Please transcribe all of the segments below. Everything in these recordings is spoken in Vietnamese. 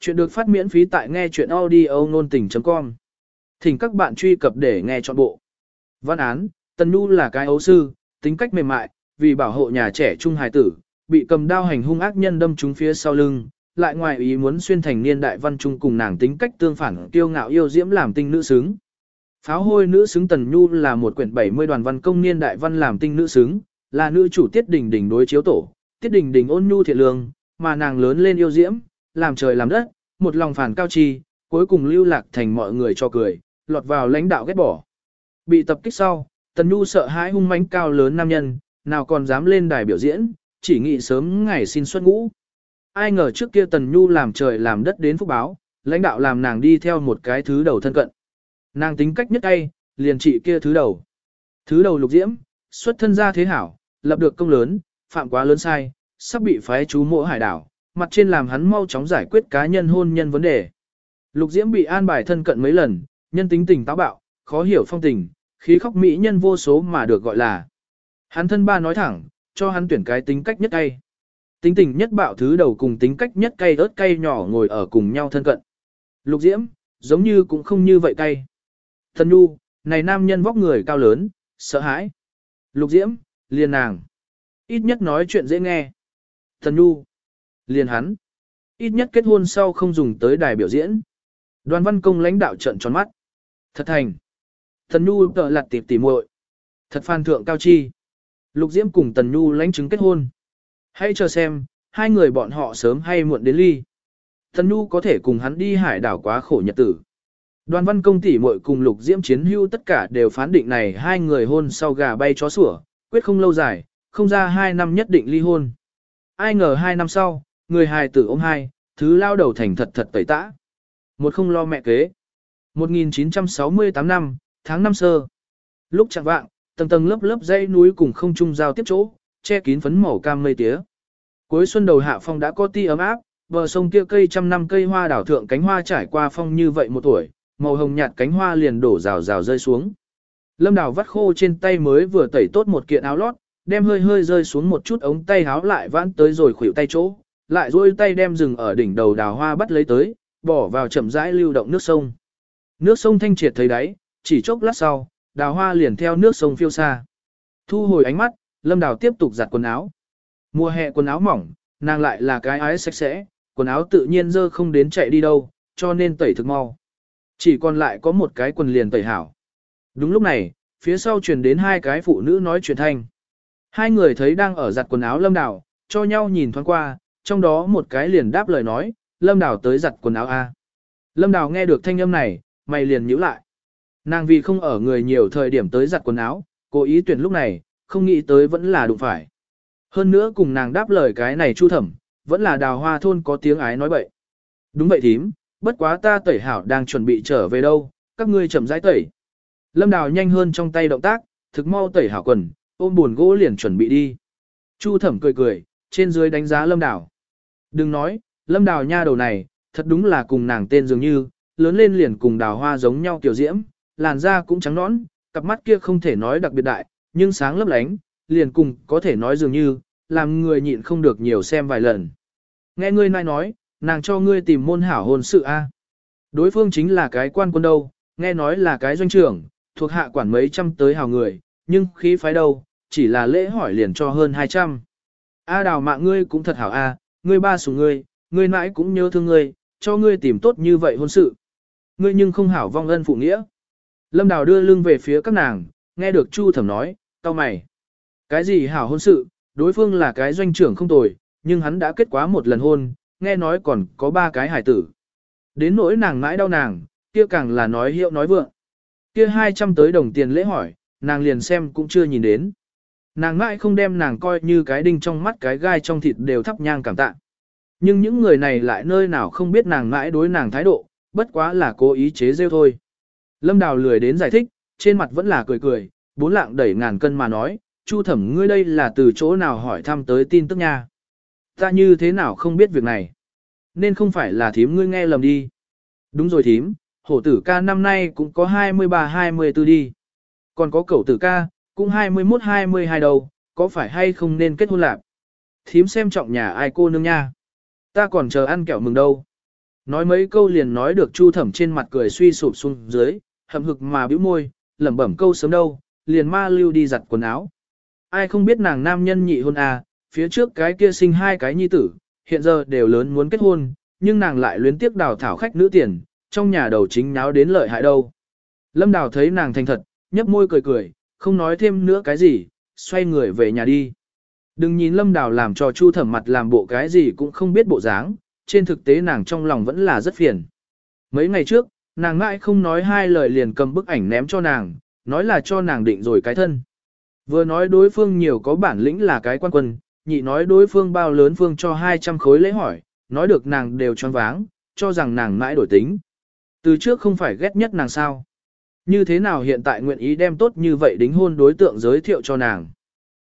Chuyện được phát miễn phí tại nghe chuyện audio nôn tình.com. Thỉnh các bạn truy cập để nghe trọn bộ. Văn án, Tần Nhu là cái ấu sư, tính cách mềm mại, vì bảo hộ nhà trẻ trung hài tử, bị cầm đao hành hung ác nhân đâm trúng phía sau lưng, lại ngoài ý muốn xuyên thành niên đại văn trung cùng nàng tính cách tương phản kiêu ngạo yêu diễm làm tinh nữ xứng. Pháo hôi nữ xứng Tần Nhu là một quyển 70 đoàn văn công niên đại văn làm tinh nữ xứng, là nữ chủ tiết đình đình đối chiếu tổ, tiết đình đình ôn nhu thiện lương, mà nàng lớn lên yêu diễm, làm trời làm đất, một lòng phản cao chi, cuối cùng lưu lạc thành mọi người cho cười, lọt vào lãnh đạo ghét bỏ. Bị tập kích sau, Tần Nhu sợ hãi hung mãnh cao lớn nam nhân, nào còn dám lên đài biểu diễn, chỉ nghĩ sớm ngày xin xuất ngũ. Ai ngờ trước kia Tần Nhu làm trời làm đất đến phúc báo, lãnh đạo làm nàng đi theo một cái thứ đầu thân cận. Nàng tính cách nhất tay, liền trị kia thứ đầu. Thứ đầu lục diễm, xuất thân ra thế hảo, lập được công lớn, phạm quá lớn sai, sắp bị phái chú mộ hải đảo, mặt trên làm hắn mau chóng giải quyết cá nhân hôn nhân vấn đề. Lục Diễm bị an bài thân cận mấy lần, nhân tính tình táo bạo, khó hiểu phong tình, khí khóc mỹ nhân vô số mà được gọi là. Hắn thân ba nói thẳng, cho hắn tuyển cái tính cách nhất cay. Tính tình nhất bạo thứ đầu cùng tính cách nhất cay ớt cay nhỏ ngồi ở cùng nhau thân cận. Lục Diễm, giống như cũng không như vậy cay. Thần Nhu, này nam nhân vóc người cao lớn, sợ hãi. Lục Diễm, liền nàng. Ít nhất nói chuyện dễ nghe. Thần Nhu, liền hắn. Ít nhất kết hôn sau không dùng tới đài biểu diễn. Đoàn văn công lãnh đạo trận tròn mắt. Thật thành. Thần Nhu tợ lặt tịp tỉ muội Thật phan thượng cao chi. Lục Diễm cùng Tần Nhu lãnh chứng kết hôn. Hãy chờ xem, hai người bọn họ sớm hay muộn đến ly. Tần Nhu có thể cùng hắn đi hải đảo quá khổ nhật tử. Đoàn văn công tỷ muội cùng Lục Diễm chiến hưu tất cả đều phán định này hai người hôn sau gà bay chó sủa, quyết không lâu dài, không ra hai năm nhất định ly hôn. Ai ngờ hai năm sau, người hài tử ôm hai, thứ lao đầu thành thật thật tẩy tã. Một không lo mẹ kế. 1968 năm, tháng năm sơ. Lúc chẳng vạng, tầng tầng lớp lớp dãy núi cùng không trung giao tiếp chỗ, che kín phấn màu cam mây tía. Cuối xuân đầu hạ phong đã có ti ấm áp, bờ sông kia cây trăm năm cây hoa đảo thượng cánh hoa trải qua phong như vậy một tuổi, màu hồng nhạt cánh hoa liền đổ rào rào rơi xuống. Lâm đào vắt khô trên tay mới vừa tẩy tốt một kiện áo lót, đem hơi hơi rơi xuống một chút ống tay áo lại vãn tới rồi khuỷu tay chỗ, lại duỗi tay đem rừng ở đỉnh đầu đào hoa bắt lấy tới, bỏ vào chậm rãi lưu động nước sông. Nước sông thanh triệt thấy đáy, chỉ chốc lát sau, đào hoa liền theo nước sông phiêu xa. Thu hồi ánh mắt, lâm đào tiếp tục giặt quần áo. Mùa hè quần áo mỏng, nàng lại là cái ái sạch sẽ, quần áo tự nhiên dơ không đến chạy đi đâu, cho nên tẩy thực mau. Chỉ còn lại có một cái quần liền tẩy hảo. Đúng lúc này, phía sau truyền đến hai cái phụ nữ nói chuyện thanh. Hai người thấy đang ở giặt quần áo lâm đào, cho nhau nhìn thoáng qua, trong đó một cái liền đáp lời nói, Lâm Đào tới giặt quần áo A. Lâm Đào nghe được thanh âm này, mày liền nhíu lại. Nàng vì không ở người nhiều thời điểm tới giặt quần áo, cố ý tuyển lúc này, không nghĩ tới vẫn là đụng phải. Hơn nữa cùng nàng đáp lời cái này chu thẩm, vẫn là đào hoa thôn có tiếng ái nói bậy. Đúng vậy thím, bất quá ta tẩy hảo đang chuẩn bị trở về đâu, các ngươi chậm rãi tẩy. Lâm đào nhanh hơn trong tay động tác, thực mau tẩy hảo quần, ôm buồn gỗ liền chuẩn bị đi. Chu thẩm cười cười, trên dưới đánh giá lâm đảo, Đừng nói, lâm đảo nha đầu này, thật đúng là cùng nàng tên dường như, lớn lên liền cùng đào hoa giống nhau kiểu diễm, làn da cũng trắng nõn, cặp mắt kia không thể nói đặc biệt đại, nhưng sáng lấp lánh, liền cùng có thể nói dường như, làm người nhịn không được nhiều xem vài lần. Nghe ngươi nai nói, nàng cho ngươi tìm môn hảo hôn sự a. Đối phương chính là cái quan quân đâu, nghe nói là cái doanh trưởng, thuộc hạ quản mấy trăm tới hào người, nhưng khí phái đâu, chỉ là lễ hỏi liền cho hơn 200. A đào mạng ngươi cũng thật hảo a, ngươi ba sủng ngươi, ngươi mãi cũng nhớ thương ngươi, cho ngươi tìm tốt như vậy hôn sự. Ngươi nhưng không hảo vong ân phụ nghĩa. Lâm Đào đưa lưng về phía các nàng, nghe được Chu Thẩm nói, tao mày. Cái gì hảo hôn sự, đối phương là cái doanh trưởng không tồi, nhưng hắn đã kết quá một lần hôn, nghe nói còn có ba cái hải tử. Đến nỗi nàng mãi đau nàng, kia càng là nói hiệu nói vượng. Kia 200 tới đồng tiền lễ hỏi, nàng liền xem cũng chưa nhìn đến. Nàng ngại không đem nàng coi như cái đinh trong mắt cái gai trong thịt đều thắp nhang cảm tạ. Nhưng những người này lại nơi nào không biết nàng ngại đối nàng thái độ, bất quá là cố ý chế rêu thôi. Lâm Đào lười đến giải thích, trên mặt vẫn là cười cười, bốn lạng đẩy ngàn cân mà nói, Chu thẩm ngươi đây là từ chỗ nào hỏi thăm tới tin tức nha. Ta như thế nào không biết việc này. Nên không phải là thím ngươi nghe lầm đi. Đúng rồi thím, hổ tử ca năm nay cũng có 23-24 đi. Còn có cậu tử ca, cũng 21-22 đâu, có phải hay không nên kết hôn lạc? Thím xem trọng nhà ai cô nương nha. Ta còn chờ ăn kẹo mừng đâu. Nói mấy câu liền nói được Chu Thẩm trên mặt cười suy sụp xuống dưới, hậm hực mà bĩu môi, lẩm bẩm câu sớm đâu, liền ma lưu đi giặt quần áo. Ai không biết nàng nam nhân nhị hôn à, phía trước cái kia sinh hai cái nhi tử, hiện giờ đều lớn muốn kết hôn, nhưng nàng lại luyến tiếc đào thảo khách nữ tiền, trong nhà đầu chính náo đến lợi hại đâu. Lâm Đào thấy nàng thành thật, nhấp môi cười cười, không nói thêm nữa cái gì, xoay người về nhà đi. Đừng nhìn Lâm Đào làm cho Chu Thẩm mặt làm bộ cái gì cũng không biết bộ dáng, trên thực tế nàng trong lòng vẫn là rất phiền. Mấy ngày trước, nàng mãi không nói hai lời liền cầm bức ảnh ném cho nàng, nói là cho nàng định rồi cái thân. Vừa nói đối phương nhiều có bản lĩnh là cái quan quân, nhị nói đối phương bao lớn phương cho 200 khối lễ hỏi, nói được nàng đều choáng váng, cho rằng nàng mãi đổi tính. Từ trước không phải ghét nhất nàng sao. Như thế nào hiện tại nguyện ý đem tốt như vậy đính hôn đối tượng giới thiệu cho nàng.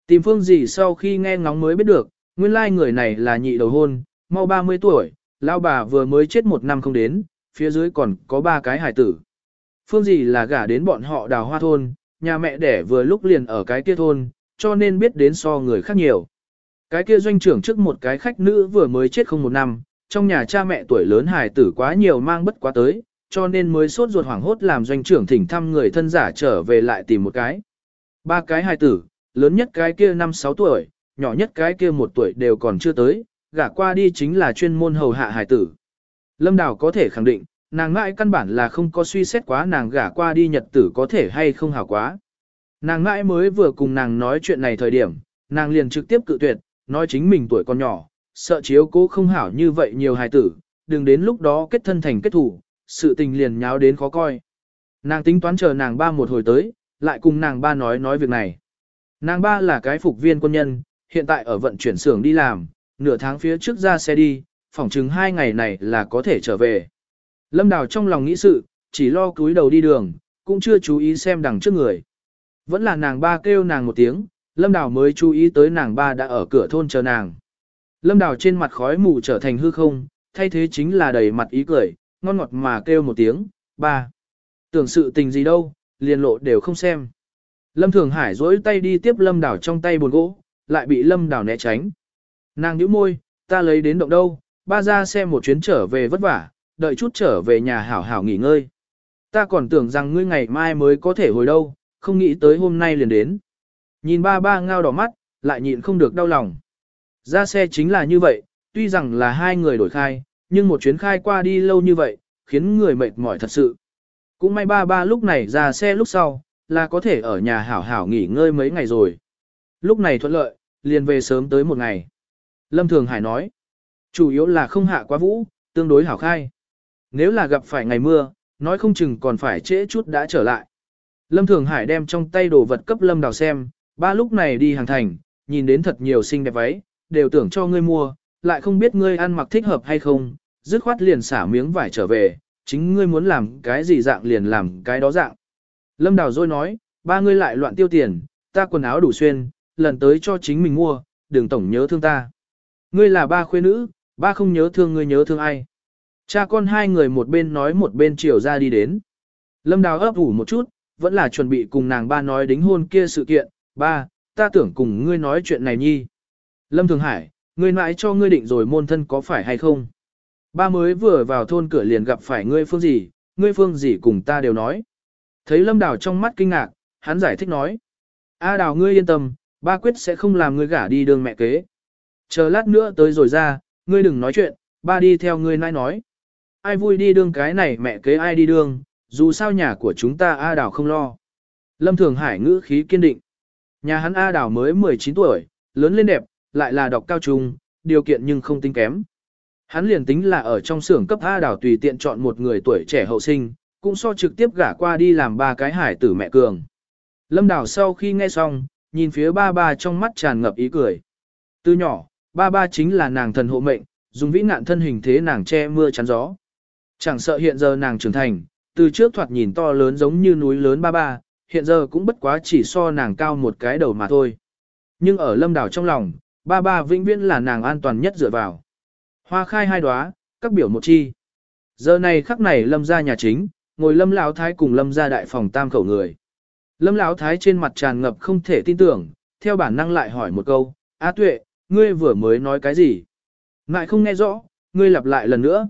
Tìm phương gì sau khi nghe ngóng mới biết được, nguyên lai like người này là nhị đầu hôn, mau 30 tuổi, lao bà vừa mới chết một năm không đến, phía dưới còn có ba cái hải tử. Phương gì là gả đến bọn họ đào hoa thôn, nhà mẹ đẻ vừa lúc liền ở cái kia thôn, cho nên biết đến so người khác nhiều. Cái kia doanh trưởng trước một cái khách nữ vừa mới chết không một năm, trong nhà cha mẹ tuổi lớn hài tử quá nhiều mang bất quá tới, cho nên mới sốt ruột hoảng hốt làm doanh trưởng thỉnh thăm người thân giả trở về lại tìm một cái. Ba cái hài tử, lớn nhất cái kia năm sáu tuổi, nhỏ nhất cái kia một tuổi đều còn chưa tới, gả qua đi chính là chuyên môn hầu hạ hài tử. Lâm Đào có thể khẳng định, nàng ngãi căn bản là không có suy xét quá nàng gả qua đi nhật tử có thể hay không hảo quá. Nàng ngãi mới vừa cùng nàng nói chuyện này thời điểm, nàng liền trực tiếp cự tuyệt, nói chính mình tuổi còn nhỏ, sợ chiếu cố không hảo như vậy nhiều hài tử, đừng đến lúc đó kết thân thành kết thủ, sự tình liền nháo đến khó coi. Nàng tính toán chờ nàng ba một hồi tới, lại cùng nàng ba nói nói việc này. Nàng ba là cái phục viên quân nhân, hiện tại ở vận chuyển xưởng đi làm, nửa tháng phía trước ra xe đi, phỏng chừng hai ngày này là có thể trở về. Lâm Đào trong lòng nghĩ sự, chỉ lo cúi đầu đi đường, cũng chưa chú ý xem đằng trước người. Vẫn là nàng ba kêu nàng một tiếng, Lâm Đào mới chú ý tới nàng ba đã ở cửa thôn chờ nàng. Lâm Đào trên mặt khói mù trở thành hư không, thay thế chính là đầy mặt ý cười, ngon ngọt mà kêu một tiếng, ba. Tưởng sự tình gì đâu, liền lộ đều không xem. Lâm Thường Hải dỗi tay đi tiếp Lâm đảo trong tay buồn gỗ, lại bị Lâm đảo né tránh. Nàng nhíu môi, ta lấy đến động đâu, ba ra xem một chuyến trở về vất vả, đợi chút trở về nhà hảo hảo nghỉ ngơi. Ta còn tưởng rằng ngươi ngày mai mới có thể hồi đâu, không nghĩ tới hôm nay liền đến. Nhìn ba ba ngao đỏ mắt, lại nhịn không được đau lòng. Ra xe chính là như vậy, tuy rằng là hai người đổi khai, nhưng một chuyến khai qua đi lâu như vậy, khiến người mệt mỏi thật sự. Cũng may ba ba lúc này ra xe lúc sau, là có thể ở nhà hảo hảo nghỉ ngơi mấy ngày rồi. Lúc này thuận lợi, liền về sớm tới một ngày. Lâm Thường Hải nói, chủ yếu là không hạ quá vũ, tương đối hảo khai. Nếu là gặp phải ngày mưa, nói không chừng còn phải trễ chút đã trở lại. Lâm Thường Hải đem trong tay đồ vật cấp Lâm Đào xem, ba lúc này đi hàng thành, nhìn đến thật nhiều xinh đẹp váy, đều tưởng cho ngươi mua, lại không biết ngươi ăn mặc thích hợp hay không, dứt khoát liền xả miếng vải trở về, chính ngươi muốn làm cái gì dạng liền làm cái đó dạng. Lâm Đào rồi nói, ba ngươi lại loạn tiêu tiền, ta quần áo đủ xuyên, lần tới cho chính mình mua, đừng tổng nhớ thương ta. Ngươi là ba khuê nữ, ba không nhớ thương ngươi nhớ thương ai. Cha con hai người một bên nói một bên chiều ra đi đến. Lâm Đào ấp ủ một chút, vẫn là chuẩn bị cùng nàng ba nói đính hôn kia sự kiện, ba, ta tưởng cùng ngươi nói chuyện này nhi. Lâm Thường Hải, ngươi mãi cho ngươi định rồi môn thân có phải hay không? Ba mới vừa vào thôn cửa liền gặp phải ngươi phương gì, ngươi phương gì cùng ta đều nói. Thấy Lâm Đào trong mắt kinh ngạc, hắn giải thích nói. A Đào ngươi yên tâm, ba quyết sẽ không làm ngươi gả đi đường mẹ kế. Chờ lát nữa tới rồi ra, ngươi đừng nói chuyện, ba đi theo ngươi nãi nói. Ai vui đi đường cái này mẹ kế ai đi đường, dù sao nhà của chúng ta A Đào không lo. Lâm Thường Hải ngữ khí kiên định. Nhà hắn A Đào mới 19 tuổi, lớn lên đẹp, lại là đọc cao trung, điều kiện nhưng không tính kém. Hắn liền tính là ở trong xưởng cấp A Đào tùy tiện chọn một người tuổi trẻ hậu sinh, cũng so trực tiếp gả qua đi làm ba cái hải tử mẹ cường. Lâm Đào sau khi nghe xong, nhìn phía ba ba trong mắt tràn ngập ý cười. Từ nhỏ, ba ba chính là nàng thần hộ mệnh, dùng vĩ nạn thân hình thế nàng che mưa chắn gió. Chẳng sợ hiện giờ nàng trưởng thành, từ trước thoạt nhìn to lớn giống như núi lớn ba ba, hiện giờ cũng bất quá chỉ so nàng cao một cái đầu mà thôi. Nhưng ở lâm đảo trong lòng, ba ba vĩnh viễn là nàng an toàn nhất dựa vào. Hoa khai hai đóa, các biểu một chi. Giờ này khắc này lâm ra nhà chính, ngồi lâm lão thái cùng lâm ra đại phòng tam khẩu người. Lâm lão thái trên mặt tràn ngập không thể tin tưởng, theo bản năng lại hỏi một câu, A tuệ, ngươi vừa mới nói cái gì? Ngại không nghe rõ, ngươi lặp lại lần nữa.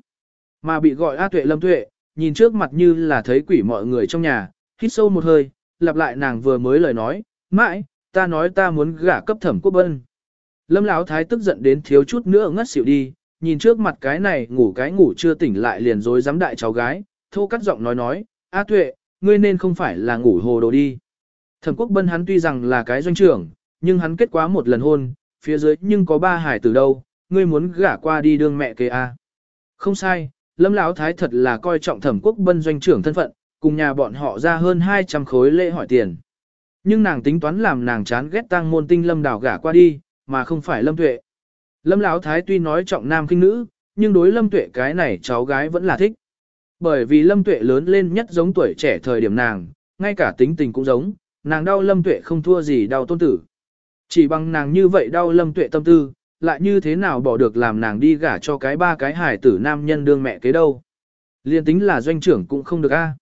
mà bị gọi A Tuệ Lâm Tuệ, nhìn trước mặt như là thấy quỷ mọi người trong nhà, hít sâu một hơi, lặp lại nàng vừa mới lời nói, mãi, ta nói ta muốn gả cấp thẩm quốc bân. Lâm Lão thái tức giận đến thiếu chút nữa ngất xỉu đi, nhìn trước mặt cái này ngủ cái ngủ chưa tỉnh lại liền dối dám đại cháu gái, thô cắt giọng nói nói, A tuệ, ngươi nên không phải là ngủ hồ đồ đi. Thẩm quốc bân hắn tuy rằng là cái doanh trưởng, nhưng hắn kết quá một lần hôn, phía dưới nhưng có ba hải từ đâu, ngươi muốn gả qua đi đương mẹ kế A. Không sai, Lâm Lão thái thật là coi trọng thẩm quốc bân doanh trưởng thân phận, cùng nhà bọn họ ra hơn 200 khối lễ hỏi tiền. Nhưng nàng tính toán làm nàng chán ghét tang môn tinh lâm đảo gả qua đi, mà không phải lâm tuệ. Lâm Lão Thái tuy nói trọng nam kinh nữ, nhưng đối lâm tuệ cái này cháu gái vẫn là thích. Bởi vì lâm tuệ lớn lên nhất giống tuổi trẻ thời điểm nàng, ngay cả tính tình cũng giống, nàng đau lâm tuệ không thua gì đau tôn tử. Chỉ bằng nàng như vậy đau lâm tuệ tâm tư, lại như thế nào bỏ được làm nàng đi gả cho cái ba cái hài tử nam nhân đương mẹ kế đâu. Liên tính là doanh trưởng cũng không được a.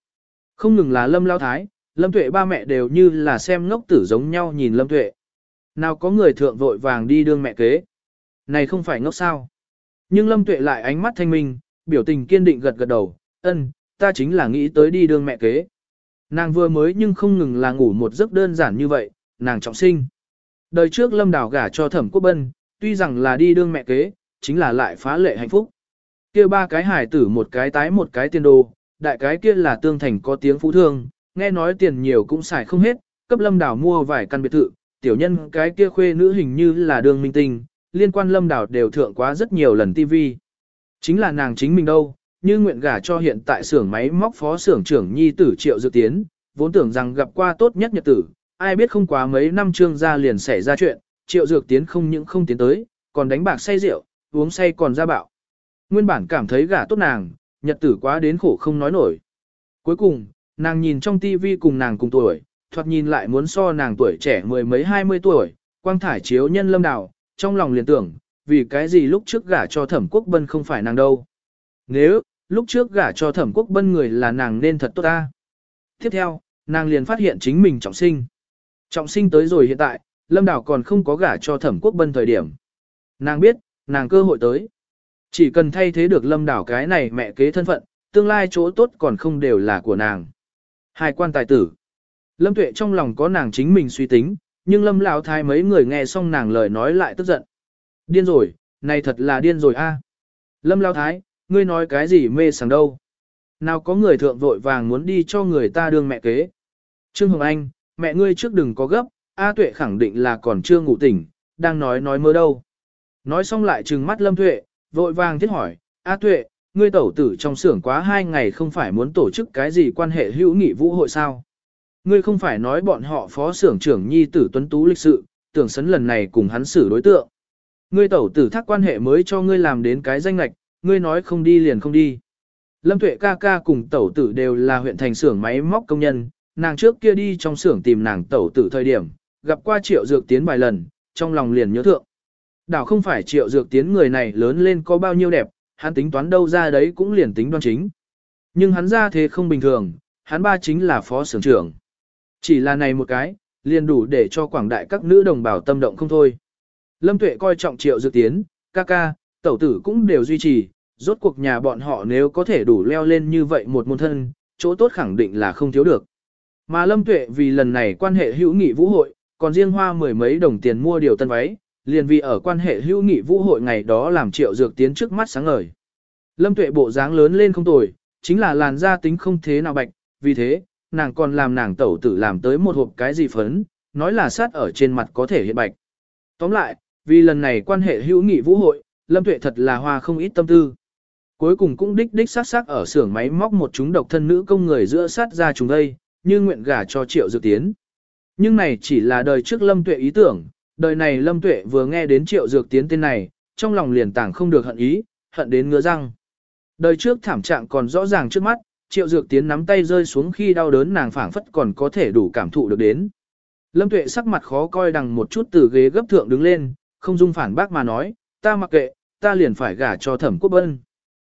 Không ngừng là lâm lao thái, lâm tuệ ba mẹ đều như là xem ngốc tử giống nhau nhìn lâm tuệ. Nào có người thượng vội vàng đi đương mẹ kế. Này không phải ngốc sao. Nhưng lâm tuệ lại ánh mắt thanh minh, biểu tình kiên định gật gật đầu, ân, ta chính là nghĩ tới đi đương mẹ kế. Nàng vừa mới nhưng không ngừng là ngủ một giấc đơn giản như vậy, nàng trọng sinh. Đời trước lâm Đào gả cho thẩm quốc bân, tuy rằng là đi đương mẹ kế, chính là lại phá lệ hạnh phúc. kia ba cái hải tử một cái tái một cái tiền đồ, đại cái kia là tương thành có tiếng phú thương, nghe nói tiền nhiều cũng xài không hết, cấp lâm Đào mua vài căn biệt thự, tiểu nhân cái kia khuê nữ hình như là đường minh tinh, liên quan lâm đảo đều thượng quá rất nhiều lần TV. Chính là nàng chính mình đâu, như nguyện gả cho hiện tại xưởng máy móc phó xưởng trưởng nhi tử triệu dự tiến, vốn tưởng rằng gặp qua tốt nhất nhật tử, ai biết không quá mấy năm trương gia liền xảy ra chuyện, triệu dược tiến không những không tiến tới, còn đánh bạc say rượu, uống say còn ra bạo. Nguyên bản cảm thấy gả tốt nàng, nhật tử quá đến khổ không nói nổi. Cuối cùng, nàng nhìn trong tivi cùng nàng cùng tuổi, thoạt nhìn lại muốn so nàng tuổi trẻ mười mấy hai mươi tuổi, quang thải chiếu nhân lâm đào, trong lòng liền tưởng, vì cái gì lúc trước gả cho thẩm quốc bân không phải nàng đâu. Nếu, lúc trước gả cho thẩm quốc bân người là nàng nên thật tốt ta. Tiếp theo, nàng liền phát hiện chính mình trọng sinh. Trọng sinh tới rồi hiện tại, lâm đào còn không có gả cho thẩm quốc bân thời điểm. Nàng biết, nàng cơ hội tới. Chỉ cần thay thế được lâm đảo cái này mẹ kế thân phận, tương lai chỗ tốt còn không đều là của nàng. Hai quan tài tử. Lâm tuệ trong lòng có nàng chính mình suy tính, nhưng lâm lão thái mấy người nghe xong nàng lời nói lại tức giận. Điên rồi, này thật là điên rồi a. Lâm lão thái, ngươi nói cái gì mê sảng đâu. Nào có người thượng vội vàng muốn đi cho người ta đương mẹ kế. Trương Hồng Anh, mẹ ngươi trước đừng có gấp, A Tuệ khẳng định là còn chưa ngủ tỉnh, đang nói nói mơ đâu. Nói xong lại trừng mắt Lâm Tuệ, vội vàng thiết hỏi, A Tuệ, ngươi tẩu tử trong xưởng quá hai ngày không phải muốn tổ chức cái gì quan hệ hữu nghị vũ hội sao? Ngươi không phải nói bọn họ phó xưởng trưởng nhi tử tuấn tú lịch sự, tưởng sấn lần này cùng hắn xử đối tượng. Ngươi tẩu tử thác quan hệ mới cho ngươi làm đến cái danh lạch, ngươi nói không đi liền không đi. Lâm Tuệ ca ca cùng tẩu tử đều là huyện thành xưởng máy móc công nhân, nàng trước kia đi trong xưởng tìm nàng tẩu tử thời điểm, gặp qua triệu dược tiến vài lần, trong lòng liền nhớ thượng. Đảo không phải triệu dược tiến người này lớn lên có bao nhiêu đẹp, hắn tính toán đâu ra đấy cũng liền tính đoan chính. Nhưng hắn ra thế không bình thường, hắn ba chính là phó xưởng trưởng. Chỉ là này một cái, liền đủ để cho quảng đại các nữ đồng bào tâm động không thôi. Lâm Tuệ coi trọng triệu dược tiến, ca ca, tẩu tử cũng đều duy trì, rốt cuộc nhà bọn họ nếu có thể đủ leo lên như vậy một môn thân, chỗ tốt khẳng định là không thiếu được. Mà Lâm Tuệ vì lần này quan hệ hữu nghị vũ hội, còn riêng hoa mười mấy đồng tiền mua điều tân váy, liền vì ở quan hệ hữu nghị vũ hội ngày đó làm triệu dược tiến trước mắt sáng ngời. Lâm tuệ bộ dáng lớn lên không tồi, chính là làn da tính không thế nào bạch, vì thế, nàng còn làm nàng tẩu tử làm tới một hộp cái gì phấn, nói là sát ở trên mặt có thể hiện bạch. Tóm lại, vì lần này quan hệ hữu nghị vũ hội, Lâm tuệ thật là hoa không ít tâm tư. Cuối cùng cũng đích đích sát sát ở xưởng máy móc một chúng độc thân nữ công người giữa sát ra chúng đây, như nguyện gả cho triệu dược tiến. Nhưng này chỉ là đời trước Lâm tuệ ý tưởng, đời này Lâm Tuệ vừa nghe đến triệu dược tiến tên này, trong lòng liền tảng không được hận ý, hận đến ngứa răng. Đời trước thảm trạng còn rõ ràng trước mắt, triệu dược tiến nắm tay rơi xuống khi đau đớn nàng phảng phất còn có thể đủ cảm thụ được đến. Lâm Tuệ sắc mặt khó coi đằng một chút từ ghế gấp thượng đứng lên, không dung phản bác mà nói, ta mặc kệ, ta liền phải gả cho thẩm quốc bân.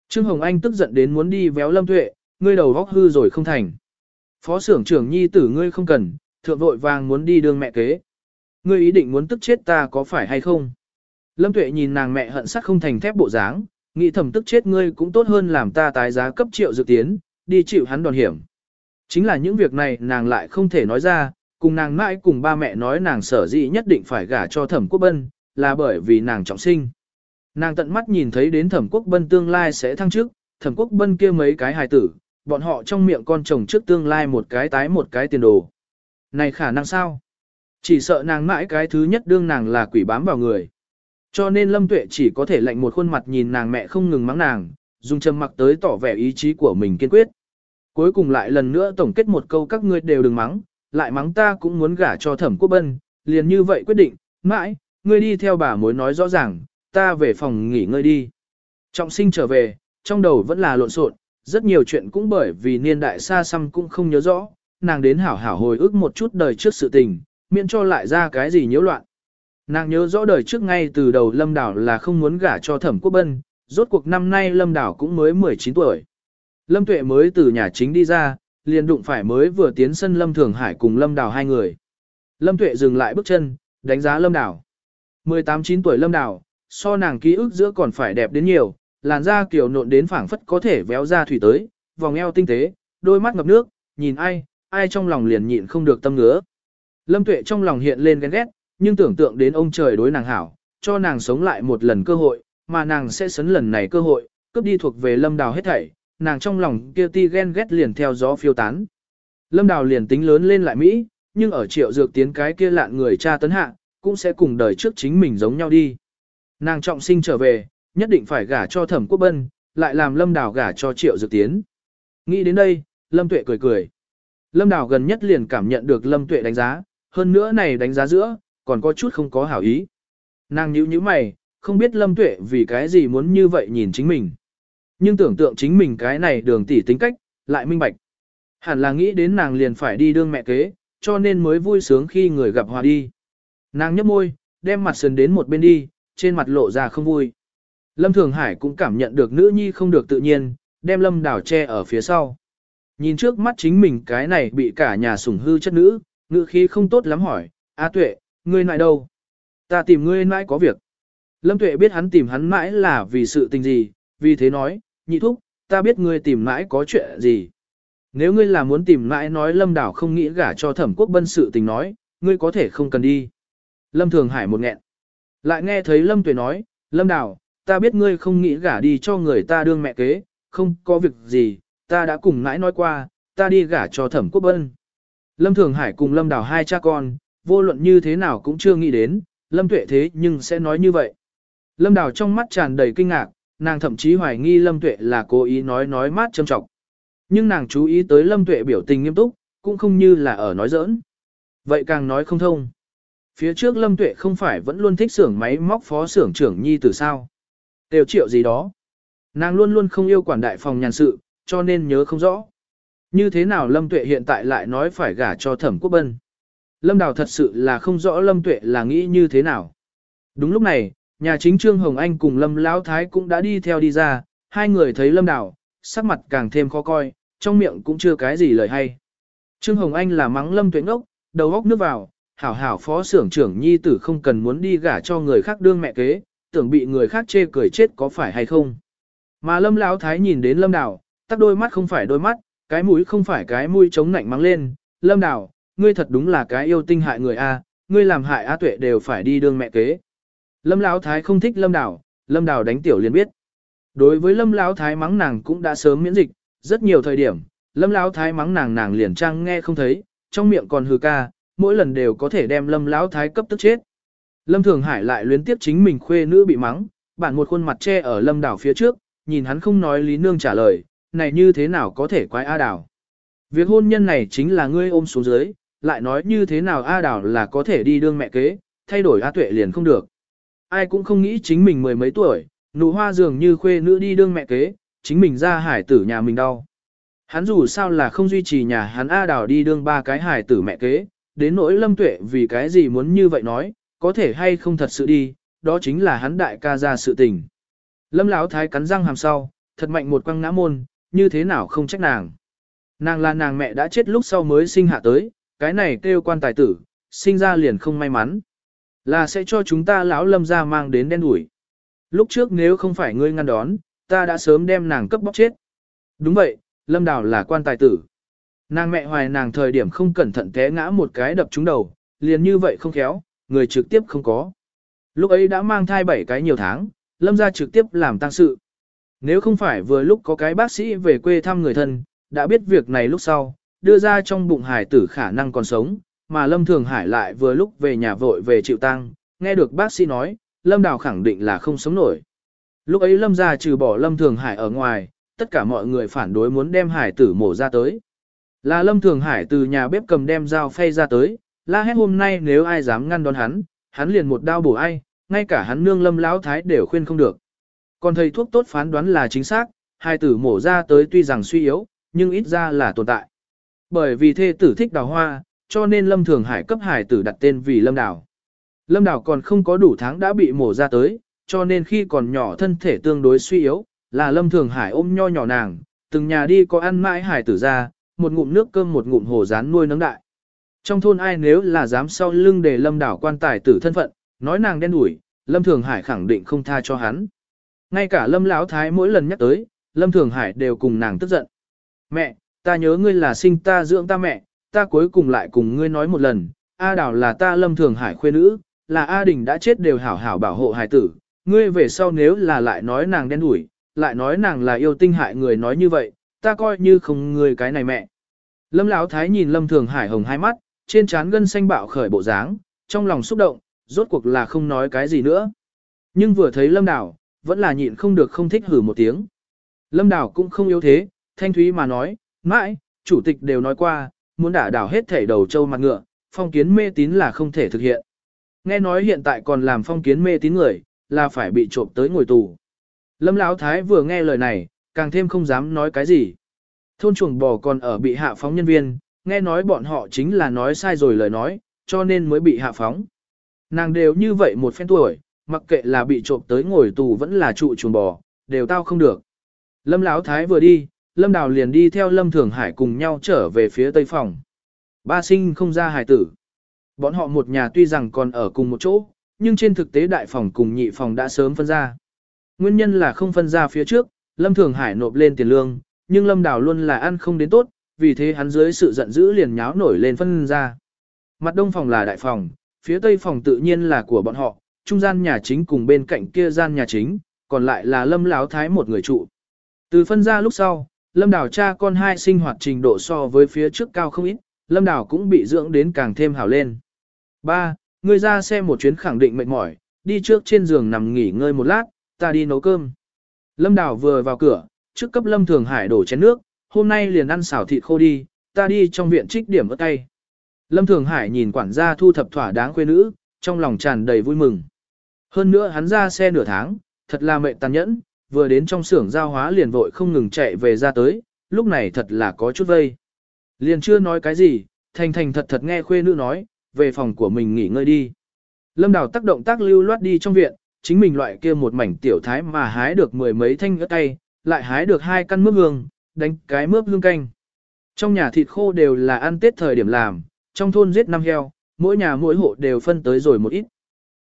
Trương Hồng Anh tức giận đến muốn đi véo Lâm Tuệ, ngươi đầu vóc hư rồi không thành. Phó xưởng trưởng nhi tử ngươi không cần, thượng vội vàng muốn đi đường mẹ kế. Ngươi ý định muốn tức chết ta có phải hay không? Lâm Tuệ nhìn nàng mẹ hận sắt không thành thép bộ dáng, nghĩ thầm tức chết ngươi cũng tốt hơn làm ta tái giá cấp triệu dự tiến, đi chịu hắn đòn hiểm. Chính là những việc này nàng lại không thể nói ra, cùng nàng mãi cùng ba mẹ nói nàng sở dĩ nhất định phải gả cho thẩm quốc bân, là bởi vì nàng trọng sinh. Nàng tận mắt nhìn thấy đến thẩm quốc bân tương lai sẽ thăng chức, thẩm quốc bân kia mấy cái hài tử, bọn họ trong miệng con chồng trước tương lai một cái tái một cái tiền đồ. Này khả năng sao? Chỉ sợ nàng mãi cái thứ nhất đương nàng là quỷ bám vào người. Cho nên Lâm Tuệ chỉ có thể lạnh một khuôn mặt nhìn nàng mẹ không ngừng mắng nàng, dùng trầm mặc tới tỏ vẻ ý chí của mình kiên quyết. Cuối cùng lại lần nữa tổng kết một câu các ngươi đều đừng mắng, lại mắng ta cũng muốn gả cho thẩm quốc bân, liền như vậy quyết định, mãi, ngươi đi theo bà mối nói rõ ràng, ta về phòng nghỉ ngơi đi. Trọng sinh trở về, trong đầu vẫn là lộn xộn, rất nhiều chuyện cũng bởi vì niên đại xa xăm cũng không nhớ rõ, nàng đến hảo hảo hồi ức một chút đời trước sự tình, miễn cho lại ra cái gì nhiễu loạn. Nàng nhớ rõ đời trước ngay từ đầu Lâm Đảo là không muốn gả cho Thẩm Quốc Bân, rốt cuộc năm nay Lâm Đảo cũng mới 19 tuổi. Lâm Tuệ mới từ nhà chính đi ra, liền đụng phải mới vừa tiến sân Lâm Thường Hải cùng Lâm Đào hai người. Lâm Tuệ dừng lại bước chân, đánh giá Lâm Đào. 18-9 tuổi Lâm Đào, so nàng ký ức giữa còn phải đẹp đến nhiều, làn da kiểu nộn đến phảng phất có thể véo ra thủy tới, vòng eo tinh tế, đôi mắt ngập nước, nhìn ai, ai trong lòng liền nhịn không được tâm ngứa. Lâm Tuệ trong lòng hiện lên ghen ghét, nhưng tưởng tượng đến ông trời đối nàng hảo, cho nàng sống lại một lần cơ hội, mà nàng sẽ sấn lần này cơ hội, cướp đi thuộc về Lâm Đào hết thảy, nàng trong lòng kia ti ghen ghét liền theo gió phiêu tán. Lâm Đào liền tính lớn lên lại Mỹ, nhưng ở triệu dược tiến cái kia lạn người cha tấn hạ, cũng sẽ cùng đời trước chính mình giống nhau đi. Nàng trọng sinh trở về, nhất định phải gả cho thẩm quốc bân, lại làm Lâm Đào gả cho triệu dược tiến. Nghĩ đến đây, Lâm Tuệ cười cười. Lâm Đào gần nhất liền cảm nhận được Lâm Tuệ đánh giá, hơn nữa này đánh giá giữa, còn có chút không có hảo ý. Nàng nhíu nhíu mày, không biết Lâm Tuệ vì cái gì muốn như vậy nhìn chính mình. Nhưng tưởng tượng chính mình cái này đường tỷ tính cách, lại minh bạch. Hẳn là nghĩ đến nàng liền phải đi đương mẹ kế, cho nên mới vui sướng khi người gặp hòa đi. Nàng nhấp môi, đem mặt sườn đến một bên đi, trên mặt lộ ra không vui. Lâm Thường Hải cũng cảm nhận được nữ nhi không được tự nhiên, đem Lâm Đào che ở phía sau. Nhìn trước mắt chính mình cái này bị cả nhà sủng hư chất nữ, ngữ khí không tốt lắm hỏi, A Tuệ, ngươi nại đâu? Ta tìm ngươi nãi có việc. Lâm Tuệ biết hắn tìm hắn mãi là vì sự tình gì, vì thế nói, nhị thúc, ta biết ngươi tìm mãi có chuyện gì. Nếu ngươi là muốn tìm mãi nói Lâm Đảo không nghĩ gả cho thẩm quốc bân sự tình nói, ngươi có thể không cần đi. Lâm Thường Hải một nghẹn. Lại nghe thấy Lâm Tuệ nói, Lâm Đảo, ta biết ngươi không nghĩ gả đi cho người ta đương mẹ kế, không có việc gì, ta đã cùng mãi nói qua, ta đi gả cho thẩm quốc bân. Lâm Thường Hải cùng Lâm Đảo hai cha con, vô luận như thế nào cũng chưa nghĩ đến, Lâm Tuệ thế nhưng sẽ nói như vậy. Lâm Đào trong mắt tràn đầy kinh ngạc, nàng thậm chí hoài nghi Lâm Tuệ là cố ý nói nói mát châm trọng. Nhưng nàng chú ý tới Lâm Tuệ biểu tình nghiêm túc, cũng không như là ở nói giỡn. Vậy càng nói không thông. Phía trước Lâm Tuệ không phải vẫn luôn thích xưởng máy móc phó xưởng trưởng nhi từ sao. Đều triệu gì đó. Nàng luôn luôn không yêu quản đại phòng nhàn sự, cho nên nhớ không rõ. Như thế nào Lâm Tuệ hiện tại lại nói phải gả cho thẩm quốc bân. Lâm Đào thật sự là không rõ Lâm Tuệ là nghĩ như thế nào. Đúng lúc này, nhà chính Trương Hồng Anh cùng Lâm Lão Thái cũng đã đi theo đi ra, hai người thấy Lâm Đào, sắc mặt càng thêm khó coi, trong miệng cũng chưa cái gì lời hay. Trương Hồng Anh là mắng Lâm Tuệ ngốc, đầu góc nước vào, hảo hảo phó xưởng trưởng nhi tử không cần muốn đi gả cho người khác đương mẹ kế, tưởng bị người khác chê cười chết có phải hay không. Mà Lâm Lão Thái nhìn đến Lâm Đào, tắt đôi mắt không phải đôi mắt, cái mũi không phải cái mũi chống nạnh mắng lên, Lâm Đào, ngươi thật đúng là cái yêu tinh hại người a, ngươi làm hại A Tuệ đều phải đi đương mẹ kế. Lâm Lão Thái không thích Lâm Đào, Lâm Đào đánh tiểu liền biết. Đối với Lâm Lão Thái mắng nàng cũng đã sớm miễn dịch, rất nhiều thời điểm, Lâm Lão Thái mắng nàng nàng liền trang nghe không thấy, trong miệng còn hừ ca, mỗi lần đều có thể đem Lâm Lão Thái cấp tức chết. Lâm Thường Hải lại luyến tiếp chính mình khuê nữ bị mắng, bản một khuôn mặt che ở Lâm Đào phía trước, nhìn hắn không nói Lý Nương trả lời, này như thế nào có thể quái A Đào. Việc hôn nhân này chính là ngươi ôm xuống dưới, lại nói như thế nào A Đào là có thể đi đương mẹ kế, thay đổi A Tuệ liền không được. Ai cũng không nghĩ chính mình mười mấy tuổi, nụ hoa dường như khuê nữ đi đương mẹ kế, chính mình ra hải tử nhà mình đau. Hắn dù sao là không duy trì nhà hắn A Đào đi đương ba cái hải tử mẹ kế, đến nỗi lâm tuệ vì cái gì muốn như vậy nói, có thể hay không thật sự đi, đó chính là hắn đại ca ra sự tình. Lâm Lão thái cắn răng hàm sau, thật mạnh một quăng ngã môn, như thế nào không trách nàng. Nàng là nàng mẹ đã chết lúc sau mới sinh hạ tới, cái này kêu quan tài tử, sinh ra liền không may mắn. Là sẽ cho chúng ta lão lâm ra mang đến đen đuổi. Lúc trước nếu không phải ngươi ngăn đón, ta đã sớm đem nàng cấp bóc chết. Đúng vậy, Lâm Đào là quan tài tử. Nàng mẹ hoài nàng thời điểm không cẩn thận té ngã một cái đập trúng đầu, liền như vậy không khéo, người trực tiếp không có. Lúc ấy đã mang thai 7 cái nhiều tháng, Lâm ra trực tiếp làm tang sự. Nếu không phải vừa lúc có cái bác sĩ về quê thăm người thân, đã biết việc này lúc sau, đưa ra trong bụng hải tử khả năng còn sống, mà Lâm Thường Hải lại vừa lúc về nhà vội về chịu Tăng nghe được bác sĩ nói, Lâm Đào khẳng định là không sống nổi. Lúc ấy Lâm ra trừ bỏ Lâm Thường Hải ở ngoài, tất cả mọi người phản đối muốn đem hải tử mổ ra tới. Là Lâm Thường Hải từ nhà bếp cầm đem dao phay ra tới, la hét hôm nay nếu ai dám ngăn đón hắn, hắn liền một đao bổ ai, ngay cả hắn nương Lâm Lão Thái đều khuyên không được. Còn thầy thuốc tốt phán đoán là chính xác, hai tử mổ ra tới tuy rằng suy yếu, nhưng ít ra là tồn tại. Bởi vì thê tử thích đào hoa, cho nên Lâm Thường Hải cấp hải tử đặt tên vì Lâm Đào. Lâm Đào còn không có đủ tháng đã bị mổ ra tới, cho nên khi còn nhỏ thân thể tương đối suy yếu, là Lâm Thường Hải ôm nho nhỏ nàng, từng nhà đi có ăn mãi hải tử ra, một ngụm nước cơm một ngụm hồ rán nuôi nấng đại. Trong thôn ai nếu là dám sau lưng để Lâm Đào quan tài tử thân phận, nói nàng đen đủi, Lâm Thường Hải khẳng định không tha cho hắn. Ngay cả Lâm Lão Thái mỗi lần nhắc tới, Lâm Thường Hải đều cùng nàng tức giận. Mẹ, ta nhớ ngươi là sinh ta dưỡng ta mẹ, ta cuối cùng lại cùng ngươi nói một lần, A Đảo là ta Lâm Thường Hải khuê nữ, là A Đình đã chết đều hảo hảo bảo hộ hải tử, ngươi về sau nếu là lại nói nàng đen đủi, lại nói nàng là yêu tinh hại người nói như vậy, ta coi như không ngươi cái này mẹ. Lâm Lão Thái nhìn Lâm Thường Hải hồng hai mắt, trên trán gân xanh bạo khởi bộ dáng, trong lòng xúc động, rốt cuộc là không nói cái gì nữa. Nhưng vừa thấy Lâm Đảo, vẫn là nhịn không được không thích hử một tiếng. Lâm Đảo cũng không yếu thế, thanh thúy mà nói, mãi, chủ tịch đều nói qua, muốn đả đảo hết thể đầu châu mặt ngựa, phong kiến mê tín là không thể thực hiện. Nghe nói hiện tại còn làm phong kiến mê tín người, là phải bị trộm tới ngồi tù. Lâm Lão Thái vừa nghe lời này, càng thêm không dám nói cái gì. Thôn chuồng bò còn ở bị hạ phóng nhân viên, nghe nói bọn họ chính là nói sai rồi lời nói, cho nên mới bị hạ phóng. Nàng đều như vậy một phen tuổi, mặc kệ là bị trộm tới ngồi tù vẫn là trụ chuồng bò, đều tao không được. Lâm Lão Thái vừa đi, Lâm Đào liền đi theo Lâm Thường Hải cùng nhau trở về phía tây phòng. Ba sinh không ra Hải tử. Bọn họ một nhà tuy rằng còn ở cùng một chỗ, nhưng trên thực tế đại phòng cùng nhị phòng đã sớm phân ra. Nguyên nhân là không phân ra phía trước, Lâm Thường Hải nộp lên tiền lương, nhưng Lâm Đào luôn là ăn không đến tốt, vì thế hắn dưới sự giận dữ liền nháo nổi lên phân ra. Mặt đông phòng là đại phòng, phía tây phòng tự nhiên là của bọn họ, trung gian nhà chính cùng bên cạnh kia gian nhà chính, còn lại là Lâm Láo Thái một người trụ. Từ phân ra lúc sau, Lâm Đào cha con hai sinh hoạt trình độ so với phía trước cao không ít, Lâm Đào cũng bị dưỡng đến càng thêm hảo lên. Ba, Người ra xe một chuyến khẳng định mệt mỏi, đi trước trên giường nằm nghỉ ngơi một lát, ta đi nấu cơm. Lâm Đào vừa vào cửa, trước cấp Lâm Thường Hải đổ chén nước, hôm nay liền ăn xào thịt khô đi, ta đi trong viện trích điểm ở tay. Lâm Thường Hải nhìn quản gia thu thập thỏa đáng quê nữ, trong lòng tràn đầy vui mừng. Hơn nữa hắn ra xe nửa tháng, thật là mệt tàn nhẫn, vừa đến trong xưởng giao hóa liền vội không ngừng chạy về ra tới, lúc này thật là có chút vây. Liền chưa nói cái gì, thành thành thật thật nghe khuê nữ nói, về phòng của mình nghỉ ngơi đi. Lâm Đào tác động tác lưu loát đi trong viện, chính mình loại kia một mảnh tiểu thái mà hái được mười mấy thanh ớt tay, lại hái được hai căn mướp hương, đánh cái mướp hương canh. Trong nhà thịt khô đều là ăn tết thời điểm làm, trong thôn giết năm heo, mỗi nhà mỗi hộ đều phân tới rồi một ít.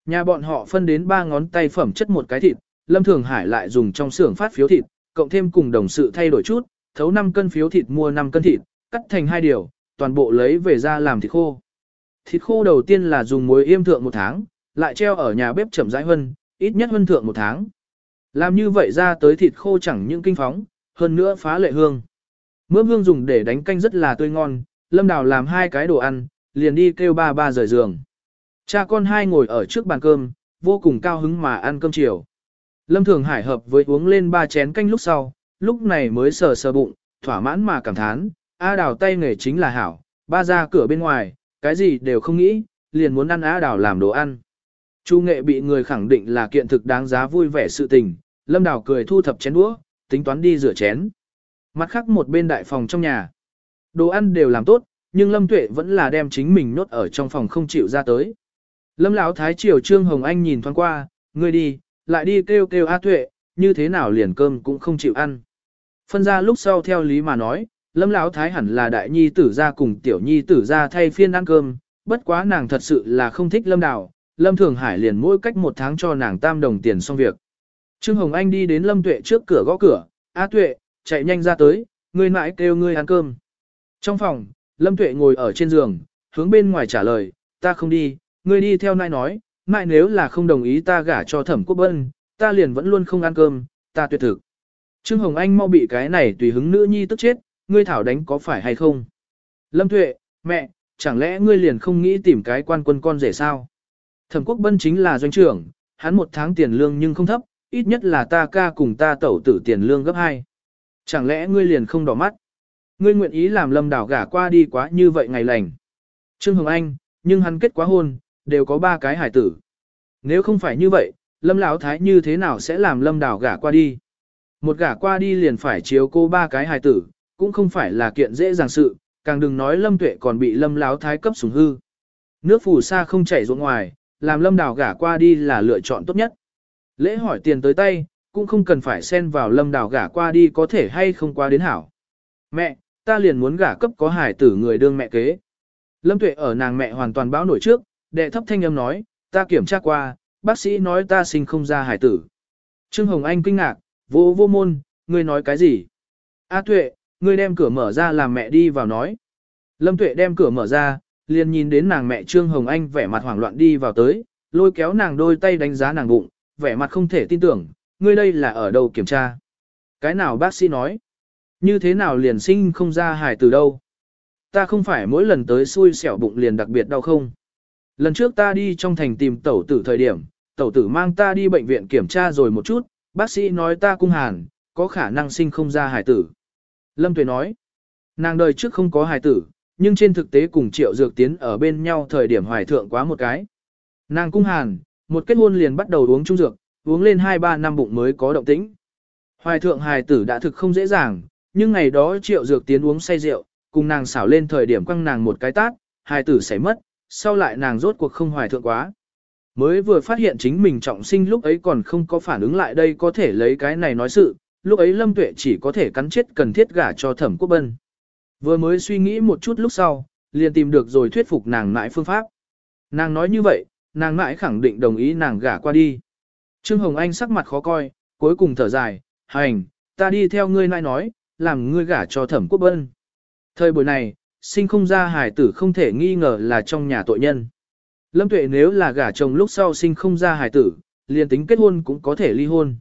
Nhà bọn họ phân đến ba ngón tay phẩm chất một cái thịt, Lâm Thường Hải lại dùng trong xưởng phát phiếu thịt, cộng thêm cùng đồng sự thay đổi chút, thấu 5 cân phiếu thịt mua 5 cân thịt, cắt thành hai điều, toàn bộ lấy về ra làm thịt khô. Thịt khô đầu tiên là dùng muối yêm thượng một tháng, lại treo ở nhà bếp chậm rãi hơn, ít nhất hơn thượng một tháng. Làm như vậy ra tới thịt khô chẳng những kinh phóng, hơn nữa phá lệ hương. Mướp hương dùng để đánh canh rất là tươi ngon, Lâm Đào làm hai cái đồ ăn, liền đi kêu ba ba rời giường. Cha con hai ngồi ở trước bàn cơm, vô cùng cao hứng mà ăn cơm chiều. Lâm Thường Hải hợp với uống lên ba chén canh lúc sau, lúc này mới sờ sờ bụng, thỏa mãn mà cảm thán, A Đào tay nghề chính là hảo, ba ra cửa bên ngoài, cái gì đều không nghĩ, liền muốn ăn á đào làm đồ ăn. Chu nghệ bị người khẳng định là kiện thực đáng giá vui vẻ sự tình, lâm đào cười thu thập chén đũa, tính toán đi rửa chén. Mặt khác một bên đại phòng trong nhà. Đồ ăn đều làm tốt, nhưng lâm tuệ vẫn là đem chính mình nốt ở trong phòng không chịu ra tới. Lâm lão thái triều trương hồng anh nhìn thoáng qua, ngươi đi, lại đi kêu kêu A tuệ, như thế nào liền cơm cũng không chịu ăn. Phân ra lúc sau theo lý mà nói, Lâm Lão Thái hẳn là đại nhi tử ra cùng tiểu nhi tử ra thay phiên ăn cơm, bất quá nàng thật sự là không thích Lâm Đào, Lâm Thường Hải liền mỗi cách một tháng cho nàng tam đồng tiền xong việc. Trương Hồng Anh đi đến Lâm Tuệ trước cửa gõ cửa, A Tuệ, chạy nhanh ra tới, ngươi mãi kêu ngươi ăn cơm. Trong phòng, Lâm Tuệ ngồi ở trên giường, hướng bên ngoài trả lời, ta không đi, ngươi đi theo nai nói, nại nếu là không đồng ý ta gả cho thẩm quốc bân, ta liền vẫn luôn không ăn cơm, ta tuyệt thực. Trương Hồng Anh mau bị cái này tùy hứng nữ nhi tức chết, ngươi thảo đánh có phải hay không? Lâm Tuệ, mẹ, chẳng lẽ ngươi liền không nghĩ tìm cái quan quân con rể sao? Thẩm quốc bân chính là doanh trưởng, hắn một tháng tiền lương nhưng không thấp, ít nhất là ta ca cùng ta tẩu tử tiền lương gấp hai. Chẳng lẽ ngươi liền không đỏ mắt? Ngươi nguyện ý làm lâm đảo gả qua đi quá như vậy ngày lành. Trương Hồng Anh, nhưng hắn kết quá hôn, đều có ba cái hải tử. Nếu không phải như vậy, lâm lão thái như thế nào sẽ làm lâm Đào gả qua đi? Một gả qua đi liền phải chiếu cô ba cái hải tử, cũng không phải là kiện dễ dàng sự, càng đừng nói lâm tuệ còn bị lâm lão thái cấp sủng hư. Nước phù sa không chảy ruộng ngoài, làm lâm Đào gả qua đi là lựa chọn tốt nhất. Lễ hỏi tiền tới tay, cũng không cần phải xen vào lâm Đào gả qua đi có thể hay không qua đến hảo. Mẹ, ta liền muốn gả cấp có hải tử người đương mẹ kế. Lâm tuệ ở nàng mẹ hoàn toàn báo nổi trước, đệ thấp thanh âm nói, ta kiểm tra qua, bác sĩ nói ta sinh không ra hải tử. Trương Hồng Anh kinh ngạc, vô vô môn, ngươi nói cái gì? A tuệ, ngươi đem cửa mở ra làm mẹ đi vào nói. Lâm tuệ đem cửa mở ra, liền nhìn đến nàng mẹ Trương Hồng Anh vẻ mặt hoảng loạn đi vào tới, lôi kéo nàng đôi tay đánh giá nàng bụng, vẻ mặt không thể tin tưởng, ngươi đây là ở đâu kiểm tra. Cái nào bác sĩ nói? Như thế nào liền sinh không ra hài từ đâu? Ta không phải mỗi lần tới xui xẻo bụng liền đặc biệt đau không? Lần trước ta đi trong thành tìm tẩu tử thời điểm, tẩu tử mang ta đi bệnh viện kiểm tra rồi một chút, bác sĩ nói ta cung hàn, có khả năng sinh không ra hài tử. Lâm Tuệ nói, nàng đời trước không có hài tử, nhưng trên thực tế cùng triệu dược tiến ở bên nhau thời điểm hoài thượng quá một cái. Nàng cung hàn, một kết hôn liền bắt đầu uống trung dược, uống lên 2-3 năm bụng mới có động tĩnh. Hoài thượng hài tử đã thực không dễ dàng, nhưng ngày đó triệu dược tiến uống say rượu, cùng nàng xảo lên thời điểm quăng nàng một cái tát, hài tử sẽ mất, sau lại nàng rốt cuộc không hoài thượng quá. Mới vừa phát hiện chính mình trọng sinh lúc ấy còn không có phản ứng lại đây có thể lấy cái này nói sự, lúc ấy Lâm Tuệ chỉ có thể cắn chết cần thiết gả cho thẩm quốc bân. Vừa mới suy nghĩ một chút lúc sau, liền tìm được rồi thuyết phục nàng mãi phương pháp. Nàng nói như vậy, nàng mãi khẳng định đồng ý nàng gả qua đi. Trương Hồng Anh sắc mặt khó coi, cuối cùng thở dài, hành, ta đi theo ngươi nãi nói, làm ngươi gả cho thẩm quốc bân. Thời buổi này, sinh không ra hài tử không thể nghi ngờ là trong nhà tội nhân. Lâm Tuệ nếu là gả chồng lúc sau sinh không ra hài tử, liền tính kết hôn cũng có thể ly hôn.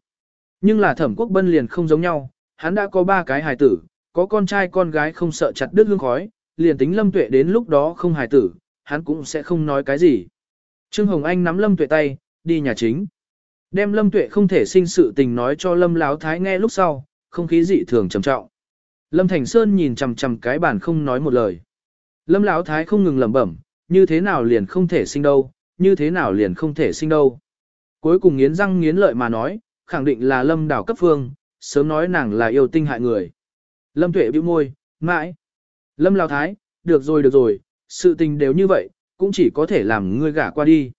Nhưng là thẩm quốc bân liền không giống nhau, hắn đã có ba cái hài tử, có con trai con gái không sợ chặt đứt hương khói, liền tính Lâm Tuệ đến lúc đó không hài tử, hắn cũng sẽ không nói cái gì. Trương Hồng Anh nắm Lâm Tuệ tay, đi nhà chính. Đem Lâm Tuệ không thể sinh sự tình nói cho Lâm Láo Thái nghe lúc sau, không khí dị thường trầm trọng. Lâm Thành Sơn nhìn chằm chằm cái bàn không nói một lời. Lâm Lão Thái không ngừng lẩm bẩm, như thế nào liền không thể sinh đâu, như thế nào liền không thể sinh đâu. Cuối cùng nghiến răng nghiến lợi mà nói, khẳng định là Lâm Đảo cấp phương, sớm nói nàng là yêu tinh hại người. Lâm Tuệ bĩu môi, mãi. Lâm Lão Thái, được rồi được rồi, sự tình đều như vậy, cũng chỉ có thể làm ngươi gả qua đi.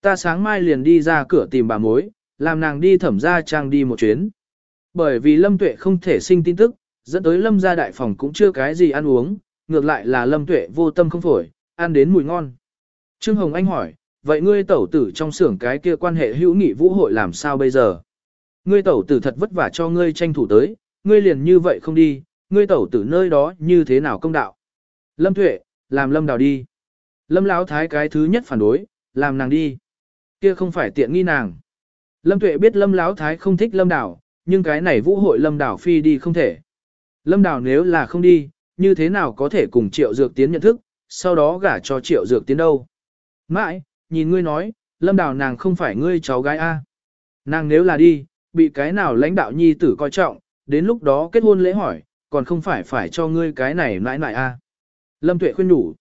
Ta sáng mai liền đi ra cửa tìm bà mối, làm nàng đi thẩm gia trang đi một chuyến. Bởi vì Lâm Tuệ không thể sinh tin tức, dẫn tới Lâm gia đại phòng cũng chưa cái gì ăn uống, ngược lại là Lâm Tuệ vô tâm không phổi, ăn đến mùi ngon. Trương Hồng Anh hỏi, vậy ngươi tẩu tử trong xưởng cái kia quan hệ hữu nghị vũ hội làm sao bây giờ? Ngươi tẩu tử thật vất vả cho ngươi tranh thủ tới, ngươi liền như vậy không đi, ngươi tẩu tử nơi đó như thế nào công đạo? Lâm Tuệ, làm Lâm Đào đi. Lâm Lão Thái cái thứ nhất phản đối, làm nàng đi. Kia không phải tiện nghi nàng. Lâm Tuệ biết Lâm Lão Thái không thích Lâm Đào, nhưng cái này vũ hội Lâm Đào phi đi không thể. Lâm Đào nếu là không đi, như thế nào có thể cùng Triệu Dược Tiến nhận thức, sau đó gả cho Triệu Dược Tiến đâu. Mãi, nhìn ngươi nói, Lâm Đào nàng không phải ngươi cháu gái A. Nàng nếu là đi, bị cái nào lãnh đạo nhi tử coi trọng, đến lúc đó kết hôn lễ hỏi, còn không phải phải cho ngươi cái này nãi nãi A. Lâm Tuệ khuyên đủ.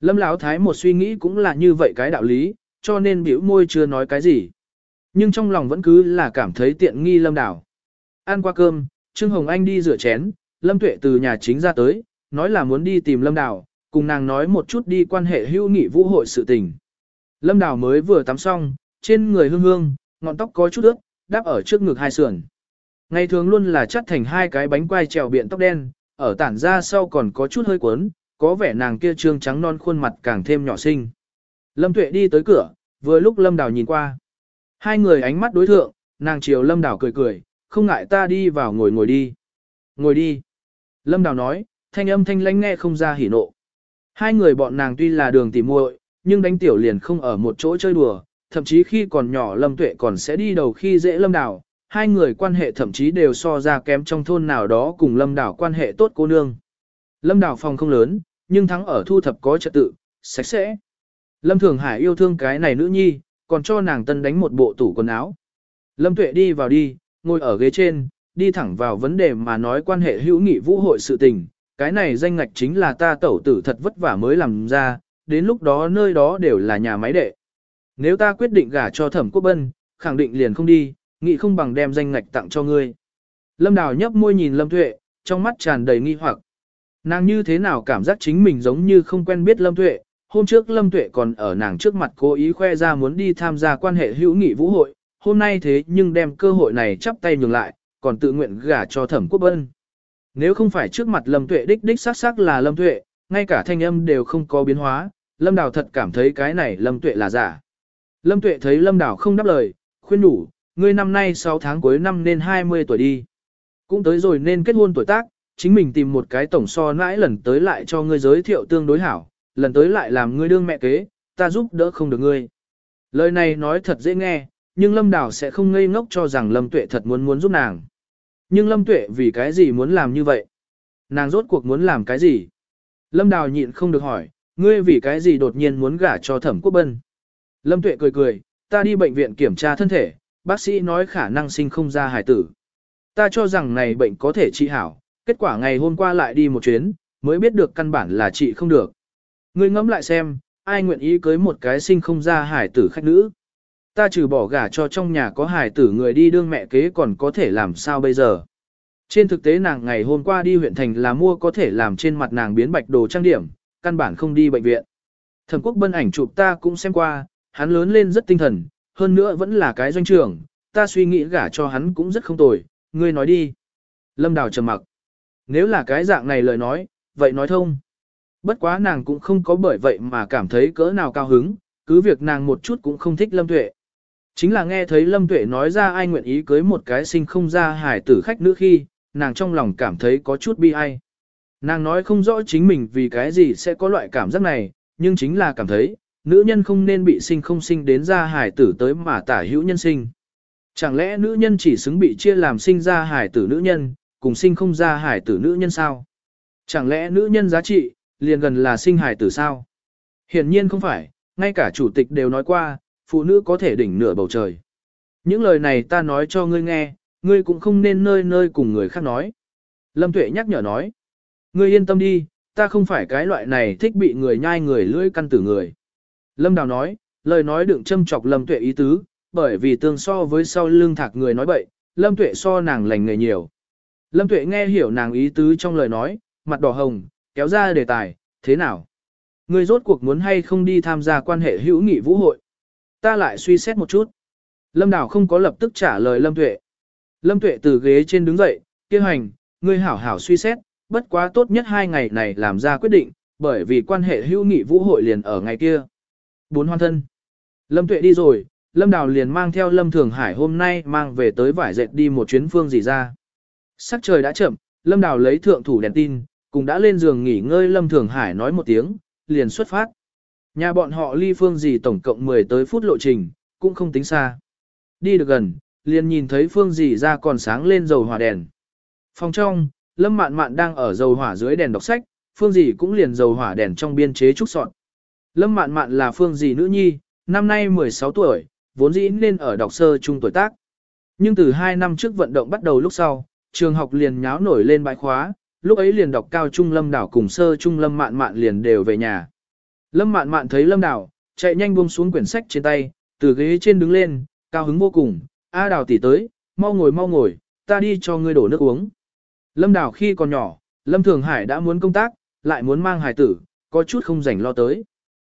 Lâm Lão Thái một suy nghĩ cũng là như vậy cái đạo lý, cho nên biểu môi chưa nói cái gì. Nhưng trong lòng vẫn cứ là cảm thấy tiện nghi Lâm Đào. Ăn qua cơm, Trương Hồng Anh đi rửa chén, Lâm Tuệ từ nhà chính ra tới, nói là muốn đi tìm Lâm Đào, cùng nàng nói một chút đi quan hệ hưu nghị vũ hội sự tình. Lâm Đào mới vừa tắm xong, trên người hương hương, ngọn tóc có chút ướt, đáp ở trước ngực hai sườn. Ngày thường luôn là chắt thành hai cái bánh quai trèo biện tóc đen, ở tản ra sau còn có chút hơi cuốn, có vẻ nàng kia trương trắng non khuôn mặt càng thêm nhỏ xinh. Lâm Tuệ đi tới cửa, vừa lúc Lâm Đào nhìn qua. Hai người ánh mắt đối thượng, nàng chiều Lâm Đào cười cười, không ngại ta đi vào ngồi ngồi đi. Ngồi đi. Lâm Đào nói, thanh âm thanh lãnh nghe không ra hỉ nộ. Hai người bọn nàng tuy là đường tỉ muội, nhưng đánh tiểu liền không ở một chỗ chơi đùa, thậm chí khi còn nhỏ Lâm Tuệ còn sẽ đi đầu khi dễ Lâm Đào, hai người quan hệ thậm chí đều so ra kém trong thôn nào đó cùng Lâm Đào quan hệ tốt cô nương. Lâm Đào phòng không lớn, nhưng thắng ở thu thập có trật tự, sạch sẽ. Lâm Thường Hải yêu thương cái này nữ nhi, còn cho nàng tân đánh một bộ tủ quần áo. Lâm Tuệ đi vào đi, ngồi ở ghế trên, đi thẳng vào vấn đề mà nói quan hệ hữu nghị vũ hội sự tình. Cái này danh ngạch chính là ta tẩu tử thật vất vả mới làm ra, đến lúc đó nơi đó đều là nhà máy đệ. Nếu ta quyết định gả cho thẩm quốc bân, khẳng định liền không đi, nghị không bằng đem danh ngạch tặng cho ngươi. Lâm Đào nhấp môi nhìn Lâm Tuệ, trong mắt tràn đầy nghi hoặc. Nàng như thế nào cảm giác chính mình giống như không quen biết Lâm Tuệ, hôm trước Lâm Tuệ còn ở nàng trước mặt cố ý khoe ra muốn đi tham gia quan hệ hữu nghị vũ hội, hôm nay thế nhưng đem cơ hội này chắp tay nhường lại, còn tự nguyện gả cho thẩm quốc bân. Nếu không phải trước mặt Lâm Tuệ đích đích xác xác là Lâm Tuệ, ngay cả thanh âm đều không có biến hóa, Lâm Đào thật cảm thấy cái này Lâm Tuệ là giả. Lâm Tuệ thấy Lâm Đào không đáp lời, khuyên đủ, ngươi năm nay 6 tháng cuối năm nên 20 tuổi đi. Cũng tới rồi nên kết hôn tuổi tác, chính mình tìm một cái tổng so nãi lần tới lại cho ngươi giới thiệu tương đối hảo, lần tới lại làm ngươi đương mẹ kế, ta giúp đỡ không được ngươi. Lời này nói thật dễ nghe, nhưng Lâm Đào sẽ không ngây ngốc cho rằng Lâm Tuệ thật muốn muốn giúp nàng. Nhưng Lâm Tuệ vì cái gì muốn làm như vậy? Nàng rốt cuộc muốn làm cái gì? Lâm Đào nhịn không được hỏi, ngươi vì cái gì đột nhiên muốn gả cho thẩm quốc bân? Lâm Tuệ cười cười, ta đi bệnh viện kiểm tra thân thể, bác sĩ nói khả năng sinh không ra hài tử. Ta cho rằng này bệnh có thể trị hảo, kết quả ngày hôm qua lại đi một chuyến, mới biết được căn bản là trị không được. Ngươi ngẫm lại xem, ai nguyện ý cưới một cái sinh không ra hài tử khách nữ. Ta trừ bỏ gả cho trong nhà có hài tử người đi đương mẹ kế còn có thể làm sao bây giờ. Trên thực tế nàng ngày hôm qua đi huyện thành là mua có thể làm trên mặt nàng biến bạch đồ trang điểm, căn bản không đi bệnh viện. Thẩm quốc bân ảnh chụp ta cũng xem qua, hắn lớn lên rất tinh thần, hơn nữa vẫn là cái doanh trưởng, ta suy nghĩ gả cho hắn cũng rất không tồi, ngươi nói đi. Lâm Đào trầm mặc. Nếu là cái dạng này lời nói, vậy nói thông. Bất quá nàng cũng không có bởi vậy mà cảm thấy cỡ nào cao hứng, cứ việc nàng một chút cũng không thích Lâm Tuệ. Chính là nghe thấy Lâm Tuệ nói ra ai nguyện ý cưới một cái sinh không ra hải tử khách nữ khi, nàng trong lòng cảm thấy có chút bi ai. Nàng nói không rõ chính mình vì cái gì sẽ có loại cảm giác này, nhưng chính là cảm thấy, nữ nhân không nên bị sinh không sinh đến ra hải tử tới mà tả hữu nhân sinh. Chẳng lẽ nữ nhân chỉ xứng bị chia làm sinh ra hải tử nữ nhân, cùng sinh không ra hải tử nữ nhân sao? Chẳng lẽ nữ nhân giá trị, liền gần là sinh hải tử sao? Hiển nhiên không phải, ngay cả chủ tịch đều nói qua, phụ nữ có thể đỉnh nửa bầu trời. Những lời này ta nói cho ngươi nghe, ngươi cũng không nên nơi nơi cùng người khác nói. Lâm Tuệ nhắc nhở nói, ngươi yên tâm đi, ta không phải cái loại này thích bị người nhai người lưỡi căn tử người. Lâm Đào nói, lời nói đựng châm chọc Lâm Tuệ ý tứ, bởi vì tương so với sau lưng thạc người nói bậy, Lâm Tuệ so nàng lành người nhiều. Lâm Tuệ nghe hiểu nàng ý tứ trong lời nói, mặt đỏ hồng, kéo ra đề tài, thế nào? Ngươi rốt cuộc muốn hay không đi tham gia quan hệ hữu nghị vũ hội? Ta lại suy xét một chút. Lâm Đào không có lập tức trả lời Lâm Tuệ. Lâm Tuệ từ ghế trên đứng dậy, kêu hành, ngươi hảo hảo suy xét, bất quá tốt nhất hai ngày này làm ra quyết định, bởi vì quan hệ hữu nghị vũ hội liền ở ngày kia. Bốn hoan thân. Lâm Tuệ đi rồi, Lâm Đào liền mang theo Lâm Thường Hải hôm nay mang về tới vải dệt đi một chuyến phương gì ra. Sắc trời đã chậm, Lâm Đào lấy thượng thủ đèn tin, cùng đã lên giường nghỉ ngơi Lâm Thường Hải nói một tiếng, liền xuất phát. Nhà bọn họ ly phương dì tổng cộng 10 tới phút lộ trình, cũng không tính xa. Đi được gần, liền nhìn thấy phương dì ra còn sáng lên dầu hỏa đèn. Phòng trong, Lâm Mạn Mạn đang ở dầu hỏa dưới đèn đọc sách, phương dì cũng liền dầu hỏa đèn trong biên chế trúc soạn. Lâm Mạn Mạn là phương dì nữ nhi, năm nay 16 tuổi, vốn dĩ nên ở đọc sơ trung tuổi tác. Nhưng từ 2 năm trước vận động bắt đầu lúc sau, trường học liền nháo nổi lên bãi khóa, lúc ấy liền đọc cao trung lâm đảo cùng sơ trung lâm mạn mạn liền đều về nhà. Lâm mạn mạn thấy lâm đảo, chạy nhanh buông xuống quyển sách trên tay, từ ghế trên đứng lên, cao hứng vô cùng, A đào tỷ tới, mau ngồi mau ngồi, ta đi cho ngươi đổ nước uống. Lâm đảo khi còn nhỏ, lâm thường hải đã muốn công tác, lại muốn mang hải tử, có chút không rảnh lo tới.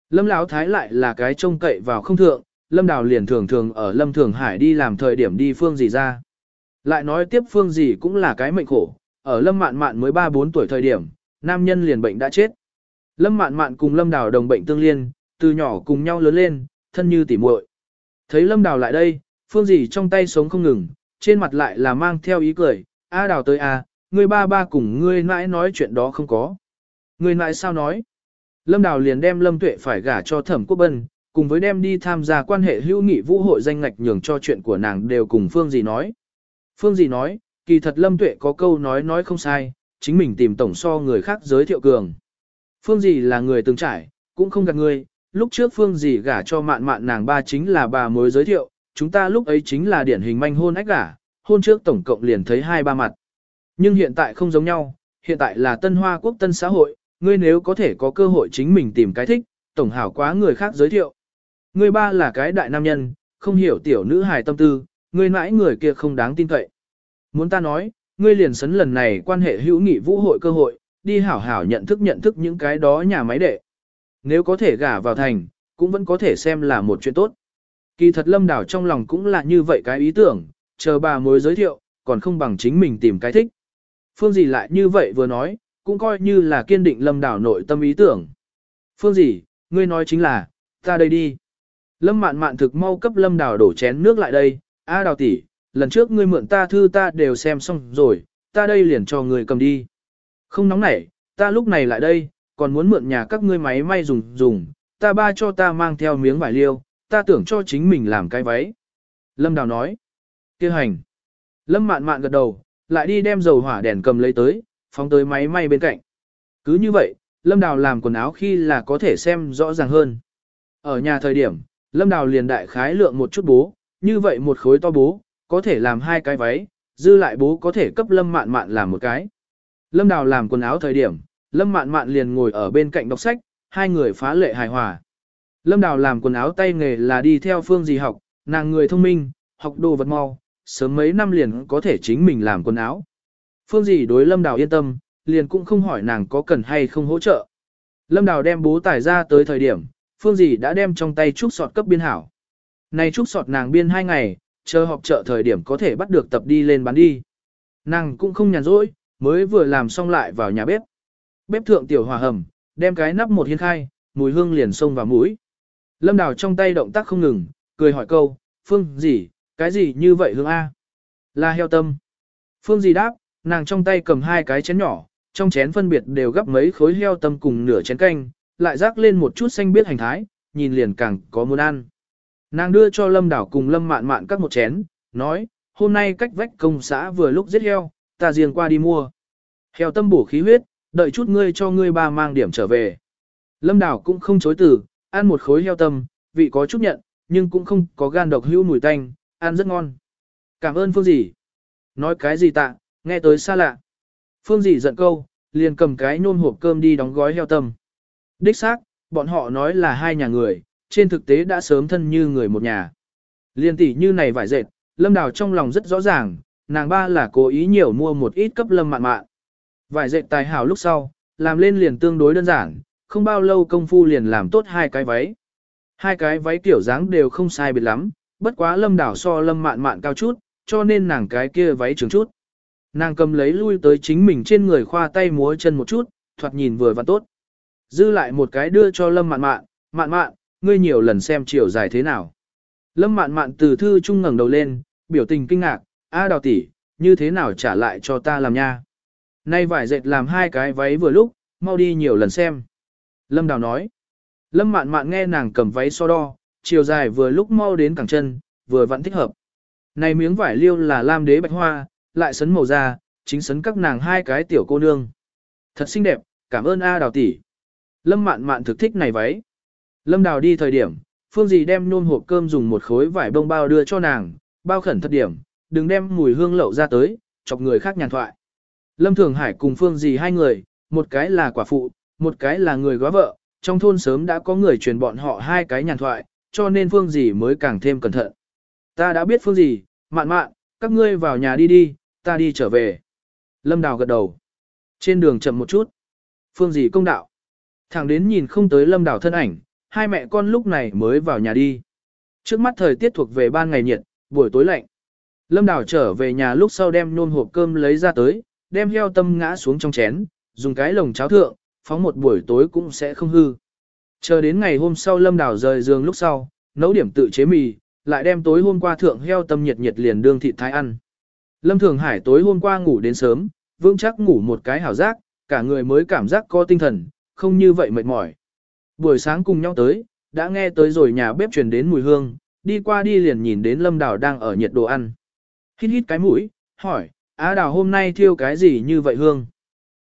Lâm Lão thái lại là cái trông cậy vào không thượng, lâm đào liền thường thường ở lâm thường hải đi làm thời điểm đi phương gì ra. Lại nói tiếp phương gì cũng là cái mệnh khổ, ở lâm mạn mạn mới 3-4 tuổi thời điểm, nam nhân liền bệnh đã chết. Lâm mạn mạn cùng lâm đào đồng bệnh tương liên, từ nhỏ cùng nhau lớn lên, thân như tỉ muội. Thấy lâm đào lại đây, phương Dĩ trong tay sống không ngừng, trên mặt lại là mang theo ý cười, a đào tới a, à, ngươi ba ba cùng ngươi mãi nói chuyện đó không có. Ngươi mãi sao nói? Lâm Đào liền đem Lâm Tuệ phải gả cho Thẩm Quốc Bân, cùng với đem đi tham gia quan hệ hữu nghị vũ hội danh ngạch nhường cho chuyện của nàng đều cùng Phương Dĩ nói. Phương Dĩ nói, kỳ thật Lâm Tuệ có câu nói nói không sai, chính mình tìm tổng so người khác giới thiệu cường. Phương Dì là người từng trải, cũng không gạt người, lúc trước Phương Dì gả cho mạn mạn nàng ba chính là bà mối giới thiệu, chúng ta lúc ấy chính là điển hình manh hôn ách gả, hôn trước tổng cộng liền thấy hai ba mặt. Nhưng hiện tại không giống nhau, hiện tại là tân hoa quốc tân xã hội, ngươi nếu có thể có cơ hội chính mình tìm cái thích, tổng hảo quá người khác giới thiệu. Ngươi ba là cái đại nam nhân, không hiểu tiểu nữ hài tâm tư, ngươi mãi người kia không đáng tin cậy. Muốn ta nói, ngươi liền sấn lần này quan hệ hữu nghị vũ hội cơ hội, đi hảo hảo nhận thức nhận thức những cái đó nhà máy đệ. Nếu có thể gả vào thành, cũng vẫn có thể xem là một chuyện tốt. Kỳ thật lâm đảo trong lòng cũng là như vậy cái ý tưởng, chờ bà mối giới thiệu, còn không bằng chính mình tìm cái thích. Phương gì lại như vậy vừa nói, cũng coi như là kiên định lâm đảo nội tâm ý tưởng. Phương gì, ngươi nói chính là, ta đây đi. Lâm mạn mạn thực mau cấp lâm đảo đổ chén nước lại đây, a đào tỷ, lần trước ngươi mượn ta thư ta đều xem xong rồi, ta đây liền cho ngươi cầm đi. Không nóng nảy, ta lúc này lại đây, còn muốn mượn nhà các ngươi máy may dùng dùng, ta ba cho ta mang theo miếng vải liêu, ta tưởng cho chính mình làm cái váy. Lâm Đào nói, kia hành. Lâm mạn mạn gật đầu, lại đi đem dầu hỏa đèn cầm lấy tới, phóng tới máy may bên cạnh. Cứ như vậy, Lâm Đào làm quần áo khi là có thể xem rõ ràng hơn. Ở nhà thời điểm, Lâm Đào liền đại khái lượng một chút bố, như vậy một khối to bố, có thể làm hai cái váy, dư lại bố có thể cấp Lâm Mạn Mạn làm một cái. Lâm Đào làm quần áo thời điểm, Lâm Mạn Mạn liền ngồi ở bên cạnh đọc sách, hai người phá lệ hài hòa. Lâm Đào làm quần áo tay nghề là đi theo phương gì học, nàng người thông minh, học đồ vật mau, sớm mấy năm liền có thể chính mình làm quần áo. Phương gì đối Lâm Đào yên tâm, liền cũng không hỏi nàng có cần hay không hỗ trợ. Lâm Đào đem bố tải ra tới thời điểm, Phương gì đã đem trong tay trúc sọt cấp biên hảo. Này trúc sọt nàng biên hai ngày, chờ họp chợ thời điểm có thể bắt được tập đi lên bán đi. Nàng cũng không nhàn rỗi, mới vừa làm xong lại vào nhà bếp. Bếp thượng tiểu hòa hầm, đem cái nắp một hiên khai, mùi hương liền xông vào mũi. Lâm Đào trong tay động tác không ngừng, cười hỏi câu, Phương gì, cái gì như vậy hương A? Là heo tâm. Phương gì đáp, nàng trong tay cầm hai cái chén nhỏ, trong chén phân biệt đều gấp mấy khối heo tâm cùng nửa chén canh, lại rắc lên một chút xanh biết hành thái, nhìn liền càng có muốn ăn. Nàng đưa cho Lâm Đảo cùng Lâm Mạn Mạn các một chén, nói, hôm nay cách vách công xã vừa lúc giết heo, ta riêng qua đi mua. Heo tâm bổ khí huyết, đợi chút ngươi cho ngươi ba mang điểm trở về. Lâm Đảo cũng không chối từ, ăn một khối heo tâm, vị có chút nhận, nhưng cũng không có gan độc hữu mùi tanh, ăn rất ngon. Cảm ơn Phương dì. Nói cái gì tạ, nghe tới xa lạ. Phương dì giận câu, liền cầm cái nôn hộp cơm đi đóng gói heo tâm. Đích xác, bọn họ nói là hai nhà người, trên thực tế đã sớm thân như người một nhà. Liên tỷ như này vải dệt, Lâm Đào trong lòng rất rõ ràng, nàng ba là cố ý nhiều mua một ít cấp Lâm mạn mạn. Vải dệt tài hảo lúc sau, làm lên liền tương đối đơn giản, không bao lâu công phu liền làm tốt hai cái váy. Hai cái váy kiểu dáng đều không sai biệt lắm, bất quá Lâm đảo so Lâm mạn mạn cao chút, cho nên nàng cái kia váy trường chút. Nàng cầm lấy lui tới chính mình trên người khoa tay múa chân một chút, thoạt nhìn vừa và tốt. Dư lại một cái đưa cho Lâm mạn mạn, mạn mạn, ngươi nhiều lần xem chiều dài thế nào. Lâm mạn mạn từ thư trung ngẩng đầu lên, biểu tình kinh ngạc, a đào tỷ, như thế nào trả lại cho ta làm nha. Nay vải dệt làm hai cái váy vừa lúc, mau đi nhiều lần xem. Lâm đào nói. Lâm mạn mạn nghe nàng cầm váy so đo, chiều dài vừa lúc mau đến cẳng chân, vừa vẫn thích hợp. Này miếng vải liêu là lam đế bạch hoa, lại sấn màu da, chính sấn các nàng hai cái tiểu cô nương. Thật xinh đẹp, cảm ơn A đào tỷ. Lâm mạn mạn thực thích này váy. Lâm Đào đi thời điểm, Phương Dì đem nôn hộp cơm dùng một khối vải bông bao đưa cho nàng, bao khẩn thật điểm, đừng đem mùi hương lậu ra tới, chọc người khác nhàn thoại. Lâm Thường Hải cùng Phương Dì hai người, một cái là quả phụ, một cái là người góa vợ, trong thôn sớm đã có người truyền bọn họ hai cái nhàn thoại, cho nên Phương Dì mới càng thêm cẩn thận. Ta đã biết Phương Dì, mạn mạn, các ngươi vào nhà đi đi, ta đi trở về. Lâm Đào gật đầu. Trên đường chậm một chút. Phương Dì công đạo. Thẳng đến nhìn không tới Lâm Đào thân ảnh, hai mẹ con lúc này mới vào nhà đi. Trước mắt thời tiết thuộc về ban ngày nhiệt, buổi tối lạnh. Lâm Đào trở về nhà lúc sau đem nôn hộp cơm lấy ra tới, đem heo tâm ngã xuống trong chén, dùng cái lồng cháo thượng, phóng một buổi tối cũng sẽ không hư. Chờ đến ngày hôm sau Lâm Đào rời giường lúc sau, nấu điểm tự chế mì, lại đem tối hôm qua thượng heo tâm nhiệt nhiệt liền đương thịt thái ăn. Lâm Thường Hải tối hôm qua ngủ đến sớm, vững chắc ngủ một cái hảo giác, cả người mới cảm giác có tinh thần, không như vậy mệt mỏi. Buổi sáng cùng nhau tới, đã nghe tới rồi nhà bếp truyền đến mùi hương, đi qua đi liền nhìn đến Lâm Đào đang ở nhiệt đồ ăn. Hít hít cái mũi, hỏi, Á Đào hôm nay thiêu cái gì như vậy hương?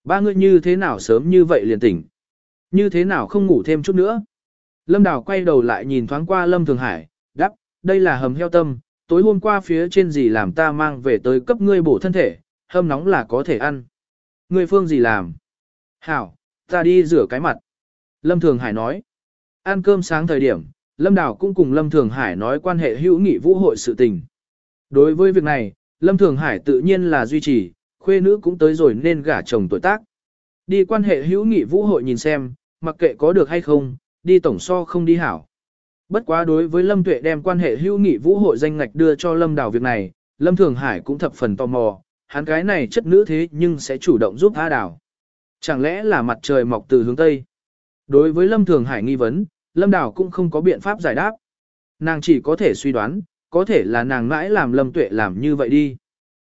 Ba người như thế nào sớm như vậy liền tỉnh? Như thế nào không ngủ thêm chút nữa? Lâm Đào quay đầu lại nhìn thoáng qua Lâm Thường Hải, đáp, đây là hầm heo tâm, tối hôm qua phía trên gì làm ta mang về tới cấp ngươi bổ thân thể, hâm nóng là có thể ăn. Ngươi phương gì làm? Hảo, ta đi rửa cái mặt. Lâm Thường Hải nói. Ăn cơm sáng thời điểm, Lâm Đào cũng cùng Lâm Thường Hải nói quan hệ hữu nghị vũ hội sự tình. Đối với việc này, Lâm Thường Hải tự nhiên là duy trì, khuê nữ cũng tới rồi nên gả chồng tuổi tác. Đi quan hệ hữu nghị vũ hội nhìn xem, mặc kệ có được hay không, đi tổng so không đi hảo. Bất quá đối với Lâm Tuệ đem quan hệ hữu nghị vũ hội danh ngạch đưa cho Lâm Đào việc này, Lâm Thường Hải cũng thập phần tò mò, hắn cái này chất nữ thế nhưng sẽ chủ động giúp A Đào. Chẳng lẽ là mặt trời mọc từ hướng Tây? Đối với Lâm Thường Hải nghi vấn, Lâm Đào cũng không có biện pháp giải đáp. Nàng chỉ có thể suy đoán, có thể là nàng mãi làm Lâm Tuệ làm như vậy đi.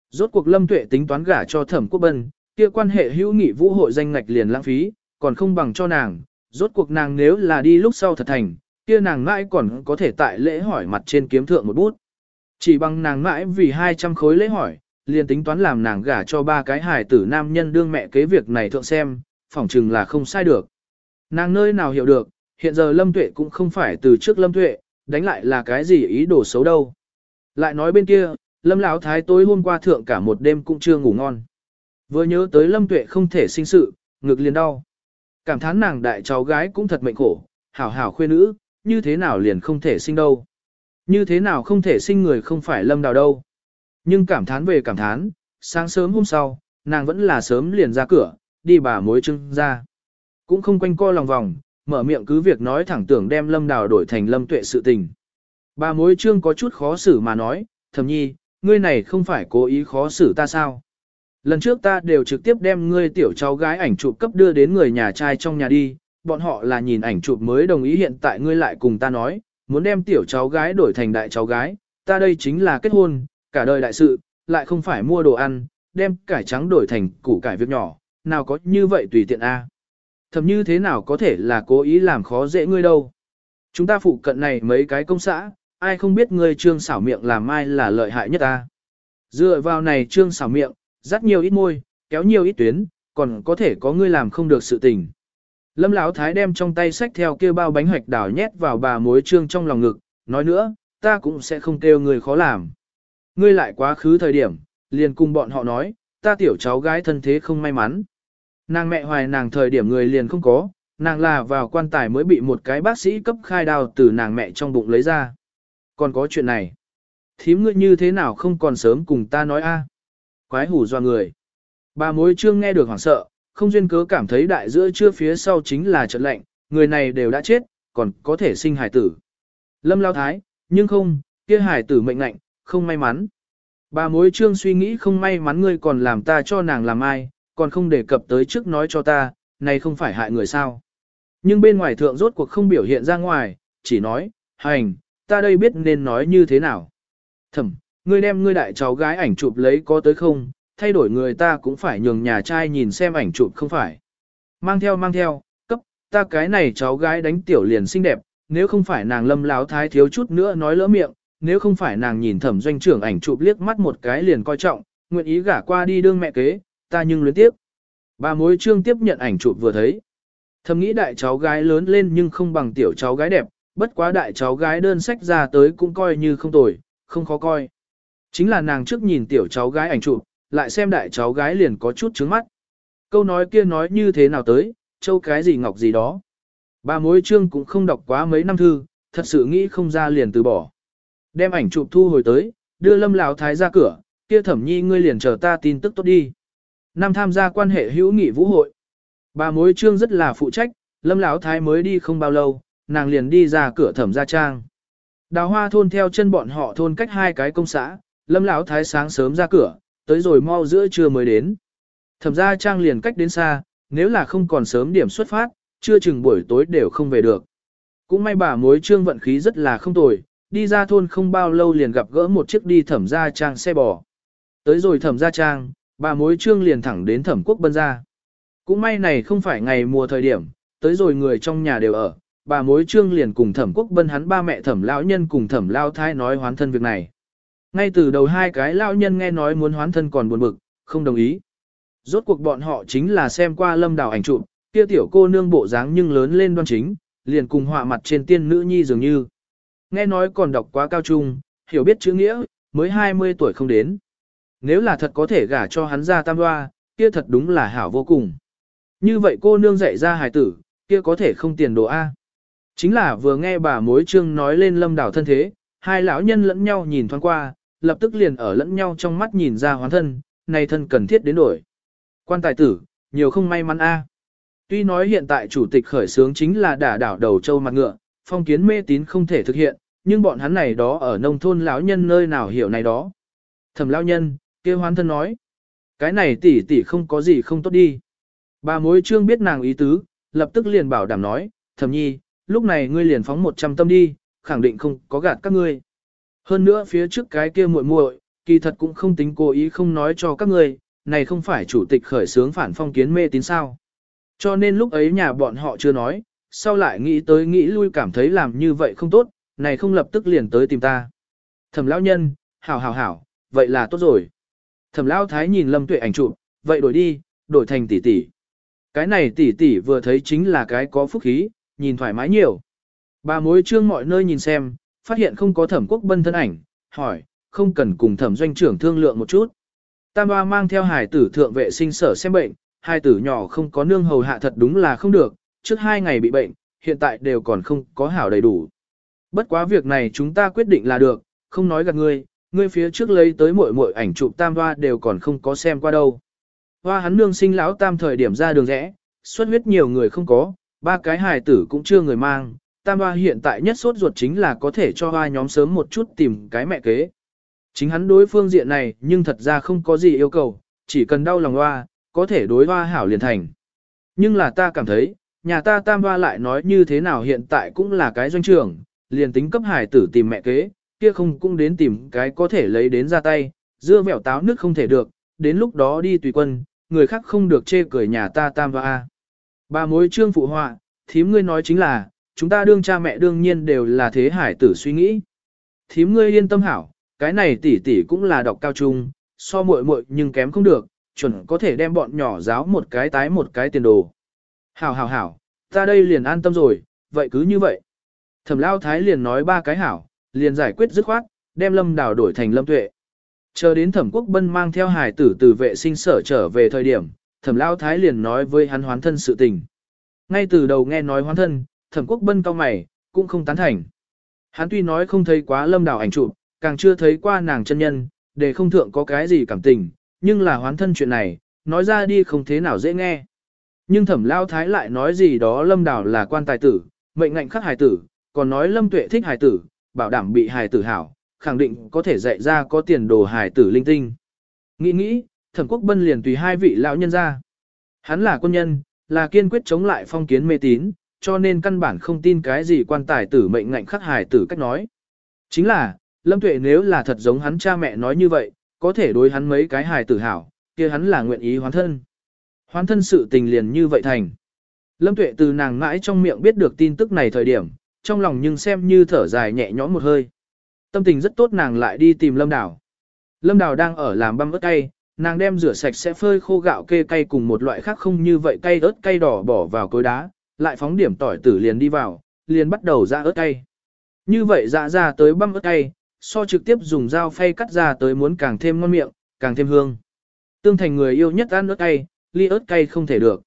Rốt cuộc Lâm Tuệ tính toán gả cho Thẩm Quốc Bân, kia quan hệ hữu nghị vũ hội danh ngạch liền lãng phí, còn không bằng cho nàng, rốt cuộc nàng nếu là đi lúc sau thật thành, kia nàng mãi còn có thể tại lễ hỏi mặt trên kiếm thượng một bút. Chỉ bằng nàng mãi vì 200 khối lễ hỏi, liền tính toán làm nàng gả cho ba cái hài tử nam nhân đương mẹ kế việc này thượng xem, phỏng chừng là không sai được. Nàng nơi nào hiểu được, hiện giờ Lâm Tuệ cũng không phải từ trước Lâm Tuệ, đánh lại là cái gì ý đồ xấu đâu. Lại nói bên kia, Lâm Lão Thái tối hôm qua thượng cả một đêm cũng chưa ngủ ngon. Vừa nhớ tới Lâm Tuệ không thể sinh sự, ngực liền đau. Cảm thán nàng đại cháu gái cũng thật mệnh khổ, hảo hảo khuê nữ, như thế nào liền không thể sinh đâu. Như thế nào không thể sinh người không phải Lâm Đào đâu. Nhưng cảm thán về cảm thán, sáng sớm hôm sau, nàng vẫn là sớm liền ra cửa, đi bà mối trưng ra. Cũng không quanh co lòng vòng, mở miệng cứ việc nói thẳng tưởng đem lâm đào đổi thành lâm tuệ sự tình. Bà mối trương có chút khó xử mà nói, thầm nhi, ngươi này không phải cố ý khó xử ta sao? Lần trước ta đều trực tiếp đem ngươi tiểu cháu gái ảnh chụp cấp đưa đến người nhà trai trong nhà đi, bọn họ là nhìn ảnh chụp mới đồng ý hiện tại ngươi lại cùng ta nói, muốn đem tiểu cháu gái đổi thành đại cháu gái, ta đây chính là kết hôn, cả đời đại sự, lại không phải mua đồ ăn, đem cải trắng đổi thành củ cải việc nhỏ, nào có như vậy tùy tiện a. Thầm như thế nào có thể là cố ý làm khó dễ ngươi đâu. Chúng ta phụ cận này mấy cái công xã, ai không biết ngươi trương xảo miệng làm ai là lợi hại nhất ta. Dựa vào này trương xảo miệng, dắt nhiều ít môi, kéo nhiều ít tuyến, còn có thể có ngươi làm không được sự tình. Lâm Lão Thái đem trong tay sách theo kia bao bánh hoạch đảo nhét vào bà mối trương trong lòng ngực, nói nữa, ta cũng sẽ không kêu người khó làm. Ngươi lại quá khứ thời điểm, liền cùng bọn họ nói, ta tiểu cháu gái thân thế không may mắn. Nàng mẹ hoài nàng thời điểm người liền không có, nàng là vào quan tài mới bị một cái bác sĩ cấp khai đào từ nàng mẹ trong bụng lấy ra. Còn có chuyện này. Thím ngươi như thế nào không còn sớm cùng ta nói a? Quái hủ doa người. Bà mối trương nghe được hoảng sợ, không duyên cớ cảm thấy đại giữa trưa phía sau chính là trận lệnh, người này đều đã chết, còn có thể sinh hải tử. Lâm lao thái, nhưng không, kia hải tử mệnh lệnh, không may mắn. Bà mối trương suy nghĩ không may mắn ngươi còn làm ta cho nàng làm ai, còn không đề cập tới trước nói cho ta, này không phải hại người sao. Nhưng bên ngoài thượng rốt cuộc không biểu hiện ra ngoài, chỉ nói, hành, ta đây biết nên nói như thế nào. Thẩm, ngươi đem ngươi đại cháu gái ảnh chụp lấy có tới không, thay đổi người ta cũng phải nhường nhà trai nhìn xem ảnh chụp không phải. Mang theo mang theo, cấp, ta cái này cháu gái đánh tiểu liền xinh đẹp, nếu không phải nàng lâm láo thái thiếu chút nữa nói lỡ miệng, nếu không phải nàng nhìn thẩm doanh trưởng ảnh chụp liếc mắt một cái liền coi trọng, nguyện ý gả qua đi đương mẹ kế, ta nhưng luyến tiếp. Bà mối trương tiếp nhận ảnh chụp vừa thấy. Thầm nghĩ đại cháu gái lớn lên nhưng không bằng tiểu cháu gái đẹp, bất quá đại cháu gái đơn sách ra tới cũng coi như không tồi, không khó coi. Chính là nàng trước nhìn tiểu cháu gái ảnh chụp, lại xem đại cháu gái liền có chút trướng mắt. Câu nói kia nói như thế nào tới, châu cái gì ngọc gì đó. Bà mối trương cũng không đọc quá mấy năm thư, thật sự nghĩ không ra liền từ bỏ. Đem ảnh chụp thu hồi tới, đưa lâm lão thái ra cửa, kia thẩm nhi ngươi liền chờ ta tin tức tốt đi. Năm tham gia quan hệ hữu nghị vũ hội. Bà mối trương rất là phụ trách, lâm lão thái mới đi không bao lâu, nàng liền đi ra cửa thẩm gia trang. Đào hoa thôn theo chân bọn họ thôn cách hai cái công xã, lâm lão thái sáng sớm ra cửa, tới rồi mau giữa trưa mới đến. Thẩm gia trang liền cách đến xa, nếu là không còn sớm điểm xuất phát, chưa chừng buổi tối đều không về được. Cũng may bà mối trương vận khí rất là không tồi, đi ra thôn không bao lâu liền gặp gỡ một chiếc đi thẩm gia trang xe bò. Tới rồi thẩm gia trang, bà mối trương liền thẳng đến thẩm quốc bân ra. Cũng may này không phải ngày mùa thời điểm, tới rồi người trong nhà đều ở, bà mối trương liền cùng thẩm quốc bân hắn ba mẹ thẩm lão nhân cùng thẩm lao thái nói hoán thân việc này. Ngay từ đầu hai cái lão nhân nghe nói muốn hoán thân còn buồn bực, không đồng ý. Rốt cuộc bọn họ chính là xem qua lâm đào ảnh chụp, kia tiểu cô nương bộ dáng nhưng lớn lên đoan chính, liền cùng họa mặt trên tiên nữ nhi dường như. Nghe nói còn đọc quá cao trung, hiểu biết chữ nghĩa, mới 20 tuổi không đến. Nếu là thật có thể gả cho hắn ra tam hoa, kia thật đúng là hảo vô cùng. Như vậy cô nương dạy ra hài tử, kia có thể không tiền đồ A. Chính là vừa nghe bà mối trương nói lên lâm đảo thân thế, hai lão nhân lẫn nhau nhìn thoáng qua, lập tức liền ở lẫn nhau trong mắt nhìn ra hoán thân, này thân cần thiết đến đổi. Quan tài tử, nhiều không may mắn A. Tuy nói hiện tại chủ tịch khởi sướng chính là đả đảo đầu châu mặt ngựa, phong kiến mê tín không thể thực hiện, nhưng bọn hắn này đó ở nông thôn lão nhân nơi nào hiểu này đó. Thẩm lão nhân, kia hoán thân nói, cái này tỷ tỷ không có gì không tốt đi. Bà mối trương biết nàng ý tứ, lập tức liền bảo đảm nói, thẩm nhi, lúc này ngươi liền phóng 100 tâm đi, khẳng định không có gạt các ngươi. Hơn nữa phía trước cái kia muội muội, kỳ thật cũng không tính cố ý không nói cho các ngươi, này không phải chủ tịch khởi sướng phản phong kiến mê tín sao. Cho nên lúc ấy nhà bọn họ chưa nói, sau lại nghĩ tới nghĩ lui cảm thấy làm như vậy không tốt, này không lập tức liền tới tìm ta. Thẩm lão nhân, hảo hảo hảo, vậy là tốt rồi. Thẩm lão thái nhìn Lâm Tuệ ảnh chụp, vậy đổi đi, đổi thành tỷ tỷ. Cái này tỷ tỷ vừa thấy chính là cái có phúc khí, nhìn thoải mái nhiều. Bà mối trương mọi nơi nhìn xem, phát hiện không có thẩm quốc bân thân ảnh, hỏi, không cần cùng thẩm doanh trưởng thương lượng một chút. Tam Hoa mang theo hải tử thượng vệ sinh sở xem bệnh, hai tử nhỏ không có nương hầu hạ thật đúng là không được, trước hai ngày bị bệnh, hiện tại đều còn không có hảo đầy đủ. Bất quá việc này chúng ta quyết định là được, không nói gạt ngươi, ngươi phía trước lấy tới mỗi mỗi ảnh chụp tam hoa đều còn không có xem qua đâu. Hoa hắn nương sinh lão tam thời điểm ra đường rẽ, xuất huyết nhiều người không có, ba cái hài tử cũng chưa người mang, tam hoa hiện tại nhất sốt ruột chính là có thể cho hoa nhóm sớm một chút tìm cái mẹ kế. Chính hắn đối phương diện này nhưng thật ra không có gì yêu cầu, chỉ cần đau lòng hoa, có thể đối hoa hảo liền thành. Nhưng là ta cảm thấy, nhà ta tam hoa lại nói như thế nào hiện tại cũng là cái doanh trưởng, liền tính cấp hải tử tìm mẹ kế, kia không cũng đến tìm cái có thể lấy đến ra tay, dưa vẻo táo nước không thể được, đến lúc đó đi tùy quân, người khác không được chê cười nhà ta tam hoa. Bà mối trương phụ họa, thím ngươi nói chính là, chúng ta đương cha mẹ đương nhiên đều là thế hải tử suy nghĩ. Thím ngươi yên tâm hảo, cái này tỷ tỷ cũng là đọc cao trung, so muội muội nhưng kém không được, chuẩn có thể đem bọn nhỏ giáo một cái tái một cái tiền đồ. Hảo hảo hảo, ta đây liền an tâm rồi, vậy cứ như vậy. Thẩm lao thái liền nói ba cái hảo, liền giải quyết dứt khoát, đem lâm đào đổi thành lâm tuệ. Chờ đến thẩm quốc bân mang theo hải tử từ vệ sinh sở trở về thời điểm, thẩm lao thái liền nói với hắn hoán thân sự tình. Ngay từ đầu nghe nói hoán thân, thẩm quốc bân cao mày, cũng không tán thành. Hắn tuy nói không thấy quá lâm đào ảnh chụp, càng chưa thấy qua nàng chân nhân, để không thượng có cái gì cảm tình, nhưng là hoán thân chuyện này, nói ra đi không thế nào dễ nghe. Nhưng thẩm lao thái lại nói gì đó lâm đào là quan tài tử, mệnh ngạnh khắc hài tử, còn nói lâm tuệ thích hài tử, bảo đảm bị hài tử hảo, khẳng định có thể dạy ra có tiền đồ hài tử linh tinh. Nghĩ nghĩ, thẩm quốc bân liền tùy hai vị lão nhân ra. Hắn là quân nhân, là kiên quyết chống lại phong kiến mê tín, cho nên căn bản không tin cái gì quan tài tử mệnh ngạnh khắc hài tử cách nói. Chính là, Lâm Tuệ nếu là thật giống hắn cha mẹ nói như vậy, có thể đối hắn mấy cái hài tử hảo, kia hắn là nguyện ý hoán thân. Hoán thân sự tình liền như vậy thành. Lâm Tuệ từ nàng mãi trong miệng biết được tin tức này thời điểm, trong lòng nhưng xem như thở dài nhẹ nhõm một hơi. Tâm tình rất tốt nàng lại đi tìm Lâm Đào. Lâm Đào đang ở làm băm ớt cay, nàng đem rửa sạch sẽ phơi khô gạo kê cay cùng một loại khác không như vậy cay ớt cay đỏ bỏ vào cối đá, lại phóng điểm tỏi tử liền đi vào, liền bắt đầu ra ớt cay. Như vậy dạ ra tới băm ớt cay, so trực tiếp dùng dao phay cắt ra tới muốn càng thêm ngon miệng, càng thêm hương. Tương thành người yêu nhất ăn ớt cay, ly ớt cay không thể được.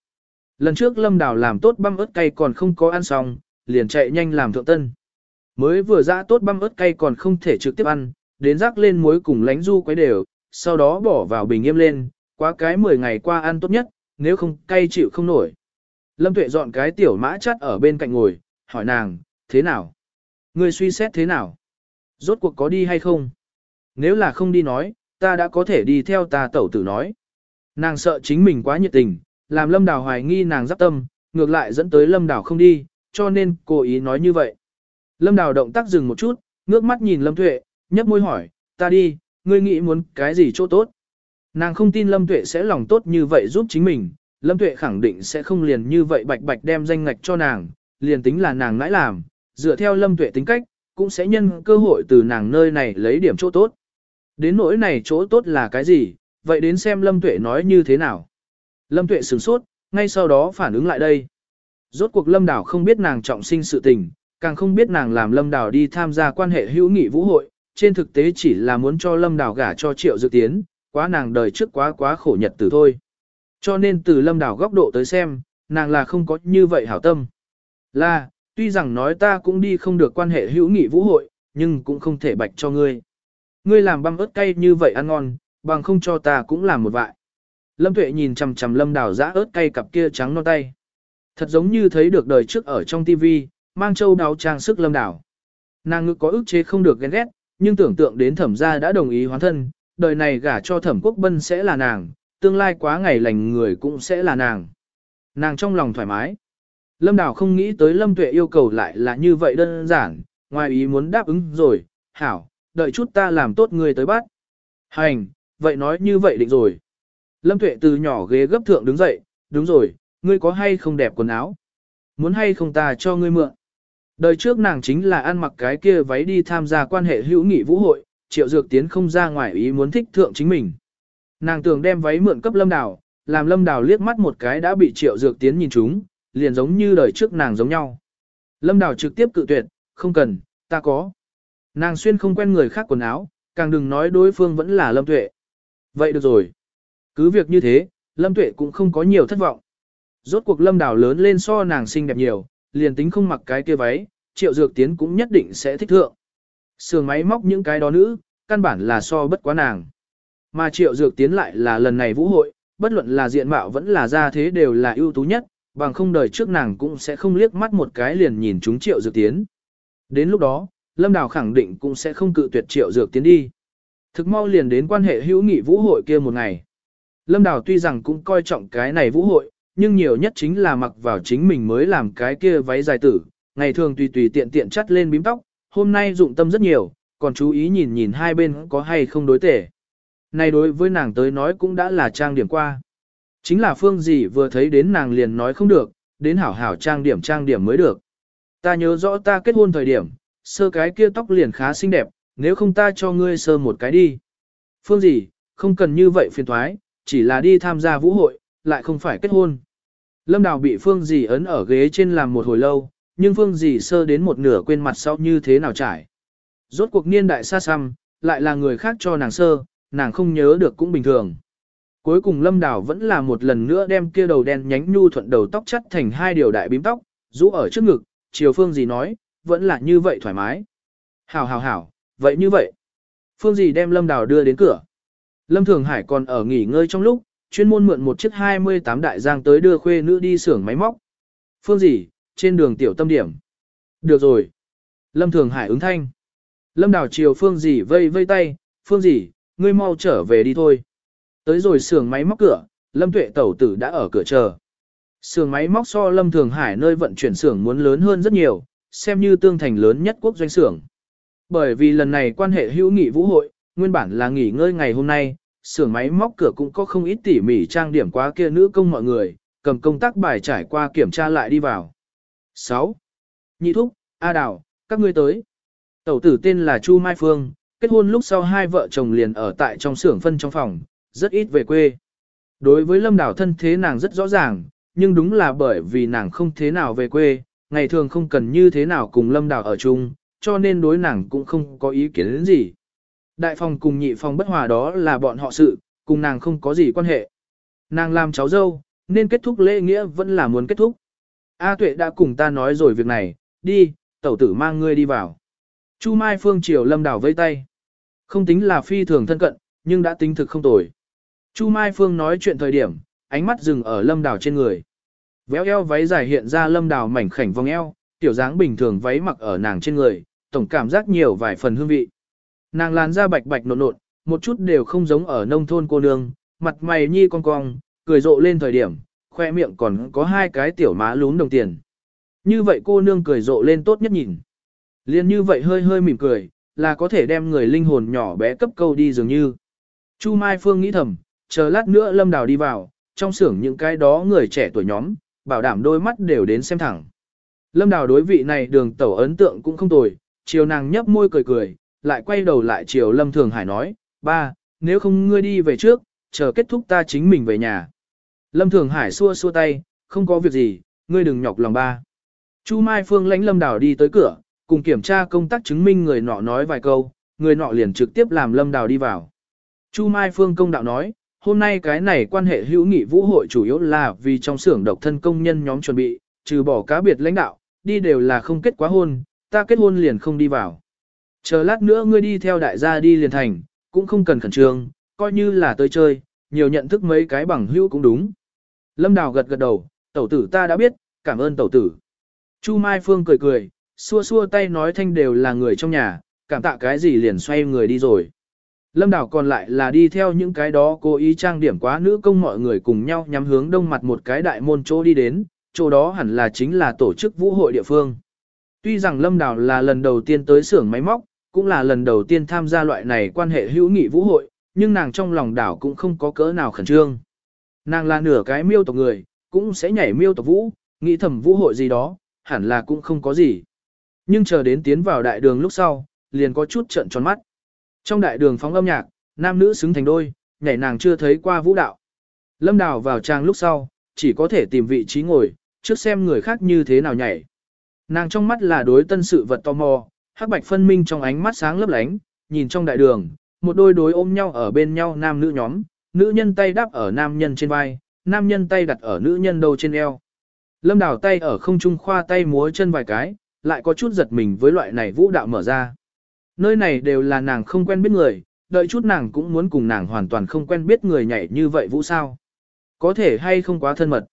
Lần trước Lâm Đào làm tốt băm ớt cay còn không có ăn xong, liền chạy nhanh làm thượng tân. Mới vừa ra tốt băm ớt cay còn không thể trực tiếp ăn, đến rắc lên muối cùng lánh du quấy đều, sau đó bỏ vào bình nghiêm lên, quá cái 10 ngày qua ăn tốt nhất, nếu không cay chịu không nổi. Lâm Tuệ dọn cái tiểu mã chắt ở bên cạnh ngồi, hỏi nàng, thế nào? Người suy xét thế nào? Rốt cuộc có đi hay không? Nếu là không đi nói, ta đã có thể đi theo ta tẩu tử nói. Nàng sợ chính mình quá nhiệt tình, làm lâm đào hoài nghi nàng giáp tâm, ngược lại dẫn tới lâm đào không đi, cho nên cố ý nói như vậy. Lâm đào động tác dừng một chút, ngước mắt nhìn Lâm Tuệ, nhấp môi hỏi, ta đi, ngươi nghĩ muốn cái gì chỗ tốt? Nàng không tin Lâm Tuệ sẽ lòng tốt như vậy giúp chính mình, Lâm Tuệ khẳng định sẽ không liền như vậy bạch bạch đem danh ngạch cho nàng, liền tính là nàng ngãi làm, dựa theo Lâm Tuệ tính cách, cũng sẽ nhân cơ hội từ nàng nơi này lấy điểm chỗ tốt. Đến nỗi này chỗ tốt là cái gì, vậy đến xem Lâm Tuệ nói như thế nào. Lâm Tuệ sửng sốt, ngay sau đó phản ứng lại đây. Rốt cuộc Lâm Đảo không biết nàng trọng sinh sự tình, càng không biết nàng làm Lâm Đảo đi tham gia quan hệ hữu nghị vũ hội, trên thực tế chỉ là muốn cho Lâm Đảo gả cho Triệu Dự Tiến, quá nàng đời trước quá quá khổ nhật từ thôi. Cho nên từ Lâm Đảo góc độ tới xem, nàng là không có như vậy hảo tâm. Là, tuy rằng nói ta cũng đi không được quan hệ hữu nghị vũ hội, nhưng cũng không thể bạch cho ngươi. Ngươi làm băm ớt cay như vậy ăn ngon, bằng không cho ta cũng làm một vại. Lâm Tuệ nhìn chằm chằm Lâm Đào giã ớt cay cặp kia trắng non tay. Thật giống như thấy được đời trước ở trong tivi, mang châu đào trang sức Lâm đảo. Nàng ngực có ức chế không được ghen ghét, nhưng tưởng tượng đến thẩm gia đã đồng ý hoán thân, đời này gả cho thẩm quốc bân sẽ là nàng, tương lai quá ngày lành người cũng sẽ là nàng. Nàng trong lòng thoải mái. Lâm Đào không nghĩ tới Lâm Tuệ yêu cầu lại là như vậy đơn giản, ngoài ý muốn đáp ứng rồi, hảo, đợi chút ta làm tốt người tới bắt. Hành, vậy nói như vậy định rồi. Lâm Tuệ từ nhỏ ghế gấp thượng đứng dậy, đúng rồi, ngươi có hay không đẹp quần áo? Muốn hay không ta cho ngươi mượn? Đời trước nàng chính là ăn mặc cái kia váy đi tham gia quan hệ hữu nghị vũ hội, triệu dược tiến không ra ngoài ý muốn thích thượng chính mình. Nàng tưởng đem váy mượn cấp lâm đào, làm lâm đào liếc mắt một cái đã bị triệu dược tiến nhìn chúng, liền giống như đời trước nàng giống nhau. Lâm đào trực tiếp cự tuyệt, không cần, ta có. Nàng xuyên không quen người khác quần áo, càng đừng nói đối phương vẫn là lâm tuệ. Vậy được rồi. Cứ việc như thế, lâm tuệ cũng không có nhiều thất vọng. Rốt cuộc lâm đào lớn lên so nàng xinh đẹp nhiều, liền tính không mặc cái kia váy, triệu dược tiến cũng nhất định sẽ thích thượng. Sườn máy móc những cái đó nữ, căn bản là so bất quá nàng. Mà triệu dược tiến lại là lần này vũ hội, bất luận là diện mạo vẫn là gia thế đều là ưu tú nhất, bằng không đời trước nàng cũng sẽ không liếc mắt một cái liền nhìn chúng triệu dược tiến. Đến lúc đó, Lâm Đào khẳng định cũng sẽ không cự tuyệt triệu dược tiến đi. Thực mau liền đến quan hệ hữu nghị vũ hội kia một ngày. Lâm Đào tuy rằng cũng coi trọng cái này vũ hội, nhưng nhiều nhất chính là mặc vào chính mình mới làm cái kia váy dài tử, ngày thường tùy tùy tiện tiện chắt lên bím tóc, hôm nay dụng tâm rất nhiều, còn chú ý nhìn nhìn hai bên có hay không đối tể. Này đối với nàng tới nói cũng đã là trang điểm qua. Chính là phương gì vừa thấy đến nàng liền nói không được, đến hảo hảo trang điểm trang điểm mới được. Ta nhớ rõ ta kết hôn thời điểm, sơ cái kia tóc liền khá xinh đẹp, nếu không ta cho ngươi sơ một cái đi. Phương gì, không cần như vậy phiền thoái, chỉ là đi tham gia vũ hội, lại không phải kết hôn. Lâm Đào bị Phương Dì ấn ở ghế trên làm một hồi lâu, nhưng Phương Dì sơ đến một nửa quên mặt sau như thế nào trải. Rốt cuộc niên đại xa xăm, lại là người khác cho nàng sơ, nàng không nhớ được cũng bình thường. Cuối cùng Lâm Đào vẫn là một lần nữa đem kia đầu đen nhánh nhu thuận đầu tóc chắt thành hai điều đại bím tóc, rũ ở trước ngực, chiều Phương Dì nói, vẫn là như vậy thoải mái. Hảo hảo hảo, vậy như vậy. Phương Dì đem Lâm Đào đưa đến cửa. Lâm Thường Hải còn ở nghỉ ngơi trong lúc, chuyên môn mượn một chiếc 28 đại giang tới đưa khuê nữ đi xưởng máy móc. Phương gì, trên đường tiểu tâm điểm. Được rồi. Lâm Thường Hải ứng thanh. Lâm Đào chiều Phương gì vây vây tay, Phương gì, ngươi mau trở về đi thôi. Tới rồi xưởng máy móc cửa, Lâm Tuệ tẩu tử đã ở cửa chờ. Xưởng máy móc so Lâm Thường Hải nơi vận chuyển xưởng muốn lớn hơn rất nhiều, xem như tương thành lớn nhất quốc doanh xưởng. Bởi vì lần này quan hệ hữu nghị vũ hội, nguyên bản là nghỉ ngơi ngày hôm nay, xưởng máy móc cửa cũng có không ít tỉ mỉ trang điểm quá kia nữ công mọi người, cầm công tác bài trải qua kiểm tra lại đi vào. 6. Nhị thúc, A Đào, các ngươi tới. Tẩu tử tên là Chu Mai Phương, kết hôn lúc sau hai vợ chồng liền ở tại trong xưởng phân trong phòng, rất ít về quê. Đối với Lâm Đào thân thế nàng rất rõ ràng, nhưng đúng là bởi vì nàng không thế nào về quê, ngày thường không cần như thế nào cùng Lâm Đào ở chung, cho nên đối nàng cũng không có ý kiến đến gì. Đại phòng cùng nhị phòng bất hòa đó là bọn họ sự, cùng nàng không có gì quan hệ. Nàng làm cháu dâu, nên kết thúc lễ nghĩa vẫn là muốn kết thúc. A tuệ đã cùng ta nói rồi việc này, đi, tẩu tử mang ngươi đi vào. Chu Mai Phương Triều Lâm đảo vây tay. Không tính là phi thường thân cận, nhưng đã tính thực không tồi. Chu Mai Phương nói chuyện thời điểm, ánh mắt dừng ở Lâm đảo trên người. Véo eo váy dài hiện ra Lâm đảo mảnh khảnh vòng eo, tiểu dáng bình thường váy mặc ở nàng trên người, tổng cảm giác nhiều vài phần hương vị. Nàng làn da bạch bạch nộn nộn, một chút đều không giống ở nông thôn cô nương, mặt mày nhi cong cong, cười rộ lên thời điểm, khoe miệng còn có hai cái tiểu má lún đồng tiền. Như vậy cô nương cười rộ lên tốt nhất nhìn. Liên như vậy hơi hơi mỉm cười, là có thể đem người linh hồn nhỏ bé cấp câu đi dường như. Chu Mai Phương nghĩ thầm, chờ lát nữa Lâm Đào đi vào, trong xưởng những cái đó người trẻ tuổi nhóm, bảo đảm đôi mắt đều đến xem thẳng. Lâm Đào đối vị này đường tẩu ấn tượng cũng không tồi, chiều nàng nhấp môi cười cười, lại quay đầu lại chiều Lâm Thường Hải nói, ba, nếu không ngươi đi về trước, chờ kết thúc ta chính mình về nhà. Lâm Thường Hải xua xua tay, không có việc gì, ngươi đừng nhọc lòng ba. Chu Mai Phương lãnh Lâm Đào đi tới cửa, cùng kiểm tra công tác chứng minh người nọ nói vài câu, người nọ liền trực tiếp làm Lâm Đào đi vào. Chu Mai Phương công đạo nói, hôm nay cái này quan hệ hữu nghị vũ hội chủ yếu là vì trong xưởng độc thân công nhân nhóm chuẩn bị, trừ bỏ cá biệt lãnh đạo, đi đều là không kết quá hôn, ta kết hôn liền không đi vào. Chờ lát nữa ngươi đi theo đại gia đi liền thành, cũng không cần khẩn trương, coi như là tới chơi, nhiều nhận thức mấy cái bằng hữu cũng đúng. Lâm Đào gật gật đầu, tẩu tử ta đã biết, cảm ơn tẩu tử. Chu Mai Phương cười cười, xua xua tay nói thanh đều là người trong nhà, cảm tạ cái gì liền xoay người đi rồi. Lâm Đào còn lại là đi theo những cái đó cố ý trang điểm quá nữ công mọi người cùng nhau nhắm hướng đông mặt một cái đại môn chỗ đi đến, chỗ đó hẳn là chính là tổ chức vũ hội địa phương. Tuy rằng Lâm Đào là lần đầu tiên tới xưởng máy móc, cũng là lần đầu tiên tham gia loại này quan hệ hữu nghị vũ hội, nhưng nàng trong lòng đảo cũng không có cỡ nào khẩn trương. Nàng là nửa cái miêu tộc người, cũng sẽ nhảy miêu tộc vũ, nghĩ thầm vũ hội gì đó, hẳn là cũng không có gì. Nhưng chờ đến tiến vào đại đường lúc sau, liền có chút trận tròn mắt. Trong đại đường phóng âm nhạc, nam nữ xứng thành đôi, nhảy nàng chưa thấy qua vũ đạo. Lâm Đào vào trang lúc sau, chỉ có thể tìm vị trí ngồi, trước xem người khác như thế nào nhảy. Nàng trong mắt là đối tân sự vật tò mò, hắc bạch phân minh trong ánh mắt sáng lấp lánh, nhìn trong đại đường, một đôi đối ôm nhau ở bên nhau nam nữ nhóm, nữ nhân tay đắp ở nam nhân trên vai, nam nhân tay đặt ở nữ nhân đầu trên eo. Lâm Đào tay ở không trung khoa tay múa chân vài cái, lại có chút giật mình với loại này vũ đạo mở ra. Nơi này đều là nàng không quen biết người, đợi chút nàng cũng muốn cùng nàng hoàn toàn không quen biết người nhảy như vậy vũ sao. Có thể hay không quá thân mật.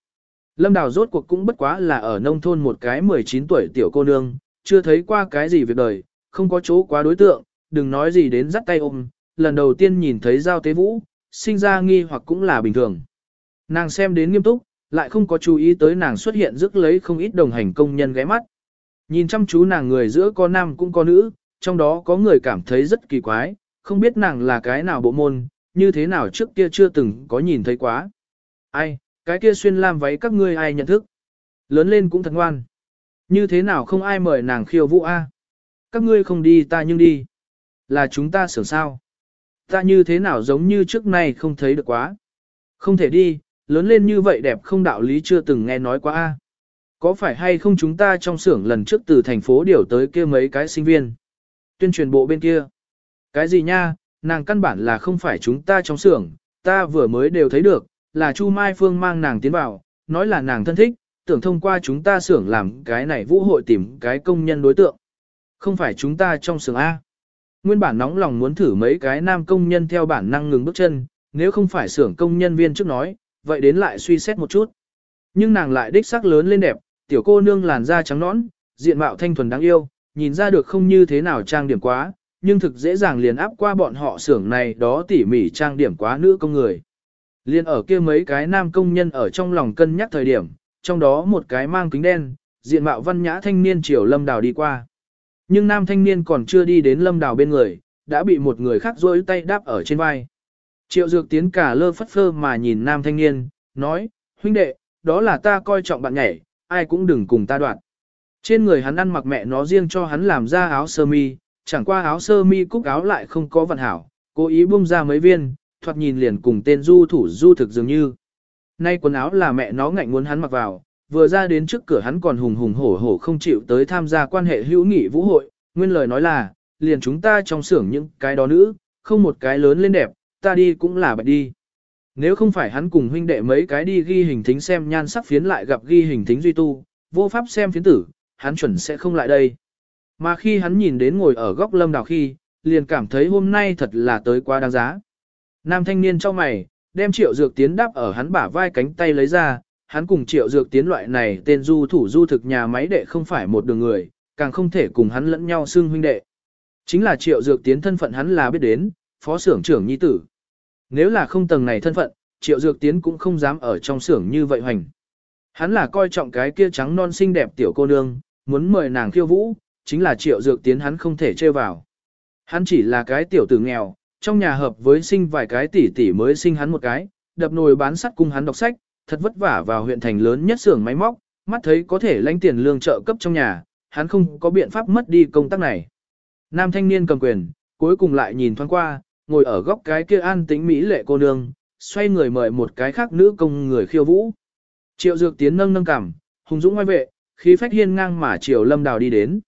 Lâm Đào rốt cuộc cũng bất quá là ở nông thôn một cái 19 tuổi tiểu cô nương, chưa thấy qua cái gì việc đời, không có chỗ quá đối tượng, đừng nói gì đến dắt tay ôm, lần đầu tiên nhìn thấy giao tế vũ, sinh ra nghi hoặc cũng là bình thường. Nàng xem đến nghiêm túc, lại không có chú ý tới nàng xuất hiện rước lấy không ít đồng hành công nhân ghé mắt. Nhìn chăm chú nàng người giữa có nam cũng có nữ, trong đó có người cảm thấy rất kỳ quái, không biết nàng là cái nào bộ môn, như thế nào trước kia chưa từng có nhìn thấy quá. Ai, cái kia xuyên lam váy các ngươi ai nhận thức. Lớn lên cũng thật ngoan. Như thế nào không ai mời nàng khiêu vũ a? Các ngươi không đi ta nhưng đi. Là chúng ta sửa sao? Ta như thế nào giống như trước nay không thấy được quá. Không thể đi, lớn lên như vậy đẹp không đạo lý chưa từng nghe nói quá a. Có phải hay không chúng ta trong xưởng lần trước từ thành phố điều tới kia mấy cái sinh viên? Tuyên truyền bộ bên kia. Cái gì nha, nàng căn bản là không phải chúng ta trong xưởng, ta vừa mới đều thấy được, là Chu Mai Phương mang nàng tiến vào, nói là nàng thân thích, tưởng thông qua chúng ta xưởng làm cái này vũ hội tìm cái công nhân đối tượng. Không phải chúng ta trong xưởng A. Nguyên bản nóng lòng muốn thử mấy cái nam công nhân theo bản năng ngừng bước chân, nếu không phải xưởng công nhân viên trước nói, vậy đến lại suy xét một chút. Nhưng nàng lại đích sắc lớn lên đẹp, tiểu cô nương làn da trắng nõn, diện mạo thanh thuần đáng yêu, nhìn ra được không như thế nào trang điểm quá, nhưng thực dễ dàng liền áp qua bọn họ xưởng này đó tỉ mỉ trang điểm quá nữ công người. Liên ở kia mấy cái nam công nhân ở trong lòng cân nhắc thời điểm, trong đó một cái mang kính đen, diện mạo văn nhã thanh niên chiều lâm đào đi qua. Nhưng nam thanh niên còn chưa đi đến lâm đào bên người, đã bị một người khác rối tay đáp ở trên vai. Triệu dược tiến cả lơ phất phơ mà nhìn nam thanh niên, nói, huynh đệ, đó là ta coi trọng bạn nhảy, ai cũng đừng cùng ta đoạn. Trên người hắn ăn mặc mẹ nó riêng cho hắn làm ra áo sơ mi, chẳng qua áo sơ mi cúc áo lại không có vận hảo, cố ý bung ra mấy viên, thoạt nhìn liền cùng tên du thủ du thực dường như. Nay quần áo là mẹ nó ngạnh muốn hắn mặc vào, vừa ra đến trước cửa hắn còn hùng hùng hổ hổ không chịu tới tham gia quan hệ hữu nghị vũ hội, nguyên lời nói là, liền chúng ta trong xưởng những cái đó nữ, không một cái lớn lên đẹp, ta đi cũng là bạch đi. Nếu không phải hắn cùng huynh đệ mấy cái đi ghi hình thính xem nhan sắc phiến lại gặp ghi hình thính duy tu, vô pháp xem phiến tử, hắn chuẩn sẽ không lại đây. Mà khi hắn nhìn đến ngồi ở góc lâm đào khi, liền cảm thấy hôm nay thật là tới quá đáng giá. Nam thanh niên cho mày, đem triệu dược tiến đáp ở hắn bả vai cánh tay lấy ra, hắn cùng triệu dược tiến loại này tên du thủ du thực nhà máy đệ không phải một đường người, càng không thể cùng hắn lẫn nhau xưng huynh đệ. Chính là triệu dược tiến thân phận hắn là biết đến, phó xưởng trưởng nhi tử. Nếu là không tầng này thân phận, triệu dược tiến cũng không dám ở trong xưởng như vậy hoành. Hắn là coi trọng cái kia trắng non xinh đẹp tiểu cô nương, muốn mời nàng khiêu vũ, chính là triệu dược tiến hắn không thể chơi vào. Hắn chỉ là cái tiểu tử nghèo, trong nhà hợp với sinh vài cái tỷ tỷ mới sinh hắn một cái, đập nồi bán sắt cung hắn đọc sách, thật vất vả vào huyện thành lớn nhất xưởng máy móc, mắt thấy có thể lãnh tiền lương trợ cấp trong nhà, hắn không có biện pháp mất đi công tác này. Nam thanh niên cầm quyền, cuối cùng lại nhìn thoáng qua, ngồi ở góc cái kia an tĩnh mỹ lệ cô nương, xoay người mời một cái khác nữ công người khiêu vũ. Triệu Dược Tiến nâng nâng cằm, hùng dũng ngoài vệ, khí phách hiên ngang mà Triệu Lâm Đào đi đến.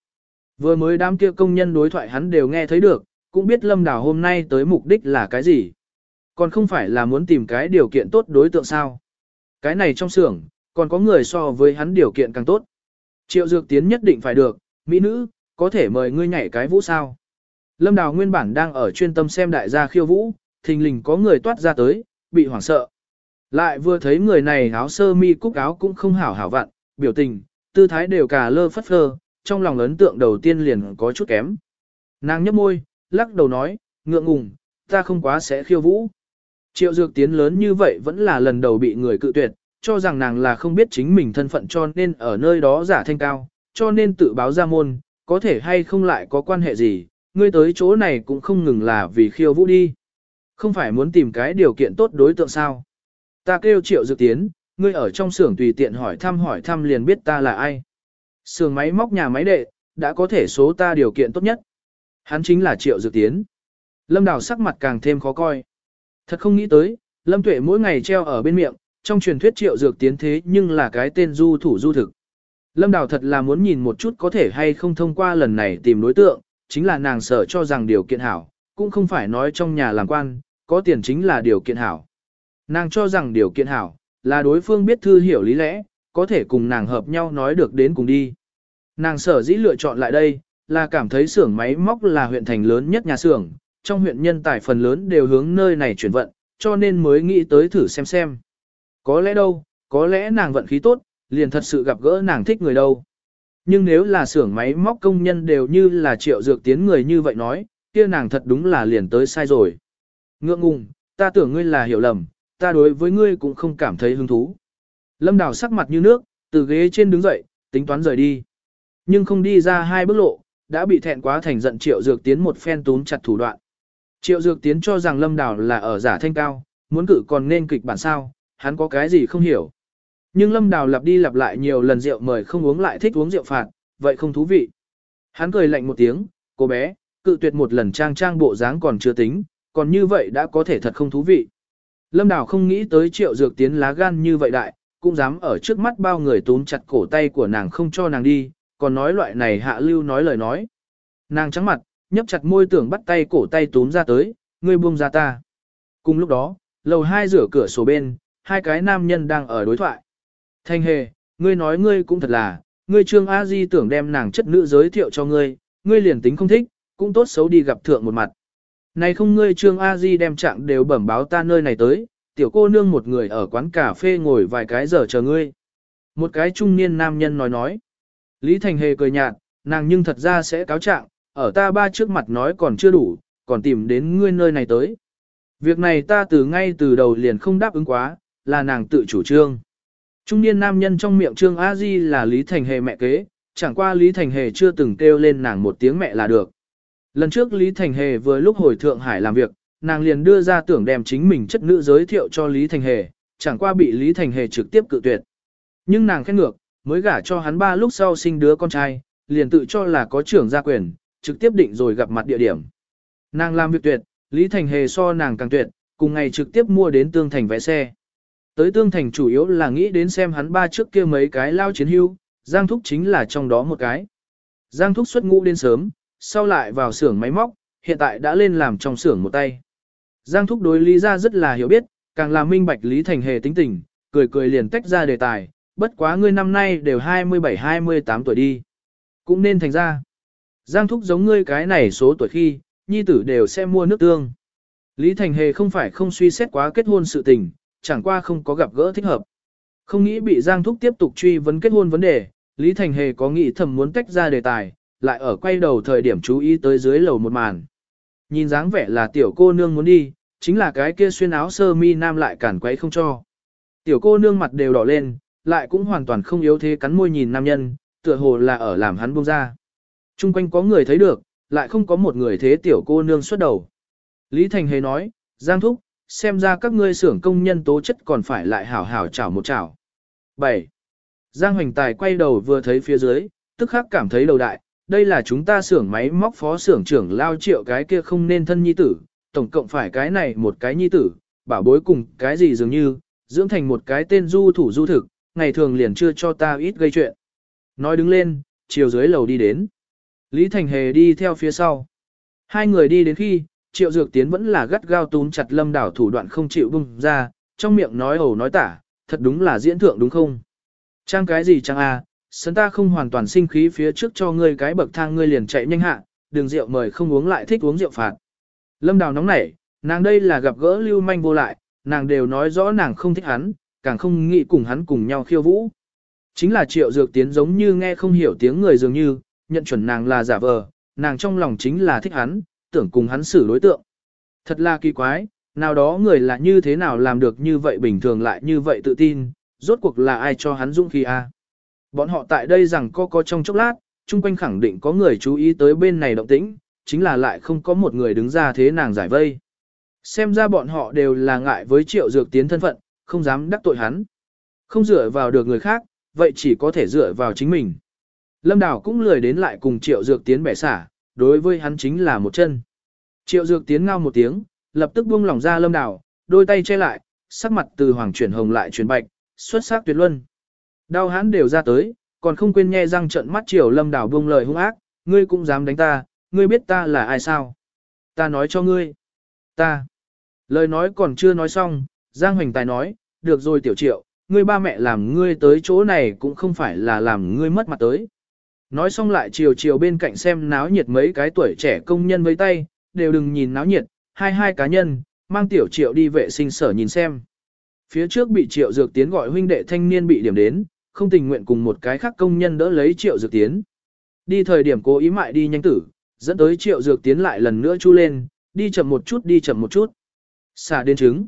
Vừa mới đám kia công nhân đối thoại hắn đều nghe thấy được, cũng biết Lâm Đào hôm nay tới mục đích là cái gì. Còn không phải là muốn tìm cái điều kiện tốt đối tượng sao. Cái này trong xưởng, còn có người so với hắn điều kiện càng tốt. Triệu Dược Tiến nhất định phải được, mỹ nữ, có thể mời ngươi nhảy cái vũ sao. Lâm Đào nguyên bản đang ở chuyên tâm xem đại gia khiêu vũ, thình lình có người toát ra tới, bị hoảng sợ. Lại vừa thấy người này áo sơ mi cúc áo cũng không hảo hảo vặn, biểu tình, tư thái đều cả lơ phất phơ, trong lòng ấn tượng đầu tiên liền có chút kém. Nàng nhấp môi, lắc đầu nói, ngượng ngùng, ta không quá sẽ khiêu vũ. Triệu dược tiến lớn như vậy vẫn là lần đầu bị người cự tuyệt, cho rằng nàng là không biết chính mình thân phận cho nên ở nơi đó giả thanh cao, cho nên tự báo ra môn, có thể hay không lại có quan hệ gì, ngươi tới chỗ này cũng không ngừng là vì khiêu vũ đi. Không phải muốn tìm cái điều kiện tốt đối tượng sao. Ta kêu triệu dược tiến, ngươi ở trong xưởng tùy tiện hỏi thăm hỏi thăm liền biết ta là ai. Xưởng máy móc nhà máy đệ, đã có thể số ta điều kiện tốt nhất. Hắn chính là triệu dược tiến. Lâm Đào sắc mặt càng thêm khó coi. Thật không nghĩ tới, Lâm Tuệ mỗi ngày treo ở bên miệng, trong truyền thuyết triệu dược tiến thế nhưng là cái tên du thủ du thực. Lâm Đào thật là muốn nhìn một chút có thể hay không thông qua lần này tìm đối tượng, chính là nàng sợ cho rằng điều kiện hảo, cũng không phải nói trong nhà làm quan, có tiền chính là điều kiện hảo. Nàng cho rằng điều kiện hảo, là đối phương biết thư hiểu lý lẽ, có thể cùng nàng hợp nhau nói được đến cùng đi. Nàng sở dĩ lựa chọn lại đây, là cảm thấy xưởng máy móc là huyện thành lớn nhất nhà xưởng, trong huyện nhân tài phần lớn đều hướng nơi này chuyển vận, cho nên mới nghĩ tới thử xem xem. Có lẽ đâu, có lẽ nàng vận khí tốt, liền thật sự gặp gỡ nàng thích người đâu. Nhưng nếu là xưởng máy móc công nhân đều như là triệu dược tiến người như vậy nói, kia nàng thật đúng là liền tới sai rồi. Ngượng ngùng, ta tưởng ngươi là hiểu lầm, ta đối với ngươi cũng không cảm thấy hứng thú. Lâm Đào sắc mặt như nước, từ ghế trên đứng dậy, tính toán rời đi. Nhưng không đi ra hai bước lộ, đã bị thẹn quá thành giận Triệu Dược Tiến một phen túm chặt thủ đoạn. Triệu Dược Tiến cho rằng Lâm Đào là ở giả thanh cao, muốn cử còn nên kịch bản sao, hắn có cái gì không hiểu. Nhưng Lâm Đào lặp đi lặp lại nhiều lần rượu mời không uống lại thích uống rượu phạt, vậy không thú vị. Hắn cười lạnh một tiếng, cô bé, cự tuyệt một lần trang trang bộ dáng còn chưa tính, còn như vậy đã có thể thật không thú vị. Lâm Đào không nghĩ tới triệu dược tiến lá gan như vậy đại, cũng dám ở trước mắt bao người túm chặt cổ tay của nàng không cho nàng đi, còn nói loại này hạ lưu nói lời nói. Nàng trắng mặt, nhấp chặt môi tưởng bắt tay cổ tay túm ra tới, ngươi buông ra ta. Cùng lúc đó, lầu hai rửa cửa sổ bên, hai cái nam nhân đang ở đối thoại. Thanh hề, ngươi nói ngươi cũng thật là, ngươi trương A Di tưởng đem nàng chất nữ giới thiệu cho ngươi, ngươi liền tính không thích, cũng tốt xấu đi gặp thượng một mặt. Này không ngươi trương A Di đem trạng đều bẩm báo ta nơi này tới, tiểu cô nương một người ở quán cà phê ngồi vài cái giờ chờ ngươi. Một cái trung niên nam nhân nói nói. Lý Thành Hề cười nhạt, nàng nhưng thật ra sẽ cáo trạng, ở ta ba trước mặt nói còn chưa đủ, còn tìm đến ngươi nơi này tới. Việc này ta từ ngay từ đầu liền không đáp ứng quá, là nàng tự chủ trương. Trung niên nam nhân trong miệng Trương A Di là Lý Thành Hề mẹ kế, chẳng qua Lý Thành Hề chưa từng kêu lên nàng một tiếng mẹ là được. Lần trước Lý Thành Hề vừa lúc hồi Thượng Hải làm việc, nàng liền đưa ra tưởng đem chính mình chất nữ giới thiệu cho Lý Thành Hề, chẳng qua bị Lý Thành Hề trực tiếp cự tuyệt. Nhưng nàng khét ngược, mới gả cho hắn ba lúc sau sinh đứa con trai, liền tự cho là có trưởng gia quyền, trực tiếp định rồi gặp mặt địa điểm. Nàng làm việc tuyệt, Lý Thành Hề so nàng càng tuyệt, cùng ngày trực tiếp mua đến tương thành vé xe. Tới tương thành chủ yếu là nghĩ đến xem hắn ba trước kia mấy cái lao chiến hưu, Giang Thúc chính là trong đó một cái. Giang Thúc xuất ngũ đến sớm, sau lại vào xưởng máy móc, hiện tại đã lên làm trong xưởng một tay. Giang Thúc đối Lý ra rất là hiểu biết, càng là minh bạch Lý Thành Hề tính tình, cười cười liền tách ra đề tài, bất quá ngươi năm nay đều 27-28 tuổi đi. Cũng nên thành ra. Giang Thúc giống ngươi cái này số tuổi khi, nhi tử đều sẽ mua nước tương. Lý Thành Hề không phải không suy xét quá kết hôn sự tình, chẳng qua không có gặp gỡ thích hợp. Không nghĩ bị Giang Thúc tiếp tục truy vấn kết hôn vấn đề, Lý Thành Hề có nghĩ thầm muốn tách ra đề tài, lại ở quay đầu thời điểm chú ý tới dưới lầu một màn. Nhìn dáng vẻ là tiểu cô nương muốn đi, chính là cái kia xuyên áo sơ mi nam lại cản quấy không cho. Tiểu cô nương mặt đều đỏ lên, lại cũng hoàn toàn không yếu thế cắn môi nhìn nam nhân, tựa hồ là ở làm hắn buông ra. Trung quanh có người thấy được, lại không có một người thế tiểu cô nương xuất đầu. Lý Thành Hề nói, Giang Thúc, xem ra các ngươi xưởng công nhân tố chất còn phải lại hảo hảo chảo một chảo. 7. Giang Hoành Tài quay đầu vừa thấy phía dưới, tức khắc cảm thấy đầu đại, đây là chúng ta xưởng máy móc phó xưởng trưởng lao triệu cái kia không nên thân nhi tử, tổng cộng phải cái này một cái nhi tử, bảo bối cùng cái gì dường như, dưỡng thành một cái tên du thủ du thực, ngày thường liền chưa cho ta ít gây chuyện. Nói đứng lên, chiều dưới lầu đi đến. Lý Thành Hề đi theo phía sau. Hai người đi đến khi, Triệu Dược Tiến vẫn là gắt gao túm chặt Lâm Đảo thủ đoạn không chịu bung ra, trong miệng nói ẩu nói tả, thật đúng là diễn thượng đúng không? Trang cái gì trang a? À, sân ta không hoàn toàn sinh khí phía trước cho ngươi cái bậc thang ngươi liền chạy nhanh hạ, đường rượu mời không uống lại thích uống rượu phạt. Lâm Đào nóng nảy, nàng đây là gặp gỡ lưu manh vô lại, nàng đều nói rõ nàng không thích hắn, càng không nghĩ cùng hắn cùng nhau khiêu vũ. Chính là triệu dược tiến giống như nghe không hiểu tiếng người dường như, nhận chuẩn nàng là giả vờ, nàng trong lòng chính là thích hắn, tưởng cùng hắn xử đối tượng. Thật là kỳ quái, nào đó người là như thế nào làm được như vậy bình thường lại như vậy tự tin, rốt cuộc là ai cho hắn dũng khí a? Bọn họ tại đây rằng có có trong chốc lát, chung quanh khẳng định có người chú ý tới bên này động tĩnh, chính là lại không có một người đứng ra thế nàng giải vây. Xem ra bọn họ đều là ngại với triệu dược tiến thân phận, không dám đắc tội hắn. Không dựa vào được người khác, vậy chỉ có thể dựa vào chính mình. Lâm Đào cũng lười đến lại cùng triệu dược tiến bẻ xả, đối với hắn chính là một chân. Triệu dược tiến ngao một tiếng, lập tức buông lỏng ra lâm Đào, đôi tay che lại, sắc mặt từ hoàng chuyển hồng lại chuyển bạch, xuất sắc tuyệt luân. Đau hắn đều ra tới, còn không quên nghe răng trận mắt triệu lâm Đào buông lời hung ác, ngươi cũng dám đánh ta, ngươi biết ta là ai sao? Ta nói cho ngươi. Ta. Lời nói còn chưa nói xong, Giang Hoành Tài nói, được rồi tiểu triệu, ngươi ba mẹ làm ngươi tới chỗ này cũng không phải là làm ngươi mất mặt tới. Nói xong lại chiều chiều bên cạnh xem náo nhiệt mấy cái tuổi trẻ công nhân với tay, đều đừng nhìn náo nhiệt, hai hai cá nhân, mang tiểu triệu đi vệ sinh sở nhìn xem. Phía trước bị triệu dược tiến gọi huynh đệ thanh niên bị điểm đến, không tình nguyện cùng một cái khác công nhân đỡ lấy triệu dược tiến. Đi thời điểm cố ý mại đi nhanh tử, dẫn tới triệu dược tiến lại lần nữa chu lên, đi chậm một chút đi chậm một chút. Xả đến trứng.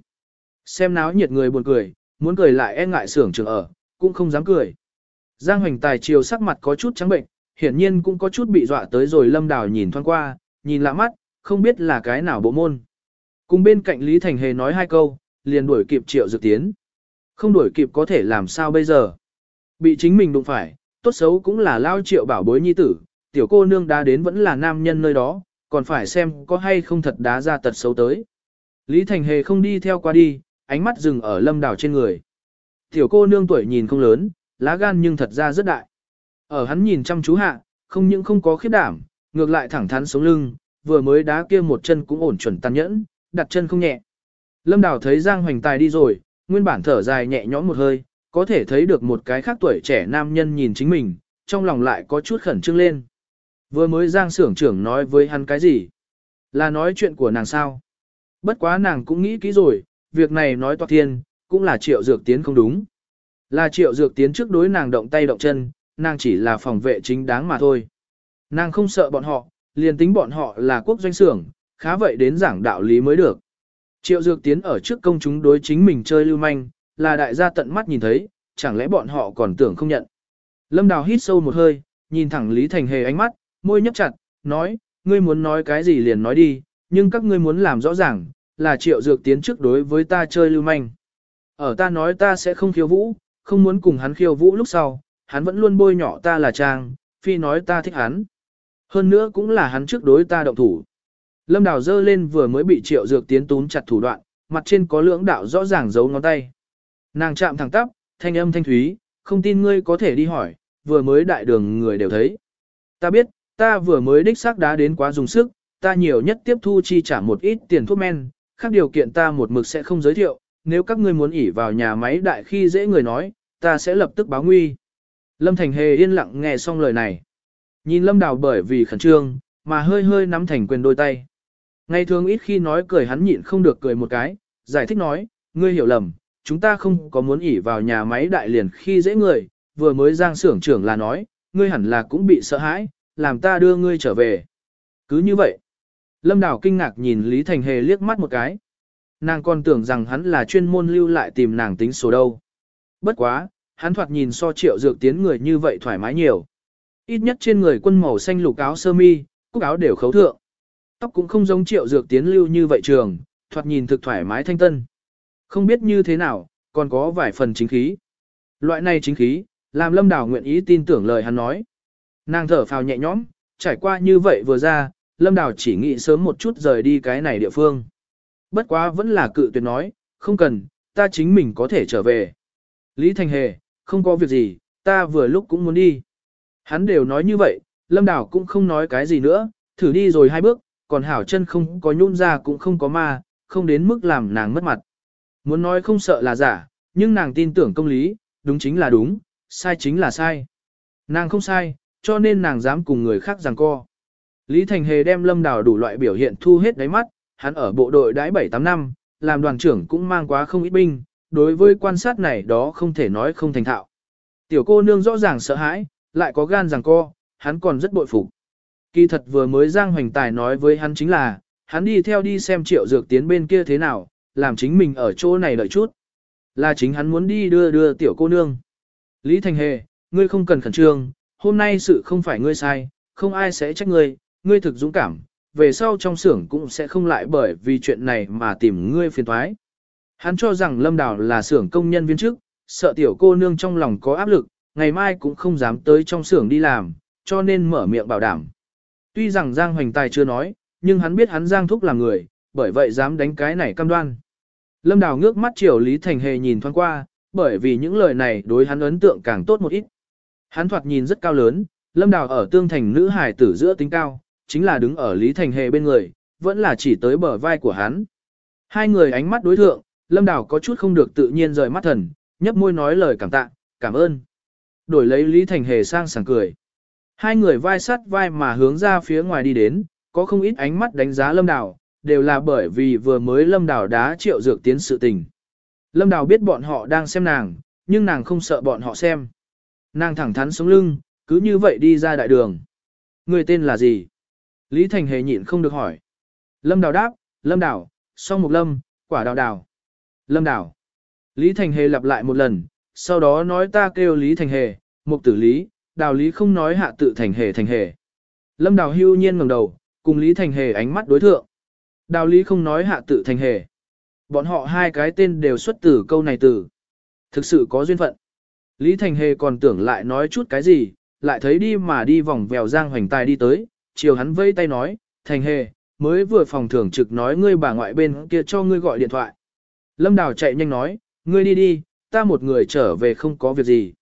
Xem náo nhiệt người buồn cười, muốn cười lại e ngại sưởng trường ở, cũng không dám cười. Giang Hoành Tài chiều sắc mặt có chút trắng bệnh, hiển nhiên cũng có chút bị dọa tới rồi lâm đào nhìn thoáng qua, nhìn lạ mắt, không biết là cái nào bộ môn. Cùng bên cạnh Lý Thành Hề nói hai câu, liền đuổi kịp triệu dược tiến. Không đuổi kịp có thể làm sao bây giờ. Bị chính mình đụng phải, tốt xấu cũng là lao triệu bảo bối nhi tử, tiểu cô nương đá đến vẫn là nam nhân nơi đó, còn phải xem có hay không thật đá ra tật xấu tới. Lý Thành Hề không đi theo qua đi, ánh mắt dừng ở lâm đảo trên người. Tiểu cô nương tuổi nhìn không lớn, lá gan nhưng thật ra rất đại. Ở hắn nhìn chăm chú hạ, không những không có khiếp đảm, ngược lại thẳng thắn sống lưng, vừa mới đá kia một chân cũng ổn chuẩn tàn nhẫn, đặt chân không nhẹ. Lâm Đào thấy Giang Hoành Tài đi rồi, nguyên bản thở dài nhẹ nhõm một hơi, có thể thấy được một cái khác tuổi trẻ nam nhân nhìn chính mình, trong lòng lại có chút khẩn trương lên. Vừa mới Giang sưởng trưởng nói với hắn cái gì? Là nói chuyện của nàng sao? Bất quá nàng cũng nghĩ kỹ rồi, việc này nói toạc thiên, cũng là triệu dược tiến không đúng. Là triệu dược tiến trước đối nàng động tay động chân, nàng chỉ là phòng vệ chính đáng mà thôi. Nàng không sợ bọn họ, liền tính bọn họ là quốc doanh xưởng, khá vậy đến giảng đạo lý mới được. Triệu dược tiến ở trước công chúng đối chính mình chơi lưu manh, là đại gia tận mắt nhìn thấy, chẳng lẽ bọn họ còn tưởng không nhận. Lâm Đào hít sâu một hơi, nhìn thẳng Lý Thành Hề ánh mắt, môi nhấp chặt, nói, ngươi muốn nói cái gì liền nói đi, nhưng các ngươi muốn làm rõ ràng, là triệu dược tiến trước đối với ta chơi lưu manh. Ở ta nói ta sẽ không khiêu vũ, không muốn cùng hắn khiêu vũ lúc sau, hắn vẫn luôn bôi nhỏ ta là trang, phi nói ta thích hắn. Hơn nữa cũng là hắn trước đối ta động thủ. Lâm Đào dơ lên vừa mới bị triệu dược tiến túm chặt thủ đoạn, mặt trên có lưỡng đạo rõ ràng giấu ngón tay. Nàng chạm thẳng tắp, thanh âm thanh thúy, không tin ngươi có thể đi hỏi, vừa mới đại đường người đều thấy. Ta biết, ta vừa mới đích xác đá đến quá dùng sức, ta nhiều nhất tiếp thu chi trả một ít tiền thuốc men, khác điều kiện ta một mực sẽ không giới thiệu, nếu các ngươi muốn ỉ vào nhà máy đại khi dễ người nói, ta sẽ lập tức báo nguy. Lâm Thành Hề yên lặng nghe xong lời này. Nhìn Lâm Đào bởi vì khẩn trương, mà hơi hơi nắm thành quyền đôi tay. Ngày thường ít khi nói cười hắn nhịn không được cười một cái, giải thích nói, ngươi hiểu lầm, chúng ta không có muốn ỉ vào nhà máy đại liền khi dễ người, vừa mới giang xưởng trưởng là nói, ngươi hẳn là cũng bị sợ hãi, làm ta đưa ngươi trở về. Cứ như vậy, Lâm Đào kinh ngạc nhìn Lý Thành Hề liếc mắt một cái. Nàng còn tưởng rằng hắn là chuyên môn lưu lại tìm nàng tính số đâu. Bất quá, hắn thoạt nhìn so triệu dược tiến người như vậy thoải mái nhiều. Ít nhất trên người quân màu xanh lục áo sơ mi, cúc áo đều khấu thượng. Tóc cũng không giống triệu dược tiến lưu như vậy trường, thoạt nhìn thực thoải mái thanh tân. Không biết như thế nào, còn có vài phần chính khí. Loại này chính khí, làm lâm đảo nguyện ý tin tưởng lời hắn nói. Nàng thở phào nhẹ nhõm, trải qua như vậy vừa ra, lâm Đào chỉ nghĩ sớm một chút rời đi cái này địa phương. Bất quá vẫn là cự tuyệt nói, không cần, ta chính mình có thể trở về. Lý Thành Hề, không có việc gì, ta vừa lúc cũng muốn đi. Hắn đều nói như vậy, lâm Đào cũng không nói cái gì nữa, thử đi rồi hai bước, còn hảo chân không có nhún ra cũng không có ma, không đến mức làm nàng mất mặt. Muốn nói không sợ là giả, nhưng nàng tin tưởng công lý, đúng chính là đúng, sai chính là sai. Nàng không sai, cho nên nàng dám cùng người khác giằng co. Lý Thành Hề đem Lâm Đào đủ loại biểu hiện thu hết đáy mắt, hắn ở bộ đội đãi 7-8 năm, làm đoàn trưởng cũng mang quá không ít binh, đối với quan sát này đó không thể nói không thành thạo. Tiểu cô nương rõ ràng sợ hãi, lại có gan rằng co, hắn còn rất bội phục. Kỳ thật vừa mới Giang Hoành Tài nói với hắn chính là, hắn đi theo đi xem triệu dược tiến bên kia thế nào, làm chính mình ở chỗ này đợi chút. Là chính hắn muốn đi đưa đưa tiểu cô nương. Lý Thành Hề, ngươi không cần khẩn trương, hôm nay sự không phải ngươi sai, không ai sẽ trách ngươi, ngươi thực dũng cảm, về sau trong xưởng cũng sẽ không lại bởi vì chuyện này mà tìm ngươi phiền thoái. Hắn cho rằng Lâm Đào là xưởng công nhân viên chức, sợ tiểu cô nương trong lòng có áp lực, ngày mai cũng không dám tới trong xưởng đi làm, cho nên mở miệng bảo đảm. Tuy rằng Giang Hoành Tài chưa nói, nhưng hắn biết hắn Giang Thúc là người, bởi vậy dám đánh cái này cam đoan. Lâm Đào ngước mắt chiều Lý Thành Hề nhìn thoáng qua, bởi vì những lời này đối hắn ấn tượng càng tốt một ít. Hắn thoạt nhìn rất cao lớn, Lâm Đào ở tương thành nữ hải tử giữa tính cao, chính là đứng ở Lý Thành Hề bên người, vẫn là chỉ tới bờ vai của hắn. Hai người ánh mắt đối thượng, Lâm Đào có chút không được tự nhiên rời mắt thần, nhấp môi nói lời cảm tạ, cảm ơn. Đổi lấy Lý Thành Hề sang sảng cười. Hai người vai sát vai mà hướng ra phía ngoài đi đến, có không ít ánh mắt đánh giá Lâm Đào, đều là bởi vì vừa mới Lâm Đào đá triệu dược tiến sự tình. Lâm Đào biết bọn họ đang xem nàng, nhưng nàng không sợ bọn họ xem. Nàng thẳng thắn sống lưng, cứ như vậy đi ra đại đường. Người tên là gì? Lý Thành hề nhịn không được hỏi. Lâm Đào đáp, Lâm Đào, song mục lâm, quả đào đào. Lâm Đào. Lý Thành hề lặp lại một lần, sau đó nói ta kêu Lý Thành hề, mục tử Lý, đào Lý không nói hạ tự Thành hề Thành hề. Lâm Đào hưu nhiên ngẩng đầu, cùng Lý Thành hề ánh mắt đối thượng. Đào Lý không nói hạ tự Thành hề. Bọn họ hai cái tên đều xuất từ câu này từ. Thực sự có duyên phận. Lý Thành Hề còn tưởng lại nói chút cái gì, lại thấy đi mà đi vòng vèo Giang Hoành Tài đi tới, chiều hắn vây tay nói, Thành Hề, mới vừa phòng thưởng trực nói ngươi bà ngoại bên kia cho ngươi gọi điện thoại. Lâm Đào chạy nhanh nói, ngươi đi đi, ta một người trở về không có việc gì.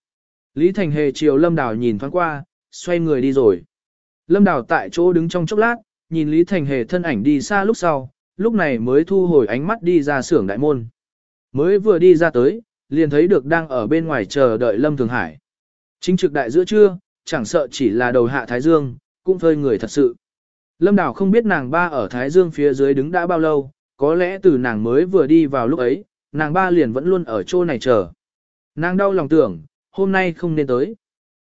Lý Thành Hề chiều Lâm Đào nhìn thoáng qua, xoay người đi rồi. Lâm Đào tại chỗ đứng trong chốc lát, nhìn Lý Thành Hề thân ảnh đi xa lúc sau, lúc này mới thu hồi ánh mắt đi ra xưởng đại môn. Mới vừa đi ra tới, liền thấy được đang ở bên ngoài chờ đợi Lâm Thường Hải. Chính trực đại giữa trưa, chẳng sợ chỉ là đầu hạ Thái Dương, cũng phơi người thật sự. Lâm Đào không biết nàng ba ở Thái Dương phía dưới đứng đã bao lâu, có lẽ từ nàng mới vừa đi vào lúc ấy, nàng ba liền vẫn luôn ở chỗ này chờ. Nàng đau lòng tưởng, hôm nay không nên tới.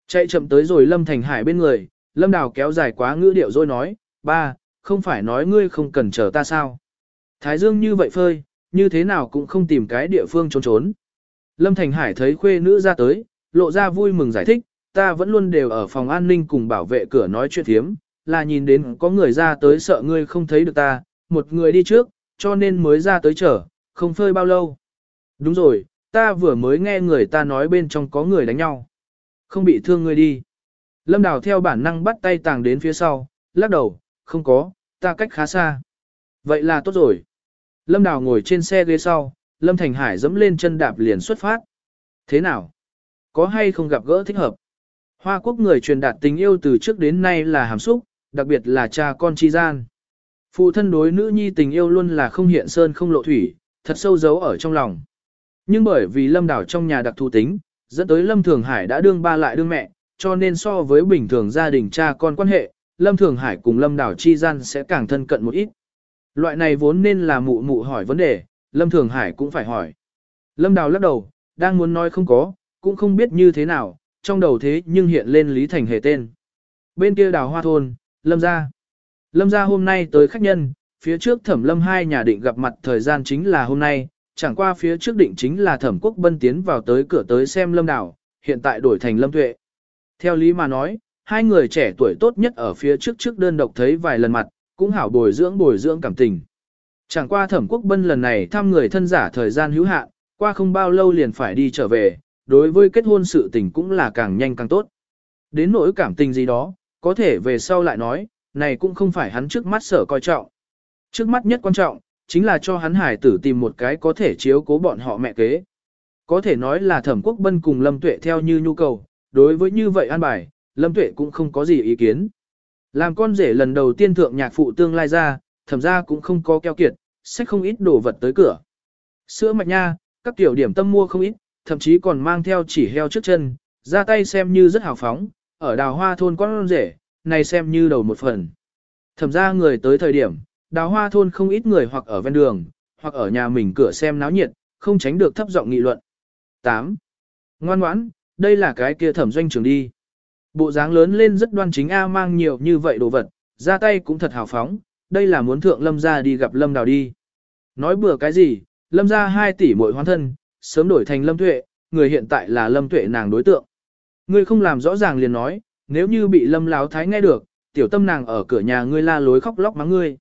Chạy chậm tới rồi Lâm Thành Hải bên người, Lâm Đào kéo dài quá ngữ điệu rồi nói, ba, không phải nói ngươi không cần chờ ta sao. Thái Dương như vậy phơi, như thế nào cũng không tìm cái địa phương trốn trốn. Lâm Thành Hải thấy khuê nữ ra tới, lộ ra vui mừng giải thích, ta vẫn luôn đều ở phòng an ninh cùng bảo vệ cửa nói chuyện thiếm, là nhìn đến có người ra tới sợ ngươi không thấy được ta, một người đi trước, cho nên mới ra tới chờ, không phơi bao lâu. Đúng rồi, ta vừa mới nghe người ta nói bên trong có người đánh nhau. Không bị thương ngươi đi. Lâm Đào theo bản năng bắt tay tàng đến phía sau, lắc đầu, không có, ta cách khá xa. Vậy là tốt rồi. Lâm Đào ngồi trên xe ghế sau, Lâm Thành Hải dẫm lên chân đạp liền xuất phát. Thế nào? Có hay không gặp gỡ thích hợp? Hoa quốc người truyền đạt tình yêu từ trước đến nay là hàm xúc, đặc biệt là cha con chi gian. Phụ thân đối nữ nhi tình yêu luôn là không hiện sơn không lộ thủy, thật sâu giấu ở trong lòng. Nhưng bởi vì Lâm Đảo trong nhà đặc thù tính, dẫn tới Lâm Thường Hải đã đương ba lại đương mẹ, cho nên so với bình thường gia đình cha con quan hệ, Lâm Thường Hải cùng Lâm Đảo chi gian sẽ càng thân cận một ít. Loại này vốn nên là mụ mụ hỏi vấn đề, Lâm Thường Hải cũng phải hỏi. Lâm Đào lắc đầu, đang muốn nói không có, cũng không biết như thế nào, trong đầu thế nhưng hiện lên Lý Thành hề tên. Bên kia đào hoa thôn, Lâm gia. Lâm gia hôm nay tới khách nhân, phía trước thẩm lâm hai nhà định gặp mặt thời gian chính là hôm nay, chẳng qua phía trước định chính là thẩm quốc bân tiến vào tới cửa tới xem Lâm Đào, hiện tại đổi thành Lâm Tuệ. Theo lý mà nói, hai người trẻ tuổi tốt nhất ở phía trước trước đơn độc thấy vài lần mặt, cũng hảo bồi dưỡng bồi dưỡng cảm tình. Chẳng qua thẩm quốc bân lần này thăm người thân giả thời gian hữu hạn, qua không bao lâu liền phải đi trở về, đối với kết hôn sự tình cũng là càng nhanh càng tốt. Đến nỗi cảm tình gì đó, có thể về sau lại nói, này cũng không phải hắn trước mắt sở coi trọng. Trước mắt nhất quan trọng, chính là cho hắn hải tử tìm một cái có thể chiếu cố bọn họ mẹ kế. Có thể nói là thẩm quốc bân cùng Lâm Tuệ theo như nhu cầu, đối với như vậy an bài, Lâm Tuệ cũng không có gì ý kiến. Làm con rể lần đầu tiên thượng nhạc phụ tương lai ra, thẩm ra cũng không có keo kiệt, sẽ không ít đồ vật tới cửa. Sữa mạch nha, các tiểu điểm tâm mua không ít, thậm chí còn mang theo chỉ heo trước chân, ra tay xem như rất hào phóng, ở đào hoa thôn con rể, này xem như đầu một phần. Thẩm ra người tới thời điểm, đào hoa thôn không ít người hoặc ở ven đường, hoặc ở nhà mình cửa xem náo nhiệt, không tránh được thấp giọng nghị luận. 8. Ngoan ngoãn, đây là cái kia thẩm doanh trường đi. Bộ dáng lớn lên rất đoan chính A mang nhiều như vậy đồ vật, ra tay cũng thật hào phóng, đây là muốn thượng lâm ra đi gặp lâm đào đi. Nói bừa cái gì, lâm ra 2 tỷ mỗi hoán thân, sớm đổi thành lâm tuệ, người hiện tại là lâm tuệ nàng đối tượng. Ngươi không làm rõ ràng liền nói, nếu như bị lâm láo thái nghe được, tiểu tâm nàng ở cửa nhà ngươi la lối khóc lóc mắng ngươi.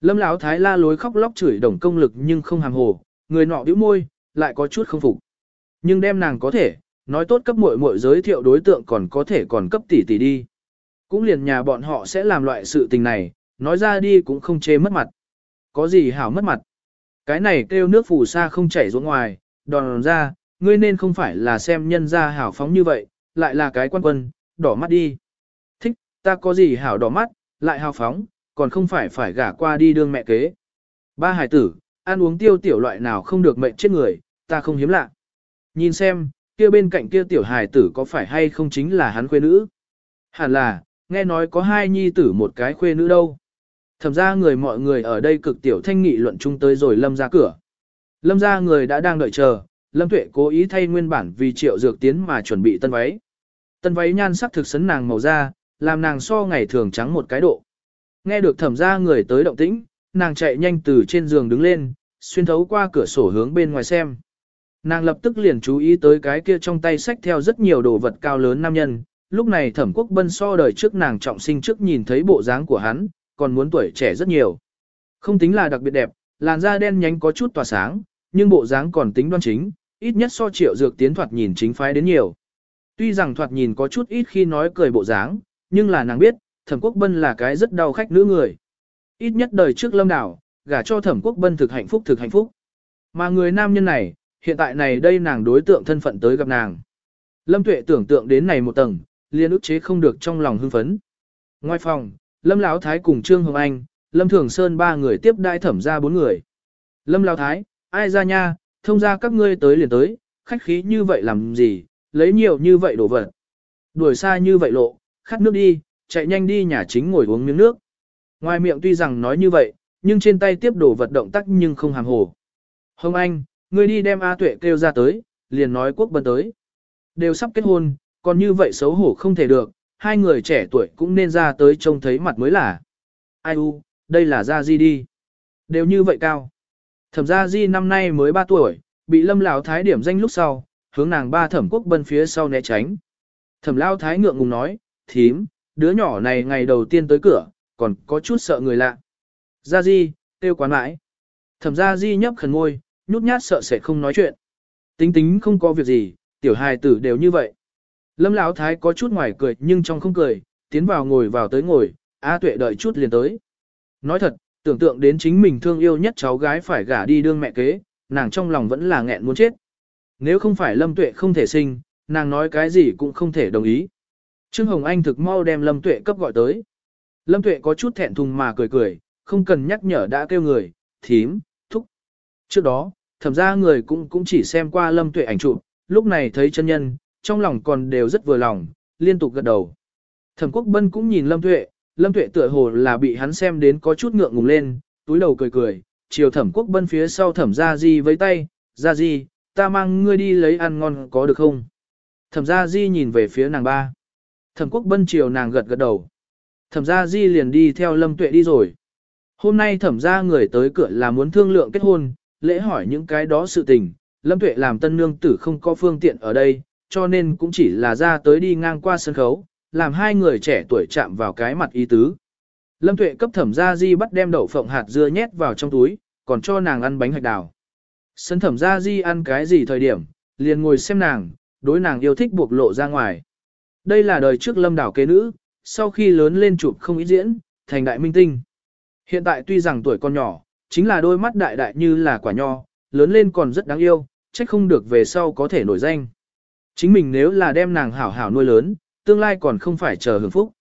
Lâm láo thái la lối khóc lóc chửi đồng công lực nhưng không hàm hồ, người nọ bĩu môi, lại có chút không phục. Nhưng đem nàng có thể, nói tốt cấp muội muội giới thiệu đối tượng còn có thể còn cấp tỷ tỷ đi. Cũng liền nhà bọn họ sẽ làm loại sự tình này, nói ra đi cũng không chê mất mặt. Có gì hảo mất mặt. Cái này kêu nước phù sa không chảy ruộng ngoài, đòn ra, ngươi nên không phải là xem nhân ra hảo phóng như vậy, lại là cái quan quân, đỏ mắt đi. Thích, ta có gì hảo đỏ mắt, lại hào phóng, còn không phải phải gả qua đi đương mẹ kế. Ba hải tử, ăn uống tiêu tiểu loại nào không được mệnh chết người, ta không hiếm lạ. Nhìn xem, kia bên cạnh kia tiểu hài tử có phải hay không chính là hắn khuê nữ. Hẳn là, nghe nói có hai nhi tử một cái khuê nữ đâu. Thẩm ra người mọi người ở đây cực tiểu thanh nghị luận chung tới rồi lâm ra cửa. Lâm ra người đã đang đợi chờ, lâm tuệ cố ý thay nguyên bản vì triệu dược tiến mà chuẩn bị tân váy. Tân váy nhan sắc thực sấn nàng màu da, làm nàng so ngày thường trắng một cái độ. Nghe được thẩm ra người tới động tĩnh, nàng chạy nhanh từ trên giường đứng lên, xuyên thấu qua cửa sổ hướng bên ngoài xem. Nàng lập tức liền chú ý tới cái kia trong tay sách theo rất nhiều đồ vật cao lớn nam nhân, lúc này thẩm quốc bân so đời trước nàng trọng sinh trước nhìn thấy bộ dáng của hắn, còn muốn tuổi trẻ rất nhiều. Không tính là đặc biệt đẹp, làn da đen nhánh có chút tỏa sáng, nhưng bộ dáng còn tính đoan chính, ít nhất so triệu dược tiến thoạt nhìn chính phái đến nhiều. Tuy rằng thoạt nhìn có chút ít khi nói cười bộ dáng, nhưng là nàng biết, thẩm quốc bân là cái rất đau khách nữ người. Ít nhất đời trước lâm đảo, gả cho thẩm quốc bân thực hạnh phúc thực hạnh phúc. Mà người nam nhân này, hiện tại này đây nàng đối tượng thân phận tới gặp nàng. Lâm Tuệ tưởng tượng đến này một tầng, liền ức chế không được trong lòng hưng phấn. Ngoài phòng, Lâm Lão Thái cùng Trương Hồng Anh, Lâm Thường Sơn ba người tiếp đai thẩm ra bốn người. Lâm Lão Thái, ai ra nha, thông ra các ngươi tới liền tới, khách khí như vậy làm gì, lấy nhiều như vậy đổ vật. Đuổi xa như vậy lộ, khát nước đi, chạy nhanh đi nhà chính ngồi uống miếng nước. Ngoài miệng tuy rằng nói như vậy, nhưng trên tay tiếp đổ vật động tác nhưng không hàm hồ. Hồng Anh, ngươi đi đem A Tuệ kêu ra tới, liền nói quốc bân tới. Đều sắp kết hôn, còn như vậy xấu hổ không thể được, hai người trẻ tuổi cũng nên ra tới trông thấy mặt mới là. Ai u, đây là ra gì đi. Đều như vậy cao. Thẩm Gia Di năm nay mới 3 tuổi, bị lâm lão thái điểm danh lúc sau, hướng nàng ba thẩm quốc bân phía sau né tránh. Thẩm lão thái ngượng ngùng nói, thím, đứa nhỏ này ngày đầu tiên tới cửa, còn có chút sợ người lạ. Gia Di, tiêu quán mãi. Thẩm Gia Di nhấp khẩn môi, nhút nhát sợ sẽ không nói chuyện. Tính tính không có việc gì, tiểu hài tử đều như vậy. Lâm Lão Thái có chút ngoài cười nhưng trong không cười, tiến vào ngồi vào tới ngồi, A Tuệ đợi chút liền tới. Nói thật, tưởng tượng đến chính mình thương yêu nhất cháu gái phải gả đi đương mẹ kế, nàng trong lòng vẫn là nghẹn muốn chết. Nếu không phải Lâm Tuệ không thể sinh, nàng nói cái gì cũng không thể đồng ý. Trương Hồng Anh thực mau đem Lâm Tuệ cấp gọi tới. Lâm Tuệ có chút thẹn thùng mà cười cười, không cần nhắc nhở đã kêu người, thím, thúc. Trước đó, thẩm ra người cũng cũng chỉ xem qua Lâm Tuệ ảnh chụp, lúc này thấy chân nhân, trong lòng còn đều rất vừa lòng, liên tục gật đầu. Thẩm Quốc Bân cũng nhìn Lâm Tuệ, Lâm Tuệ tựa hồ là bị hắn xem đến có chút ngượng ngùng lên, túi đầu cười cười, chiều Thẩm Quốc Bân phía sau Thẩm Gia Di với tay, Gia Di, ta mang ngươi đi lấy ăn ngon có được không? Thẩm Gia Di nhìn về phía nàng ba. Thẩm Quốc Bân chiều nàng gật gật đầu. Thẩm Gia Di liền đi theo Lâm Tuệ đi rồi. Hôm nay thẩm gia người tới cửa là muốn thương lượng kết hôn, lễ hỏi những cái đó sự tình, Lâm Tuệ làm tân nương tử không có phương tiện ở đây, cho nên cũng chỉ là ra tới đi ngang qua sân khấu, làm hai người trẻ tuổi chạm vào cái mặt ý tứ. Lâm Tuệ cấp thẩm gia di bắt đem đậu phộng hạt dưa nhét vào trong túi, còn cho nàng ăn bánh hạch đào. Sân thẩm gia di ăn cái gì thời điểm, liền ngồi xem nàng, đối nàng yêu thích buộc lộ ra ngoài. Đây là đời trước lâm đảo kế nữ, sau khi lớn lên chụp không ý diễn, thành đại minh tinh. Hiện tại tuy rằng tuổi còn nhỏ, chính là đôi mắt đại đại như là quả nho, lớn lên còn rất đáng yêu, trách không được về sau có thể nổi danh. Chính mình nếu là đem nàng hảo hảo nuôi lớn, tương lai còn không phải chờ hưởng phúc.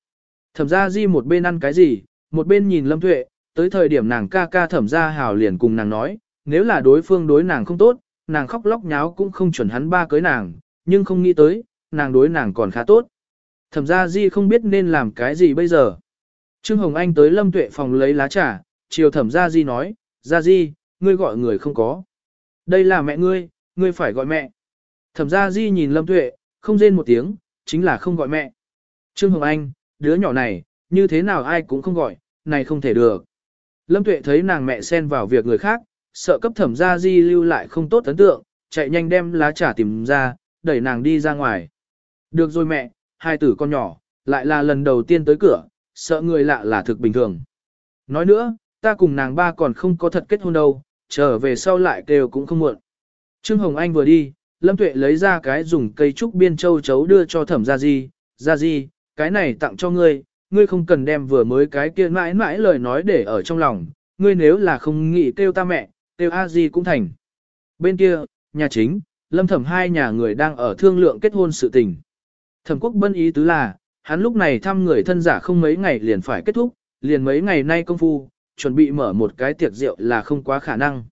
Thẩm gia di một bên ăn cái gì, một bên nhìn lâm tuệ, tới thời điểm nàng ca ca thẩm gia hào liền cùng nàng nói, nếu là đối phương đối nàng không tốt, nàng khóc lóc nháo cũng không chuẩn hắn ba cưới nàng, nhưng không nghĩ tới, nàng đối nàng còn khá tốt. Thẩm gia di không biết nên làm cái gì bây giờ. Trương Hồng Anh tới lâm tuệ phòng lấy lá trà, chiều thẩm gia di nói, gia di, ngươi gọi người không có. Đây là mẹ ngươi, ngươi phải gọi mẹ. Thẩm gia di nhìn lâm tuệ, không rên một tiếng, chính là không gọi mẹ. Trương Hồng Anh, đứa nhỏ này, như thế nào ai cũng không gọi, này không thể được. Lâm tuệ thấy nàng mẹ xen vào việc người khác, sợ cấp thẩm gia di lưu lại không tốt ấn tượng, chạy nhanh đem lá trà tìm ra, đẩy nàng đi ra ngoài. Được rồi mẹ, hai tử con nhỏ, lại là lần đầu tiên tới cửa, sợ người lạ là thực bình thường. Nói nữa, ta cùng nàng ba còn không có thật kết hôn đâu, trở về sau lại kêu cũng không muộn. Trương Hồng Anh vừa đi, Lâm Tuệ lấy ra cái dùng cây trúc biên châu chấu đưa cho thẩm gia di, gia di, cái này tặng cho ngươi, ngươi không cần đem vừa mới cái kia mãi mãi lời nói để ở trong lòng, ngươi nếu là không nghĩ kêu ta mẹ, kêu a di cũng thành. Bên kia, nhà chính, Lâm Thẩm hai nhà người đang ở thương lượng kết hôn sự tình. Thẩm Quốc Bân ý tứ là, hắn lúc này thăm người thân giả không mấy ngày liền phải kết thúc, liền mấy ngày nay công phu, chuẩn bị mở một cái tiệc rượu là không quá khả năng.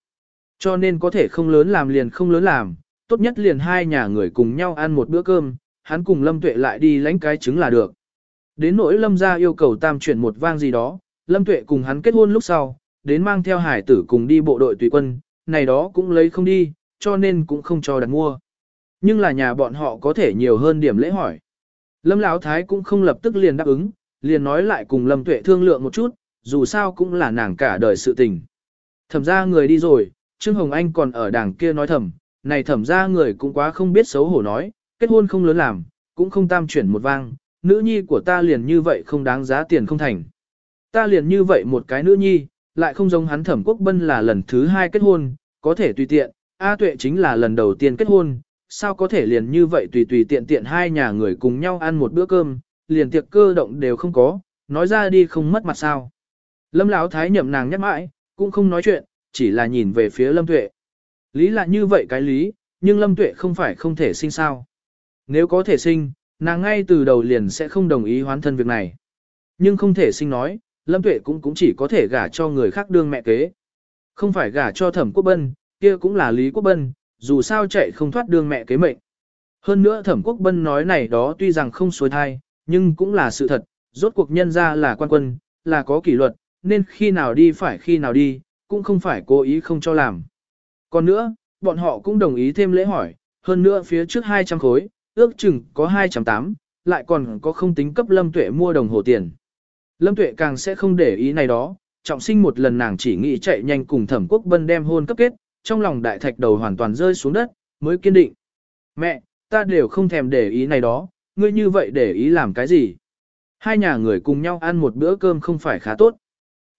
Cho nên có thể không lớn làm liền không lớn làm, tốt nhất liền hai nhà người cùng nhau ăn một bữa cơm, hắn cùng Lâm Tuệ lại đi lãnh cái trứng là được. Đến nỗi Lâm gia yêu cầu tam chuyển một vang gì đó, Lâm Tuệ cùng hắn kết hôn lúc sau, đến mang theo hải tử cùng đi bộ đội tùy quân, này đó cũng lấy không đi, cho nên cũng không cho đặt mua. Nhưng là nhà bọn họ có thể nhiều hơn điểm lễ hỏi. Lâm Lão Thái cũng không lập tức liền đáp ứng, liền nói lại cùng Lâm Tuệ thương lượng một chút, dù sao cũng là nàng cả đời sự tình. Thẩm ra người đi rồi, Trương Hồng Anh còn ở đảng kia nói thầm, này thẩm ra người cũng quá không biết xấu hổ nói, kết hôn không lớn làm, cũng không tam chuyển một vang, nữ nhi của ta liền như vậy không đáng giá tiền không thành. Ta liền như vậy một cái nữ nhi, lại không giống hắn thẩm quốc bân là lần thứ hai kết hôn, có thể tùy tiện, A tuệ chính là lần đầu tiên kết hôn, sao có thể liền như vậy tùy tùy tiện tiện hai nhà người cùng nhau ăn một bữa cơm, liền tiệc cơ động đều không có, nói ra đi không mất mặt sao. Lâm Lão thái nhậm nàng nhắc mãi, cũng không nói chuyện, chỉ là nhìn về phía Lâm Tuệ. Lý là như vậy cái lý, nhưng Lâm Tuệ không phải không thể sinh sao. Nếu có thể sinh, nàng ngay từ đầu liền sẽ không đồng ý hoán thân việc này. Nhưng không thể sinh nói, Lâm Tuệ cũng cũng chỉ có thể gả cho người khác đương mẹ kế. Không phải gả cho thẩm quốc bân, kia cũng là Lý Quốc Bân, dù sao chạy không thoát đương mẹ kế mệnh. Hơn nữa thẩm quốc bân nói này đó tuy rằng không xuôi thai, nhưng cũng là sự thật, rốt cuộc nhân ra là quan quân, là có kỷ luật, nên khi nào đi phải khi nào đi, cũng không phải cố ý không cho làm. Còn nữa, bọn họ cũng đồng ý thêm lễ hỏi, hơn nữa phía trước 200 khối, ước chừng có 208, lại còn có không tính cấp Lâm Tuệ mua đồng hồ tiền. Lâm Tuệ càng sẽ không để ý này đó, trọng sinh một lần nàng chỉ nghĩ chạy nhanh cùng thẩm quốc bân đem hôn cấp kết, trong lòng đại thạch đầu hoàn toàn rơi xuống đất, mới kiên định. Mẹ, ta đều không thèm để ý này đó, ngươi như vậy để ý làm cái gì? Hai nhà người cùng nhau ăn một bữa cơm không phải khá tốt.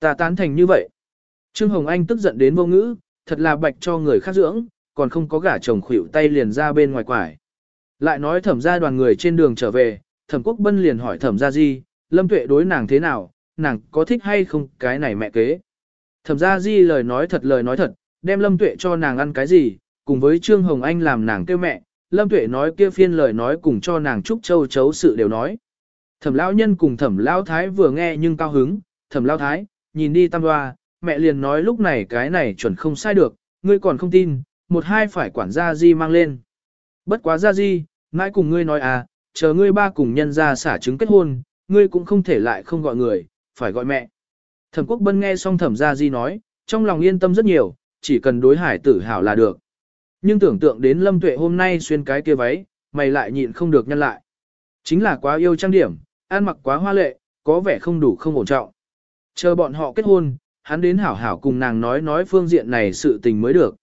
Ta tán thành như vậy. Trương Hồng Anh tức giận đến vô ngữ, thật là bạch cho người khác dưỡng, còn không có gả chồng khuỷu tay liền ra bên ngoài quải. Lại nói thẩm ra đoàn người trên đường trở về, thẩm quốc bân liền hỏi thẩm ra di, lâm tuệ đối nàng thế nào, nàng có thích hay không cái này mẹ kế. Thẩm ra di lời nói thật lời nói thật, đem lâm tuệ cho nàng ăn cái gì, cùng với Trương Hồng Anh làm nàng kêu mẹ, lâm tuệ nói kia phiên lời nói cùng cho nàng chúc châu chấu sự đều nói. Thẩm lão nhân cùng thẩm lão thái vừa nghe nhưng cao hứng, thẩm lão thái, nhìn đi tam hoa, mẹ liền nói lúc này cái này chuẩn không sai được, ngươi còn không tin, một hai phải quản gia di mang lên. Bất quá gia di, mãi cùng ngươi nói à, chờ ngươi ba cùng nhân ra xả trứng kết hôn, ngươi cũng không thể lại không gọi người, phải gọi mẹ. Thẩm quốc bân nghe xong thẩm gia di nói, trong lòng yên tâm rất nhiều, chỉ cần đối hải tử hảo là được. Nhưng tưởng tượng đến lâm tuệ hôm nay xuyên cái kia váy, mày lại nhịn không được nhân lại. Chính là quá yêu trang điểm, ăn mặc quá hoa lệ, có vẻ không đủ không ổn trọng. Chờ bọn họ kết hôn, hắn đến hảo hảo cùng nàng nói nói phương diện này sự tình mới được.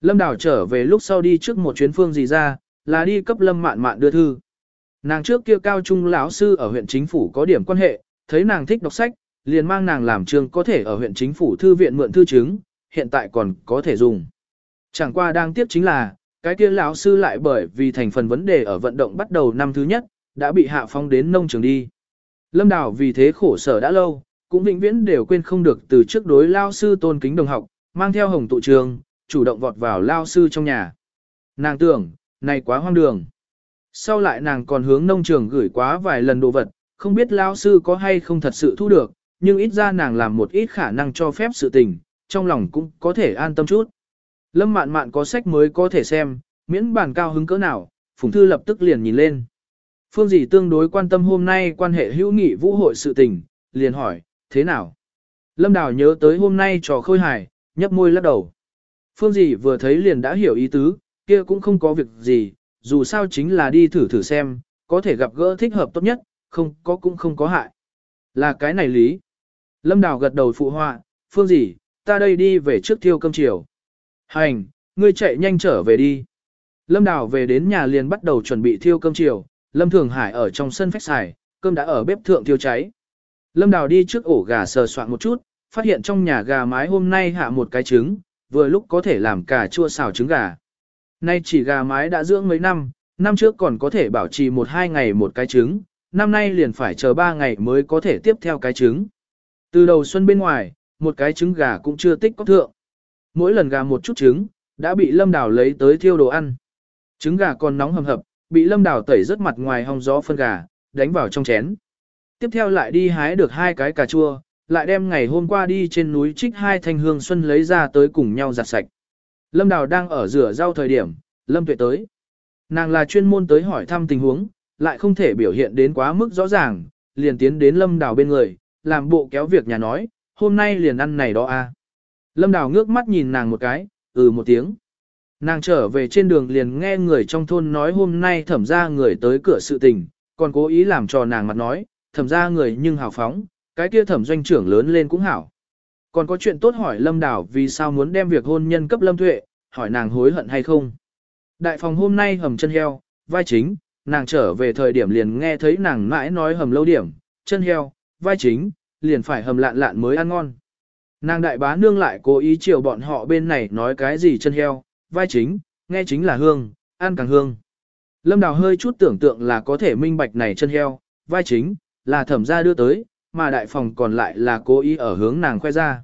Lâm Đào trở về lúc sau đi trước một chuyến phương gì ra, là đi cấp Lâm Mạn Mạn đưa thư. Nàng trước kia cao trung lão sư ở huyện chính phủ có điểm quan hệ, thấy nàng thích đọc sách, liền mang nàng làm trường có thể ở huyện chính phủ thư viện mượn thư chứng, hiện tại còn có thể dùng. Chẳng qua đang tiếp chính là, cái kia lão sư lại bởi vì thành phần vấn đề ở vận động bắt đầu năm thứ nhất, đã bị hạ phong đến nông trường đi. Lâm Đào vì thế khổ sở đã lâu, cũng vĩnh viễn đều quên không được từ trước đối lao sư tôn kính đồng học, mang theo hồng tụ trường, chủ động vọt vào lao sư trong nhà. Nàng tưởng, này quá hoang đường. Sau lại nàng còn hướng nông trường gửi quá vài lần đồ vật, không biết lao sư có hay không thật sự thu được, nhưng ít ra nàng làm một ít khả năng cho phép sự tình, trong lòng cũng có thể an tâm chút. Lâm mạn mạn có sách mới có thể xem, miễn bản cao hứng cỡ nào, Phùng Thư lập tức liền nhìn lên. Phương dì tương đối quan tâm hôm nay quan hệ hữu nghị vũ hội sự tình, liền hỏi, thế nào? Lâm Đào nhớ tới hôm nay trò khôi hài, nhấp môi lắc đầu. Phương dì vừa thấy liền đã hiểu ý tứ, kia cũng không có việc gì, dù sao chính là đi thử thử xem, có thể gặp gỡ thích hợp tốt nhất, không có cũng không có hại. Là cái này lý. Lâm Đào gật đầu phụ họa, Phương dì, ta đây đi về trước thiêu cơm chiều. Hành, ngươi chạy nhanh trở về đi. Lâm Đào về đến nhà liền bắt đầu chuẩn bị thiêu cơm chiều, Lâm Thường Hải ở trong sân phách xài, cơm đã ở bếp thượng thiêu cháy. Lâm Đào đi trước ổ gà sờ soạn một chút, phát hiện trong nhà gà mái hôm nay hạ một cái trứng, vừa lúc có thể làm cà chua xào trứng gà. Nay chỉ gà mái đã dưỡng mấy năm, năm trước còn có thể bảo trì một hai ngày một cái trứng, năm nay liền phải chờ ba ngày mới có thể tiếp theo cái trứng. Từ đầu xuân bên ngoài, một cái trứng gà cũng chưa tích có thượng. Mỗi lần gà một chút trứng, đã bị lâm đào lấy tới thiêu đồ ăn. Trứng gà còn nóng hầm hập, bị lâm đào tẩy rất mặt ngoài hong gió phân gà, đánh vào trong chén. Tiếp theo lại đi hái được hai cái cà chua, lại đem ngày hôm qua đi trên núi trích hai thanh hương xuân lấy ra tới cùng nhau giặt sạch. Lâm Đào đang ở rửa rau thời điểm, Lâm Tuệ tới. Nàng là chuyên môn tới hỏi thăm tình huống, lại không thể biểu hiện đến quá mức rõ ràng, liền tiến đến Lâm Đào bên người, làm bộ kéo việc nhà nói, hôm nay liền ăn này đó a. À. Lâm Đào ngước mắt nhìn nàng một cái, ừ một tiếng. Nàng trở về trên đường liền nghe người trong thôn nói hôm nay thẩm ra người tới cửa sự tình, còn cố ý làm cho nàng mặt nói, thẩm ra người nhưng hào phóng, cái kia thẩm doanh trưởng lớn lên cũng hảo. Còn có chuyện tốt hỏi Lâm Đào vì sao muốn đem việc hôn nhân cấp Lâm Tuệ, hỏi nàng hối hận hay không. Đại phòng hôm nay hầm chân heo, vai chính, nàng trở về thời điểm liền nghe thấy nàng mãi nói hầm lâu điểm, chân heo, vai chính, liền phải hầm lạn lạn mới ăn ngon. Nàng đại bá nương lại cố ý chiều bọn họ bên này nói cái gì chân heo, vai chính, nghe chính là hương, ăn càng hương. Lâm Đào hơi chút tưởng tượng là có thể minh bạch này chân heo, vai chính, là thẩm gia đưa tới, mà đại phòng còn lại là cố ý ở hướng nàng khoe ra.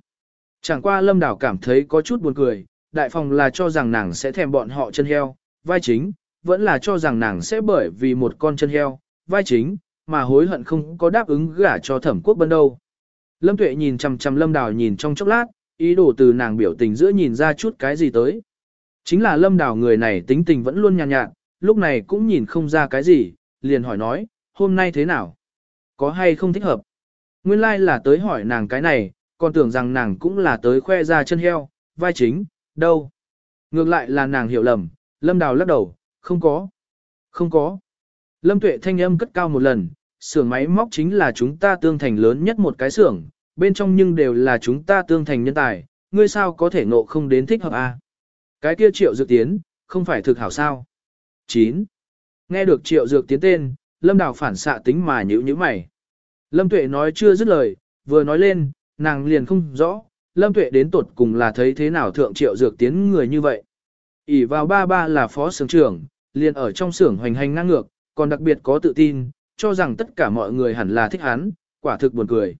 Chẳng qua Lâm đảo cảm thấy có chút buồn cười, đại phòng là cho rằng nàng sẽ thèm bọn họ chân heo, vai chính, vẫn là cho rằng nàng sẽ bởi vì một con chân heo, vai chính, mà hối hận không có đáp ứng gả cho thẩm quốc bân đâu. Lâm Tuệ nhìn chằm chằm Lâm đảo nhìn trong chốc lát, ý đồ từ nàng biểu tình giữa nhìn ra chút cái gì tới. Chính là Lâm đảo người này tính tình vẫn luôn nhàn nhạt, nhạt, lúc này cũng nhìn không ra cái gì, liền hỏi nói, hôm nay thế nào? Có hay không thích hợp? Nguyên lai like là tới hỏi nàng cái này, còn tưởng rằng nàng cũng là tới khoe ra chân heo, vai chính, đâu? Ngược lại là nàng hiểu lầm, Lâm Đào lắc đầu, không có. Không có. Lâm Tuệ thanh âm cất cao một lần, xưởng máy móc chính là chúng ta tương thành lớn nhất một cái xưởng, bên trong nhưng đều là chúng ta tương thành nhân tài, ngươi sao có thể ngộ không đến thích hợp a? À? Cái kia triệu dược tiến, không phải thực hảo sao? 9. Nghe được triệu dược tiến tên, Lâm Đào phản xạ tính mà nhữ nhữ mày. Lâm Tuệ nói chưa dứt lời, vừa nói lên, nàng liền không rõ, Lâm Tuệ đến tột cùng là thấy thế nào thượng triệu dược tiến người như vậy. ỉ vào ba ba là phó xưởng trưởng, liền ở trong xưởng hoành hành ngang ngược, còn đặc biệt có tự tin, cho rằng tất cả mọi người hẳn là thích hắn, quả thực buồn cười.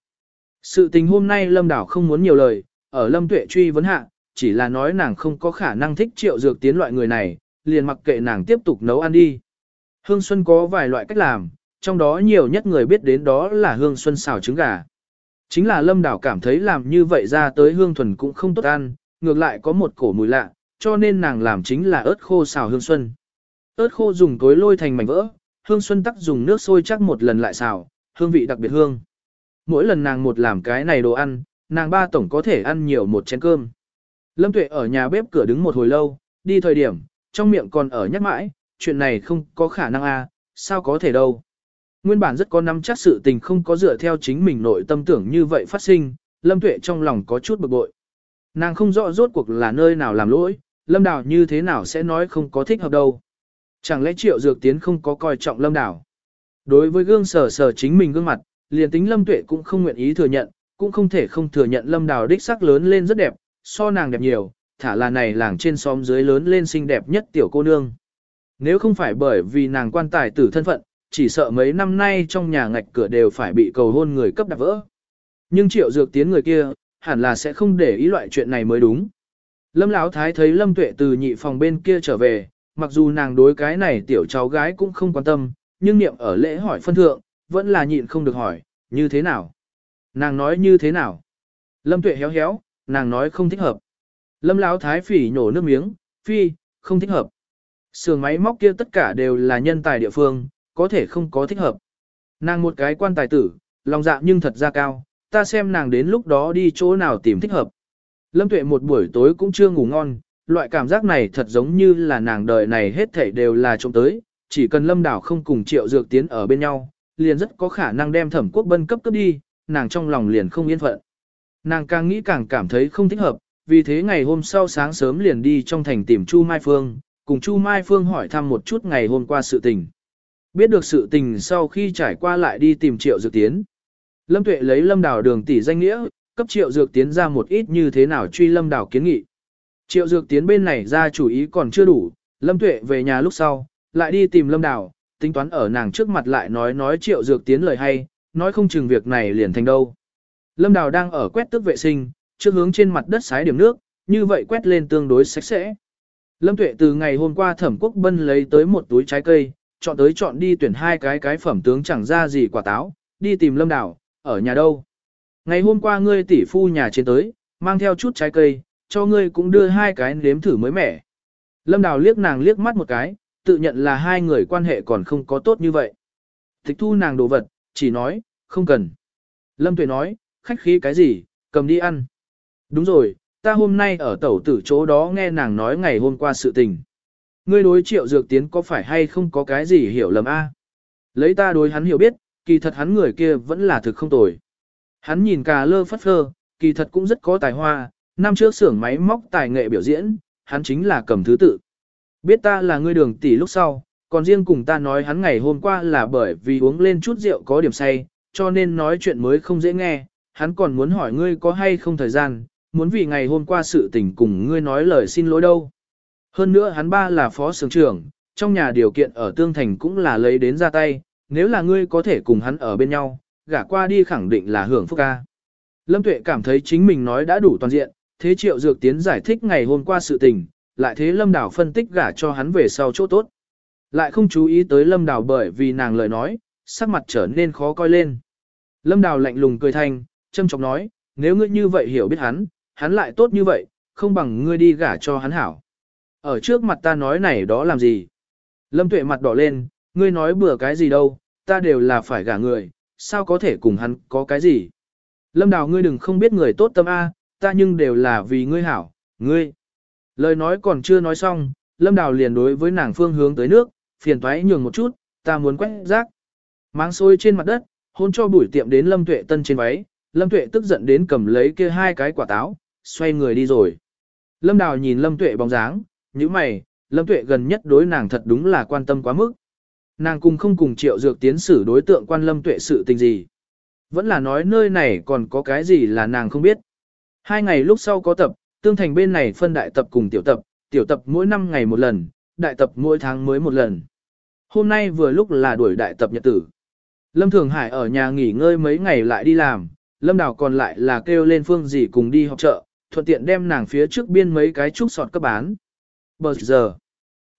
Sự tình hôm nay Lâm Đảo không muốn nhiều lời, ở Lâm Tuệ truy vấn hạ, chỉ là nói nàng không có khả năng thích triệu dược tiến loại người này, liền mặc kệ nàng tiếp tục nấu ăn đi. Hương Xuân có vài loại cách làm, trong đó nhiều nhất người biết đến đó là Hương Xuân xào trứng gà. Chính là Lâm Đảo cảm thấy làm như vậy ra tới hương thuần cũng không tốt ăn, ngược lại có một cổ mùi lạ, cho nên nàng làm chính là ớt khô xào hương xuân. Ớt khô dùng cối lôi thành mảnh vỡ, hương xuân tắc dùng nước sôi chắc một lần lại xào, hương vị đặc biệt hương. Mỗi lần nàng một làm cái này đồ ăn, nàng ba tổng có thể ăn nhiều một chén cơm. Lâm Tuệ ở nhà bếp cửa đứng một hồi lâu, đi thời điểm, trong miệng còn ở nhắc mãi, chuyện này không có khả năng a, à, sao có thể đâu. Nguyên bản rất có nắm chắc sự tình không có dựa theo chính mình nội tâm tưởng như vậy phát sinh, Lâm Tuệ trong lòng có chút bực bội. Nàng không rõ rốt cuộc là nơi nào làm lỗi, Lâm Đào như thế nào sẽ nói không có thích hợp đâu. Chẳng lẽ Triệu Dược Tiến không có coi trọng Lâm Đào? Đối với gương sở sở chính mình gương mặt, liền tính Lâm Tuệ cũng không nguyện ý thừa nhận, cũng không thể không thừa nhận Lâm Đào đích sắc lớn lên rất đẹp, so nàng đẹp nhiều, thả là này làng trên xóm dưới lớn lên xinh đẹp nhất tiểu cô nương. Nếu không phải bởi vì nàng quan tài tử thân phận, chỉ sợ mấy năm nay trong nhà ngạch cửa đều phải bị cầu hôn người cấp đạp vỡ. Nhưng triệu dược tiến người kia, hẳn là sẽ không để ý loại chuyện này mới đúng. Lâm Lão Thái thấy Lâm Tuệ từ nhị phòng bên kia trở về, mặc dù nàng đối cái này tiểu cháu gái cũng không quan tâm, nhưng niệm ở lễ hỏi phân thượng, vẫn là nhịn không được hỏi, như thế nào? Nàng nói như thế nào? Lâm Tuệ héo héo, nàng nói không thích hợp. Lâm Lão Thái phỉ nhổ nước miếng, phi, không thích hợp. Sườn máy móc kia tất cả đều là nhân tài địa phương, có thể không có thích hợp. Nàng một cái quan tài tử, lòng dạ nhưng thật ra cao, ta xem nàng đến lúc đó đi chỗ nào tìm thích hợp. Lâm Tuệ một buổi tối cũng chưa ngủ ngon, loại cảm giác này thật giống như là nàng đời này hết thảy đều là trông tới, chỉ cần Lâm Đảo không cùng Triệu Dược Tiến ở bên nhau, liền rất có khả năng đem Thẩm Quốc Bân cấp cấp đi, nàng trong lòng liền không yên phận. Nàng càng nghĩ càng cảm thấy không thích hợp, vì thế ngày hôm sau sáng sớm liền đi trong thành tìm Chu Mai Phương, cùng Chu Mai Phương hỏi thăm một chút ngày hôm qua sự tình. Biết được sự tình sau khi trải qua lại đi tìm Triệu Dược Tiến. Lâm Tuệ lấy Lâm Đào đường tỷ danh nghĩa, cấp Triệu Dược Tiến ra một ít như thế nào truy Lâm Đào kiến nghị. Triệu Dược Tiến bên này ra chủ ý còn chưa đủ, Lâm Tuệ về nhà lúc sau, lại đi tìm Lâm Đào, tính toán ở nàng trước mặt lại nói nói Triệu Dược Tiến lời hay, nói không chừng việc này liền thành đâu. Lâm Đào đang ở quét tước vệ sinh, trước hướng trên mặt đất sái điểm nước, như vậy quét lên tương đối sạch sẽ. Lâm Tuệ từ ngày hôm qua Thẩm Quốc Bân lấy tới một túi trái cây, chọn tới chọn đi tuyển hai cái cái phẩm tướng chẳng ra gì quả táo, đi tìm Lâm Đào, ở nhà đâu. Ngày hôm qua ngươi tỷ phu nhà trên tới, mang theo chút trái cây, cho ngươi cũng đưa hai cái nếm thử mới mẻ. Lâm Đào liếc nàng liếc mắt một cái, tự nhận là hai người quan hệ còn không có tốt như vậy. Tịch thu nàng đồ vật, chỉ nói, không cần. Lâm Tuệ nói, khách khí cái gì, cầm đi ăn. Đúng rồi, ta hôm nay ở tẩu tử chỗ đó nghe nàng nói ngày hôm qua sự tình. Ngươi đối triệu dược tiến có phải hay không có cái gì hiểu lầm a? Lấy ta đối hắn hiểu biết, kỳ thật hắn người kia vẫn là thực không tồi. Hắn nhìn cà lơ phất phơ, kỳ thật cũng rất có tài hoa, năm trước xưởng máy móc tài nghệ biểu diễn, hắn chính là cầm thứ tự. Biết ta là ngươi đường tỷ lúc sau, còn riêng cùng ta nói hắn ngày hôm qua là bởi vì uống lên chút rượu có điểm say, cho nên nói chuyện mới không dễ nghe, hắn còn muốn hỏi ngươi có hay không thời gian, muốn vì ngày hôm qua sự tình cùng ngươi nói lời xin lỗi đâu. Hơn nữa hắn ba là phó sướng trưởng, trong nhà điều kiện ở Tương Thành cũng là lấy đến ra tay, nếu là ngươi có thể cùng hắn ở bên nhau, gả qua đi khẳng định là hưởng phúc ca. Lâm Tuệ cảm thấy chính mình nói đã đủ toàn diện, thế triệu dược tiến giải thích ngày hôm qua sự tình, lại thế Lâm đảo phân tích gả cho hắn về sau chỗ tốt. Lại không chú ý tới Lâm đảo bởi vì nàng lời nói, sắc mặt trở nên khó coi lên. Lâm Đào lạnh lùng cười thanh, châm chọc nói, nếu ngươi như vậy hiểu biết hắn, hắn lại tốt như vậy, không bằng ngươi đi gả cho hắn hảo. Ở trước mặt ta nói này đó làm gì? Lâm Tuệ mặt đỏ lên, ngươi nói bừa cái gì đâu, ta đều là phải gả người, sao có thể cùng hắn có cái gì? Lâm Đào ngươi đừng không biết người tốt tâm A, ta nhưng đều là vì ngươi hảo, ngươi. Lời nói còn chưa nói xong, Lâm Đào liền đối với nàng phương hướng tới nước, phiền toái nhường một chút, ta muốn quét rác. Máng xôi trên mặt đất, hôn cho bụi tiệm đến Lâm Tuệ Tân trên váy, Lâm Tuệ tức giận đến cầm lấy kia hai cái quả táo, xoay người đi rồi. Lâm Đào nhìn Lâm Tuệ bóng dáng, như mày, Lâm Tuệ gần nhất đối nàng thật đúng là quan tâm quá mức. Nàng cùng không cùng triệu dược tiến xử đối tượng quan Lâm Tuệ sự tình gì. Vẫn là nói nơi này còn có cái gì là nàng không biết. Hai ngày lúc sau có tập, tương thành bên này phân đại tập cùng tiểu tập, tiểu tập mỗi năm ngày một lần, đại tập mỗi tháng mới một lần. Hôm nay vừa lúc là đuổi đại tập nhật tử. Lâm Thường Hải ở nhà nghỉ ngơi mấy ngày lại đi làm, Lâm Đào còn lại là kêu lên phương gì cùng đi học chợ, thuận tiện đem nàng phía trước biên mấy cái trúc sọt cấp bán. Bờ giờ,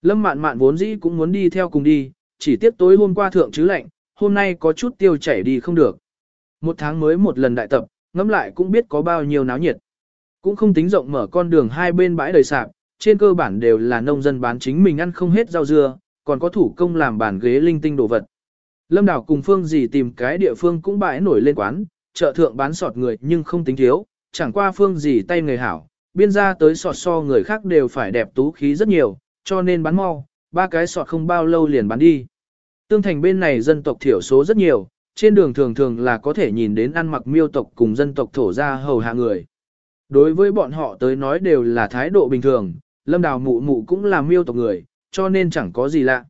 Lâm Mạn Mạn vốn dĩ cũng muốn đi theo cùng đi, chỉ tiếp tối hôm qua thượng chứ lạnh, hôm nay có chút tiêu chảy đi không được. Một tháng mới một lần đại tập, ngẫm lại cũng biết có bao nhiêu náo nhiệt. Cũng không tính rộng mở con đường hai bên bãi đầy sạp, trên cơ bản đều là nông dân bán chính mình ăn không hết rau dưa, còn có thủ công làm bàn ghế linh tinh đồ vật. Lâm Đảo cùng Phương gì tìm cái địa phương cũng bãi nổi lên quán, chợ thượng bán sọt người nhưng không tính thiếu, chẳng qua Phương gì tay người hảo, biên ra tới sọt so người khác đều phải đẹp tú khí rất nhiều, cho nên bán mau, ba cái sọt không bao lâu liền bán đi. Tương thành bên này dân tộc thiểu số rất nhiều, trên đường thường thường là có thể nhìn đến ăn mặc miêu tộc cùng dân tộc thổ ra hầu hạ người. Đối với bọn họ tới nói đều là thái độ bình thường, lâm đào mụ mụ cũng là miêu tộc người, cho nên chẳng có gì lạ.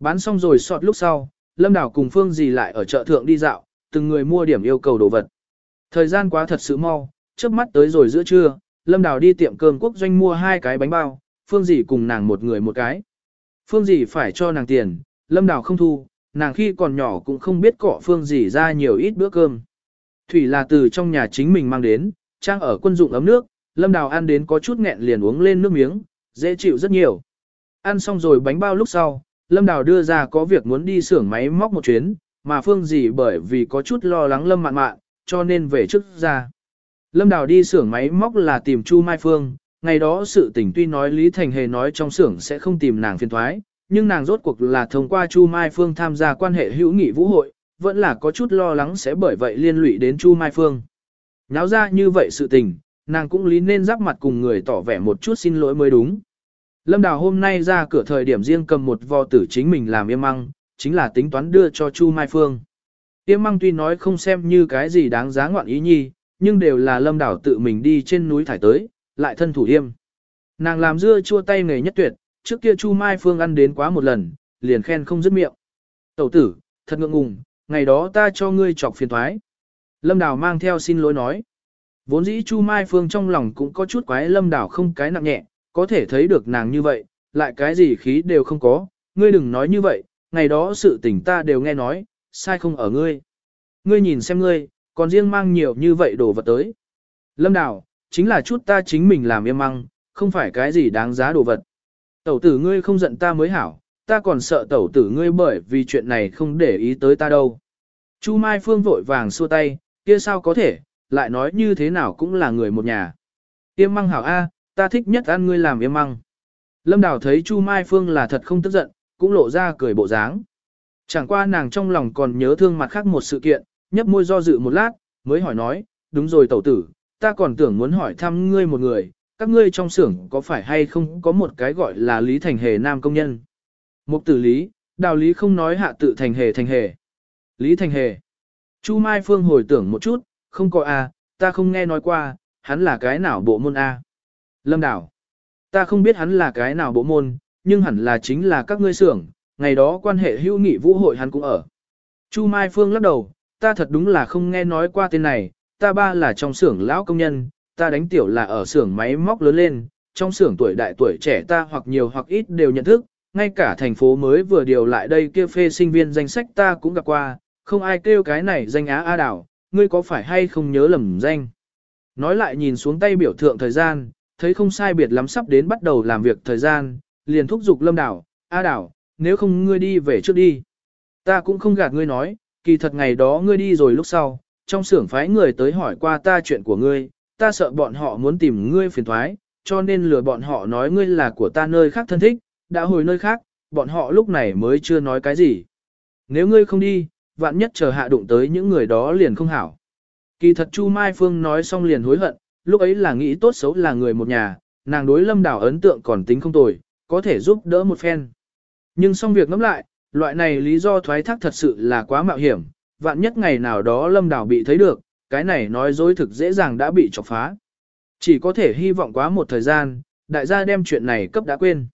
Bán xong rồi sọt lúc sau, Lâm Đào cùng Phương gì lại ở chợ thượng đi dạo, từng người mua điểm yêu cầu đồ vật. Thời gian quá thật sự mau, trước mắt tới rồi giữa trưa, Lâm Đào đi tiệm cơm quốc doanh mua hai cái bánh bao, Phương dì cùng nàng một người một cái. Phương dì phải cho nàng tiền, Lâm Đào không thu, nàng khi còn nhỏ cũng không biết cọ Phương dì ra nhiều ít bữa cơm. Thủy là từ trong nhà chính mình mang đến, trang ở quân dụng ấm nước, Lâm Đào ăn đến có chút nghẹn liền uống lên nước miếng, dễ chịu rất nhiều. Ăn xong rồi bánh bao lúc sau, Lâm Đào đưa ra có việc muốn đi xưởng máy móc một chuyến, mà Phương dì bởi vì có chút lo lắng Lâm mạn mạn, cho nên về trước ra. Lâm Đào đi xưởng máy móc là tìm Chu Mai Phương, ngày đó sự tình tuy nói Lý Thành Hề nói trong xưởng sẽ không tìm nàng phiền thoái, nhưng nàng rốt cuộc là thông qua Chu Mai Phương tham gia quan hệ hữu nghị vũ hội, vẫn là có chút lo lắng sẽ bởi vậy liên lụy đến Chu Mai Phương. Náo ra như vậy sự tình, nàng cũng lý nên giáp mặt cùng người tỏ vẻ một chút xin lỗi mới đúng. Lâm Đào hôm nay ra cửa thời điểm riêng cầm một vò tử chính mình làm yêm măng, chính là tính toán đưa cho Chu Mai Phương. Yêm măng tuy nói không xem như cái gì đáng giá ngoạn ý nhi, nhưng đều là Lâm đảo tự mình đi trên núi thải tới, lại thân thủ yêm. Nàng làm dưa chua tay nghề nhất tuyệt, trước kia Chu Mai Phương ăn đến quá một lần, liền khen không dứt miệng. Tẩu tử, thật ngượng ngùng, ngày đó ta cho ngươi chọc phiền thoái. Lâm Đào mang theo xin lỗi nói. Vốn dĩ Chu Mai Phương trong lòng cũng có chút quái Lâm Đào không cái nặng nhẹ, có thể thấy được nàng như vậy, lại cái gì khí đều không có, ngươi đừng nói như vậy, ngày đó sự tình ta đều nghe nói, sai không ở ngươi. Ngươi nhìn xem ngươi, còn riêng mang nhiều như vậy đồ vật tới. Lâm đảo chính là chút ta chính mình làm yêm măng, không phải cái gì đáng giá đồ vật. Tẩu tử ngươi không giận ta mới hảo, ta còn sợ tẩu tử ngươi bởi vì chuyện này không để ý tới ta đâu. Chu Mai Phương vội vàng xua tay, kia sao có thể, lại nói như thế nào cũng là người một nhà. Yêm măng hảo A, ta thích nhất ăn ngươi làm yêm măng. Lâm Đào thấy Chu Mai Phương là thật không tức giận, cũng lộ ra cười bộ dáng. Chẳng qua nàng trong lòng còn nhớ thương mặt khác một sự kiện, nhấp môi do dự một lát, mới hỏi nói, đúng rồi tẩu tử, ta còn tưởng muốn hỏi thăm ngươi một người, các ngươi trong xưởng có phải hay không có một cái gọi là Lý Thành Hề nam công nhân. Mục tử Lý, đào Lý không nói hạ tự Thành Hề Thành Hề. Lý Thành Hề. Chu Mai Phương hồi tưởng một chút, không có A, ta không nghe nói qua, hắn là cái nào bộ môn A. Lâm Đảo. Ta không biết hắn là cái nào bộ môn, nhưng hẳn là chính là các ngươi xưởng, ngày đó quan hệ hữu nghị vũ hội hắn cũng ở. Chu Mai Phương lắc đầu, ta thật đúng là không nghe nói qua tên này, ta ba là trong xưởng lão công nhân, ta đánh tiểu là ở xưởng máy móc lớn lên, trong xưởng tuổi đại tuổi trẻ ta hoặc nhiều hoặc ít đều nhận thức, ngay cả thành phố mới vừa điều lại đây kia phê sinh viên danh sách ta cũng gặp qua, không ai kêu cái này danh á A đảo, ngươi có phải hay không nhớ lầm danh. Nói lại nhìn xuống tay biểu thượng thời gian, thấy không sai biệt lắm sắp đến bắt đầu làm việc thời gian, liền thúc giục lâm đảo, A đảo, nếu không ngươi đi về trước đi. Ta cũng không gạt ngươi nói, kỳ thật ngày đó ngươi đi rồi lúc sau, trong xưởng phái người tới hỏi qua ta chuyện của ngươi, ta sợ bọn họ muốn tìm ngươi phiền thoái, cho nên lừa bọn họ nói ngươi là của ta nơi khác thân thích, đã hồi nơi khác, bọn họ lúc này mới chưa nói cái gì. Nếu ngươi không đi, vạn nhất chờ hạ đụng tới những người đó liền không hảo. Kỳ thật Chu Mai Phương nói xong liền hối hận, lúc ấy là nghĩ tốt xấu là người một nhà, nàng đối lâm đảo ấn tượng còn tính không tồi, có thể giúp đỡ một phen. Nhưng xong việc ngẫm lại, loại này lý do thoái thác thật sự là quá mạo hiểm, vạn nhất ngày nào đó lâm đảo bị thấy được, cái này nói dối thực dễ dàng đã bị chọc phá. Chỉ có thể hy vọng quá một thời gian, đại gia đem chuyện này cấp đã quên.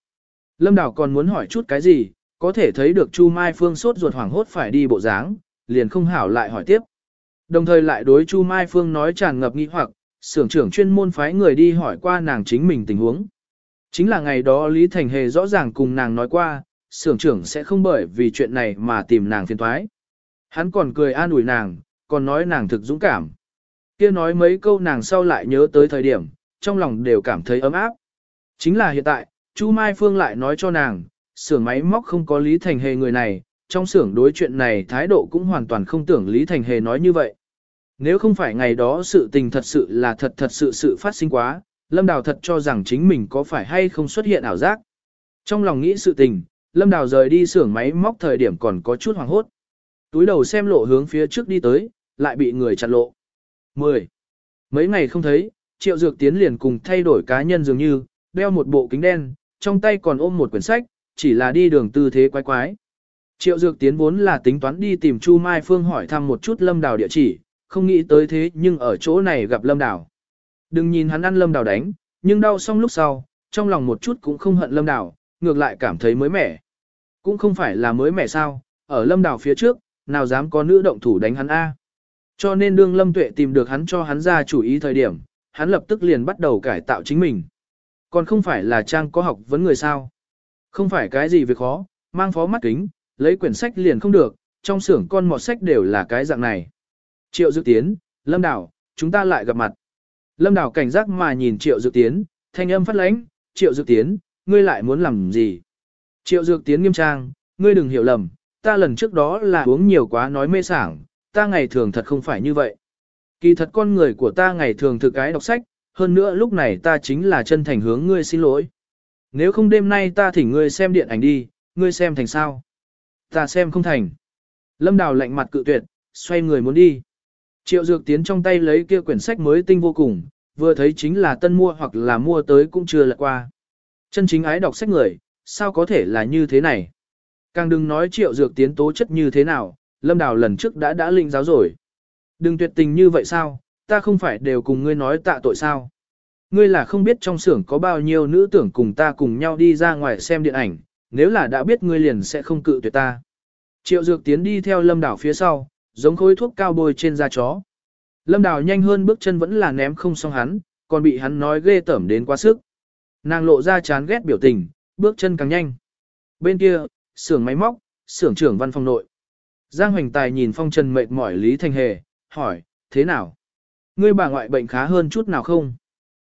Lâm đảo còn muốn hỏi chút cái gì, có thể thấy được Chu Mai Phương sốt ruột hoảng hốt phải đi bộ dáng, liền không hảo lại hỏi tiếp. Đồng thời lại đối Chu Mai Phương nói tràn ngập nghi hoặc, xưởng trưởng chuyên môn phái người đi hỏi qua nàng chính mình tình huống. Chính là ngày đó Lý Thành Hề rõ ràng cùng nàng nói qua, xưởng trưởng sẽ không bởi vì chuyện này mà tìm nàng phiền thoái. Hắn còn cười an ủi nàng, còn nói nàng thực dũng cảm. kia nói mấy câu nàng sau lại nhớ tới thời điểm, trong lòng đều cảm thấy ấm áp. Chính là hiện tại, Chu Mai Phương lại nói cho nàng, xưởng máy móc không có Lý Thành Hề người này, trong xưởng đối chuyện này thái độ cũng hoàn toàn không tưởng Lý Thành Hề nói như vậy. Nếu không phải ngày đó sự tình thật sự là thật thật sự sự phát sinh quá, Lâm Đào thật cho rằng chính mình có phải hay không xuất hiện ảo giác. Trong lòng nghĩ sự tình, Lâm Đào rời đi xưởng máy móc thời điểm còn có chút hoảng hốt. Túi đầu xem lộ hướng phía trước đi tới, lại bị người chặn lộ. 10. Mấy ngày không thấy, Triệu Dược Tiến liền cùng thay đổi cá nhân dường như, đeo một bộ kính đen, trong tay còn ôm một quyển sách, chỉ là đi đường tư thế quái quái. Triệu Dược Tiến vốn là tính toán đi tìm Chu Mai Phương hỏi thăm một chút Lâm Đào địa chỉ, không nghĩ tới thế nhưng ở chỗ này gặp Lâm Đào. Đừng nhìn hắn ăn Lâm Đào đánh, nhưng đau xong lúc sau, trong lòng một chút cũng không hận Lâm Đào, ngược lại cảm thấy mới mẻ. Cũng không phải là mới mẻ sao, ở lâm đảo phía trước, nào dám có nữ động thủ đánh hắn A. Cho nên đương lâm tuệ tìm được hắn cho hắn ra chủ ý thời điểm, hắn lập tức liền bắt đầu cải tạo chính mình. Còn không phải là trang có học vấn người sao. Không phải cái gì việc khó, mang phó mắt kính, lấy quyển sách liền không được, trong xưởng con mọt sách đều là cái dạng này. Triệu Dự Tiến, Lâm Đảo, chúng ta lại gặp mặt. Lâm Đảo cảnh giác mà nhìn Triệu Dự Tiến, thanh âm phát lãnh, Triệu Dự Tiến, ngươi lại muốn làm gì? Triệu Dược Tiến nghiêm trang, ngươi đừng hiểu lầm, ta lần trước đó là uống nhiều quá nói mê sảng, ta ngày thường thật không phải như vậy. Kỳ thật con người của ta ngày thường thực cái đọc sách, hơn nữa lúc này ta chính là chân thành hướng ngươi xin lỗi. Nếu không đêm nay ta thỉnh ngươi xem điện ảnh đi, ngươi xem thành sao? Ta xem không thành. Lâm Đào lạnh mặt cự tuyệt, xoay người muốn đi. Triệu Dược Tiến trong tay lấy kia quyển sách mới tinh vô cùng, vừa thấy chính là tân mua hoặc là mua tới cũng chưa lật qua. Chân chính ái đọc sách người, sao có thể là như thế này? Càng đừng nói Triệu Dược Tiến tố chất như thế nào, Lâm Đào lần trước đã đã linh giáo rồi. Đừng tuyệt tình như vậy sao, ta không phải đều cùng ngươi nói tạ tội sao. Ngươi là không biết trong xưởng có bao nhiêu nữ tưởng cùng ta cùng nhau đi ra ngoài xem điện ảnh, nếu là đã biết ngươi liền sẽ không cự tuyệt ta. Triệu Dược Tiến đi theo Lâm Đào phía sau, giống khối thuốc cao bôi trên da chó. Lâm Đào nhanh hơn bước chân vẫn là ném không xong hắn, còn bị hắn nói ghê tởm đến quá sức. Nàng lộ ra chán ghét biểu tình, bước chân càng nhanh. Bên kia, xưởng máy móc, xưởng trưởng văn phòng nội. Giang Hoành Tài nhìn phong trần mệt mỏi Lý Thanh Hề, hỏi, thế nào? Ngươi bà ngoại bệnh khá hơn chút nào không?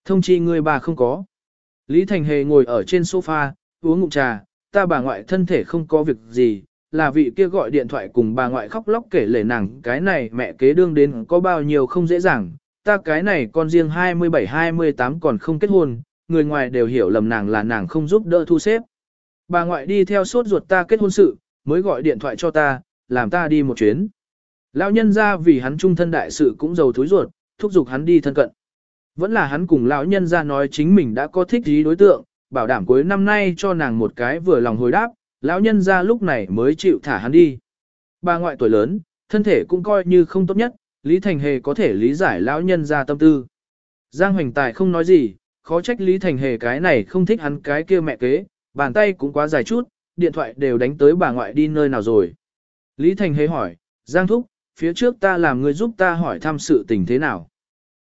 Thông chi ngươi bà không có. Lý Thành Hề ngồi ở trên sofa, uống ngụm trà, ta bà ngoại thân thể không có việc gì, là vị kia gọi điện thoại cùng bà ngoại khóc lóc kể lể nàng cái này mẹ kế đương đến có bao nhiêu không dễ dàng, ta cái này con riêng 27-28 còn không kết hôn, người ngoài đều hiểu lầm nàng là nàng không giúp đỡ thu xếp. Bà ngoại đi theo sốt ruột ta kết hôn sự, mới gọi điện thoại cho ta, làm ta đi một chuyến. Lão nhân ra vì hắn trung thân đại sự cũng giàu thối ruột, thúc giục hắn đi thân cận. Vẫn là hắn cùng lão nhân ra nói chính mình đã có thích ý đối tượng, bảo đảm cuối năm nay cho nàng một cái vừa lòng hồi đáp, lão nhân ra lúc này mới chịu thả hắn đi. Bà ngoại tuổi lớn, thân thể cũng coi như không tốt nhất, Lý Thành Hề có thể lý giải lão nhân ra tâm tư. Giang Hoành Tài không nói gì, khó trách Lý Thành Hề cái này không thích hắn cái kia mẹ kế, bàn tay cũng quá dài chút, điện thoại đều đánh tới bà ngoại đi nơi nào rồi. Lý Thành Hề hỏi, Giang Thúc, phía trước ta làm người giúp ta hỏi thăm sự tình thế nào.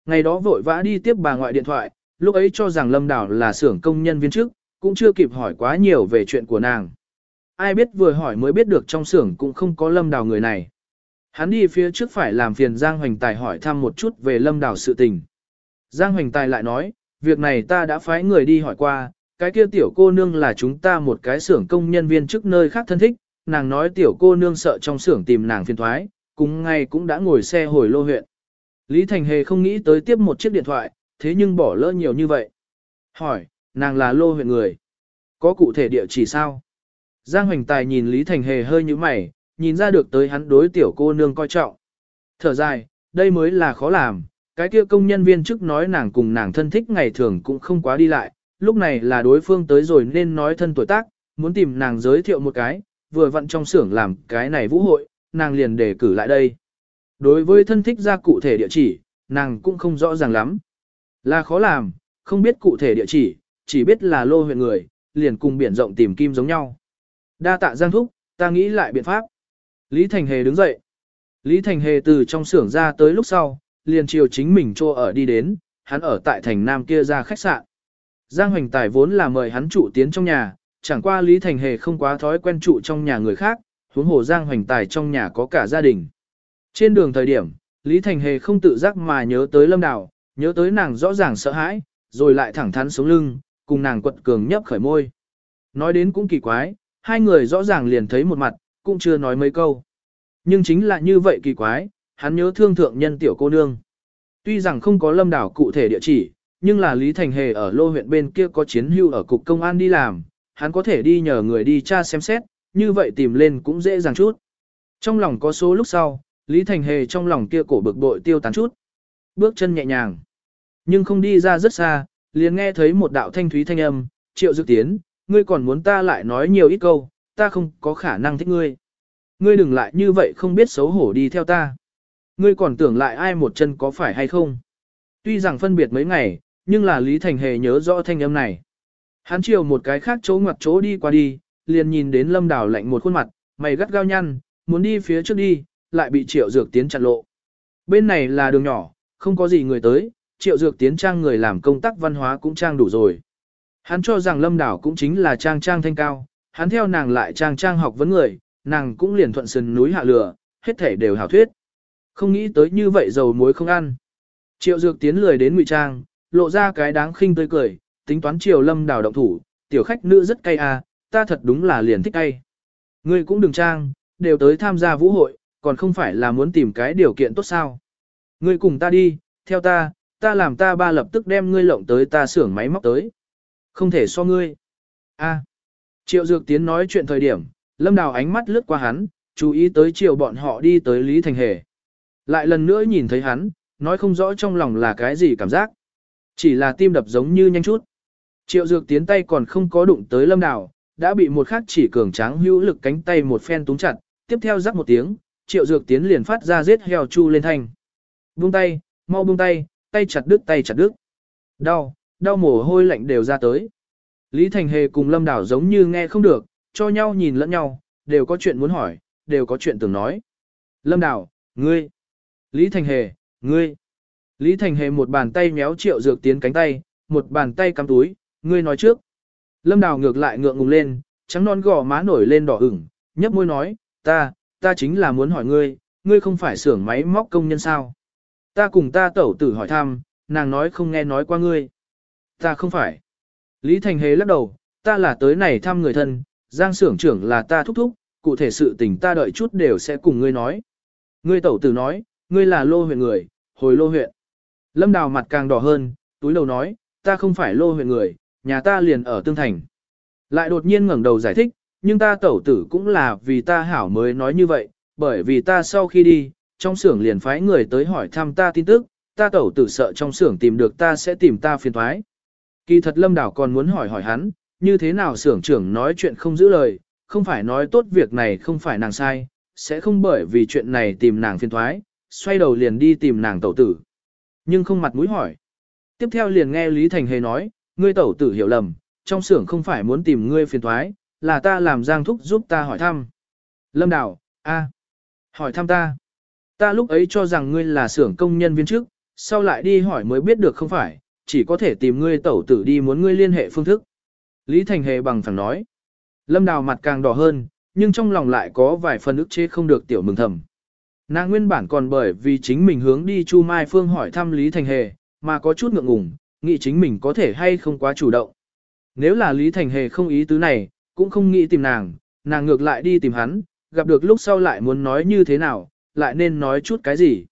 Ngày đó vội vã đi tiếp bà ngoại điện thoại, lúc ấy cho rằng Lâm Đảo là xưởng công nhân viên chức, cũng chưa kịp hỏi quá nhiều về chuyện của nàng. Ai biết vừa hỏi mới biết được trong xưởng cũng không có Lâm Đảo người này. Hắn đi phía trước phải làm phiền Giang Hoành Tài hỏi thăm một chút về Lâm Đảo sự tình. Giang Hoành Tài lại nói, việc này ta đã phái người đi hỏi qua, cái kia tiểu cô nương là chúng ta một cái xưởng công nhân viên chức nơi khác thân thích, nàng nói tiểu cô nương sợ trong xưởng tìm nàng phiền thoái, cùng ngay cũng đã ngồi xe hồi lô huyện. Lý Thành Hề không nghĩ tới tiếp một chiếc điện thoại, thế nhưng bỏ lỡ nhiều như vậy. Hỏi, nàng là lô huyện người. Có cụ thể địa chỉ sao? Giang Hoành Tài nhìn Lý Thành Hề hơi như mày, nhìn ra được tới hắn đối tiểu cô nương coi trọng. Thở dài, đây mới là khó làm, cái kia công nhân viên chức nói nàng cùng nàng thân thích ngày thường cũng không quá đi lại, lúc này là đối phương tới rồi nên nói thân tuổi tác, muốn tìm nàng giới thiệu một cái, vừa vặn trong xưởng làm cái này vũ hội, nàng liền đề cử lại đây. Đối với thân thích ra cụ thể địa chỉ, nàng cũng không rõ ràng lắm. Là khó làm, không biết cụ thể địa chỉ, chỉ biết là lô huyện người, liền cùng biển rộng tìm kim giống nhau. Đa tạ Giang Thúc, ta nghĩ lại biện pháp. Lý Thành Hề đứng dậy. Lý Thành Hề từ trong xưởng ra tới lúc sau, liền chiều chính mình cho ở đi đến, hắn ở tại thành Nam kia ra khách sạn. Giang Hoành Tài vốn là mời hắn trụ tiến trong nhà, chẳng qua Lý Thành Hề không quá thói quen trụ trong nhà người khác, huống hồ Giang Hoành Tài trong nhà có cả gia đình. Trên đường thời điểm, Lý Thành Hề không tự giác mà nhớ tới Lâm Đào, nhớ tới nàng rõ ràng sợ hãi, rồi lại thẳng thắn sống lưng, cùng nàng quật cường nhấp khởi môi. Nói đến cũng kỳ quái, hai người rõ ràng liền thấy một mặt, cũng chưa nói mấy câu. Nhưng chính là như vậy kỳ quái, hắn nhớ thương thượng nhân tiểu cô nương. Tuy rằng không có lâm đảo cụ thể địa chỉ, nhưng là Lý Thành Hề ở lô huyện bên kia có chiến hưu ở cục công an đi làm, hắn có thể đi nhờ người đi tra xem xét, như vậy tìm lên cũng dễ dàng chút. Trong lòng có số lúc sau, Lý Thành Hề trong lòng kia cổ bực bội tiêu tán chút. Bước chân nhẹ nhàng, nhưng không đi ra rất xa, liền nghe thấy một đạo thanh thúy thanh âm, triệu dự tiến, ngươi còn muốn ta lại nói nhiều ít câu, ta không có khả năng thích ngươi. Ngươi đừng lại như vậy không biết xấu hổ đi theo ta. Ngươi còn tưởng lại ai một chân có phải hay không? Tuy rằng phân biệt mấy ngày, nhưng là Lý Thành Hề nhớ rõ thanh âm này. Hắn chiều một cái khác chỗ ngoặt chỗ đi qua đi, liền nhìn đến Lâm Đảo lạnh một khuôn mặt, mày gắt gao nhăn, muốn đi phía trước đi, lại bị triệu dược tiến chặn lộ. Bên này là đường nhỏ, không có gì người tới, triệu dược tiến trang người làm công tác văn hóa cũng trang đủ rồi. Hắn cho rằng lâm đảo cũng chính là trang trang thanh cao, hắn theo nàng lại trang trang học vấn người, nàng cũng liền thuận sườn núi hạ lửa, hết thể đều hảo thuyết. Không nghĩ tới như vậy dầu muối không ăn. Triệu dược tiến lười đến ngụy trang, lộ ra cái đáng khinh tươi cười, tính toán triều lâm đảo động thủ, tiểu khách nữ rất cay à, ta thật đúng là liền thích cay. Ngươi cũng đừng trang, đều tới tham gia vũ hội, còn không phải là muốn tìm cái điều kiện tốt sao. Ngươi cùng ta đi, theo ta, ta làm ta ba lập tức đem ngươi lộng tới ta xưởng máy móc tới. Không thể so ngươi. A. Triệu Dược Tiến nói chuyện thời điểm, Lâm Đào ánh mắt lướt qua hắn, chú ý tới chiều bọn họ đi tới Lý Thành Hề. Lại lần nữa nhìn thấy hắn, nói không rõ trong lòng là cái gì cảm giác. Chỉ là tim đập giống như nhanh chút. Triệu Dược Tiến tay còn không có đụng tới Lâm Đào, đã bị một khắc chỉ cường tráng hữu lực cánh tay một phen túng chặt, tiếp theo rắc một tiếng, Triệu Dược Tiến liền phát ra giết heo chu lên thanh. Buông tay, mau buông tay, tay chặt đứt tay chặt đứt. Đau, đau mồ hôi lạnh đều ra tới. Lý Thành Hề cùng Lâm Đảo giống như nghe không được, cho nhau nhìn lẫn nhau, đều có chuyện muốn hỏi, đều có chuyện tưởng nói. Lâm Đảo, ngươi. Lý Thành Hề, ngươi. Lý Thành Hề một bàn tay méo triệu dược tiến cánh tay, một bàn tay cắm túi, ngươi nói trước. Lâm Đào ngược lại ngượng ngùng lên, trắng non gò má nổi lên đỏ ửng, nhấp môi nói, ta, ta chính là muốn hỏi ngươi, ngươi không phải xưởng máy móc công nhân sao? Ta cùng ta tẩu tử hỏi thăm, nàng nói không nghe nói qua ngươi. Ta không phải. Lý Thành Hề lắc đầu, ta là tới này thăm người thân, Giang xưởng trưởng là ta thúc thúc, cụ thể sự tình ta đợi chút đều sẽ cùng ngươi nói. Ngươi tẩu tử nói, ngươi là lô huyện người, hồi lô huyện. Lâm Đào mặt càng đỏ hơn, túi đầu nói, ta không phải lô huyện người, nhà ta liền ở Tương Thành. Lại đột nhiên ngẩng đầu giải thích, nhưng ta tẩu tử cũng là vì ta hảo mới nói như vậy, bởi vì ta sau khi đi, trong xưởng liền phái người tới hỏi thăm ta tin tức, ta tẩu tử sợ trong xưởng tìm được ta sẽ tìm ta phiền thoái. Kỳ thật Lâm Đảo còn muốn hỏi hỏi hắn, như thế nào xưởng trưởng nói chuyện không giữ lời, không phải nói tốt việc này không phải nàng sai, sẽ không bởi vì chuyện này tìm nàng phiền thoái, xoay đầu liền đi tìm nàng tẩu tử. Nhưng không mặt mũi hỏi. Tiếp theo liền nghe Lý Thành Hề nói, ngươi tẩu tử hiểu lầm, trong xưởng không phải muốn tìm ngươi phiền thoái, là ta làm giang thúc giúp ta hỏi thăm. Lâm Đào, a, hỏi thăm ta. Ta lúc ấy cho rằng ngươi là xưởng công nhân viên trước, sau lại đi hỏi mới biết được không phải, chỉ có thể tìm ngươi tẩu tử đi muốn ngươi liên hệ phương thức. Lý Thành Hề bằng thẳng nói. Lâm Đào mặt càng đỏ hơn, nhưng trong lòng lại có vài phần ức chế không được tiểu mừng thầm. Nàng nguyên bản còn bởi vì chính mình hướng đi Chu Mai Phương hỏi thăm Lý Thành Hề, mà có chút ngượng ngùng, nghĩ chính mình có thể hay không quá chủ động. Nếu là Lý Thành Hề không ý tứ này, cũng không nghĩ tìm nàng, nàng ngược lại đi tìm hắn, gặp được lúc sau lại muốn nói như thế nào, lại nên nói chút cái gì.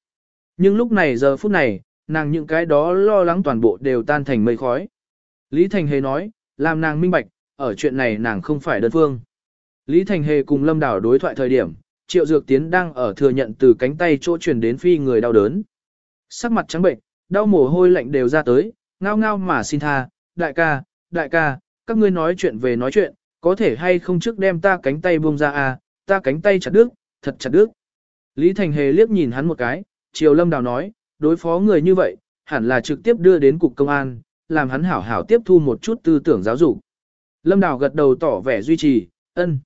Nhưng lúc này giờ phút này, nàng những cái đó lo lắng toàn bộ đều tan thành mây khói. Lý Thành Hề nói, làm nàng minh bạch, ở chuyện này nàng không phải đơn phương. Lý Thành Hề cùng Lâm Đảo đối thoại thời điểm, Triệu Dược Tiến đang ở thừa nhận từ cánh tay chỗ truyền đến phi người đau đớn. Sắc mặt trắng bệnh, đau mồ hôi lạnh đều ra tới, ngao ngao mà xin tha, đại ca, đại ca, các ngươi nói chuyện về nói chuyện, có thể hay không trước đem ta cánh tay buông ra à, ta cánh tay chặt đứt, thật chặt đứt. Lý Thành Hề liếc nhìn hắn một cái, Triều Lâm Đào nói, đối phó người như vậy, hẳn là trực tiếp đưa đến cục công an, làm hắn hảo hảo tiếp thu một chút tư tưởng giáo dục. Lâm Đào gật đầu tỏ vẻ duy trì, ân.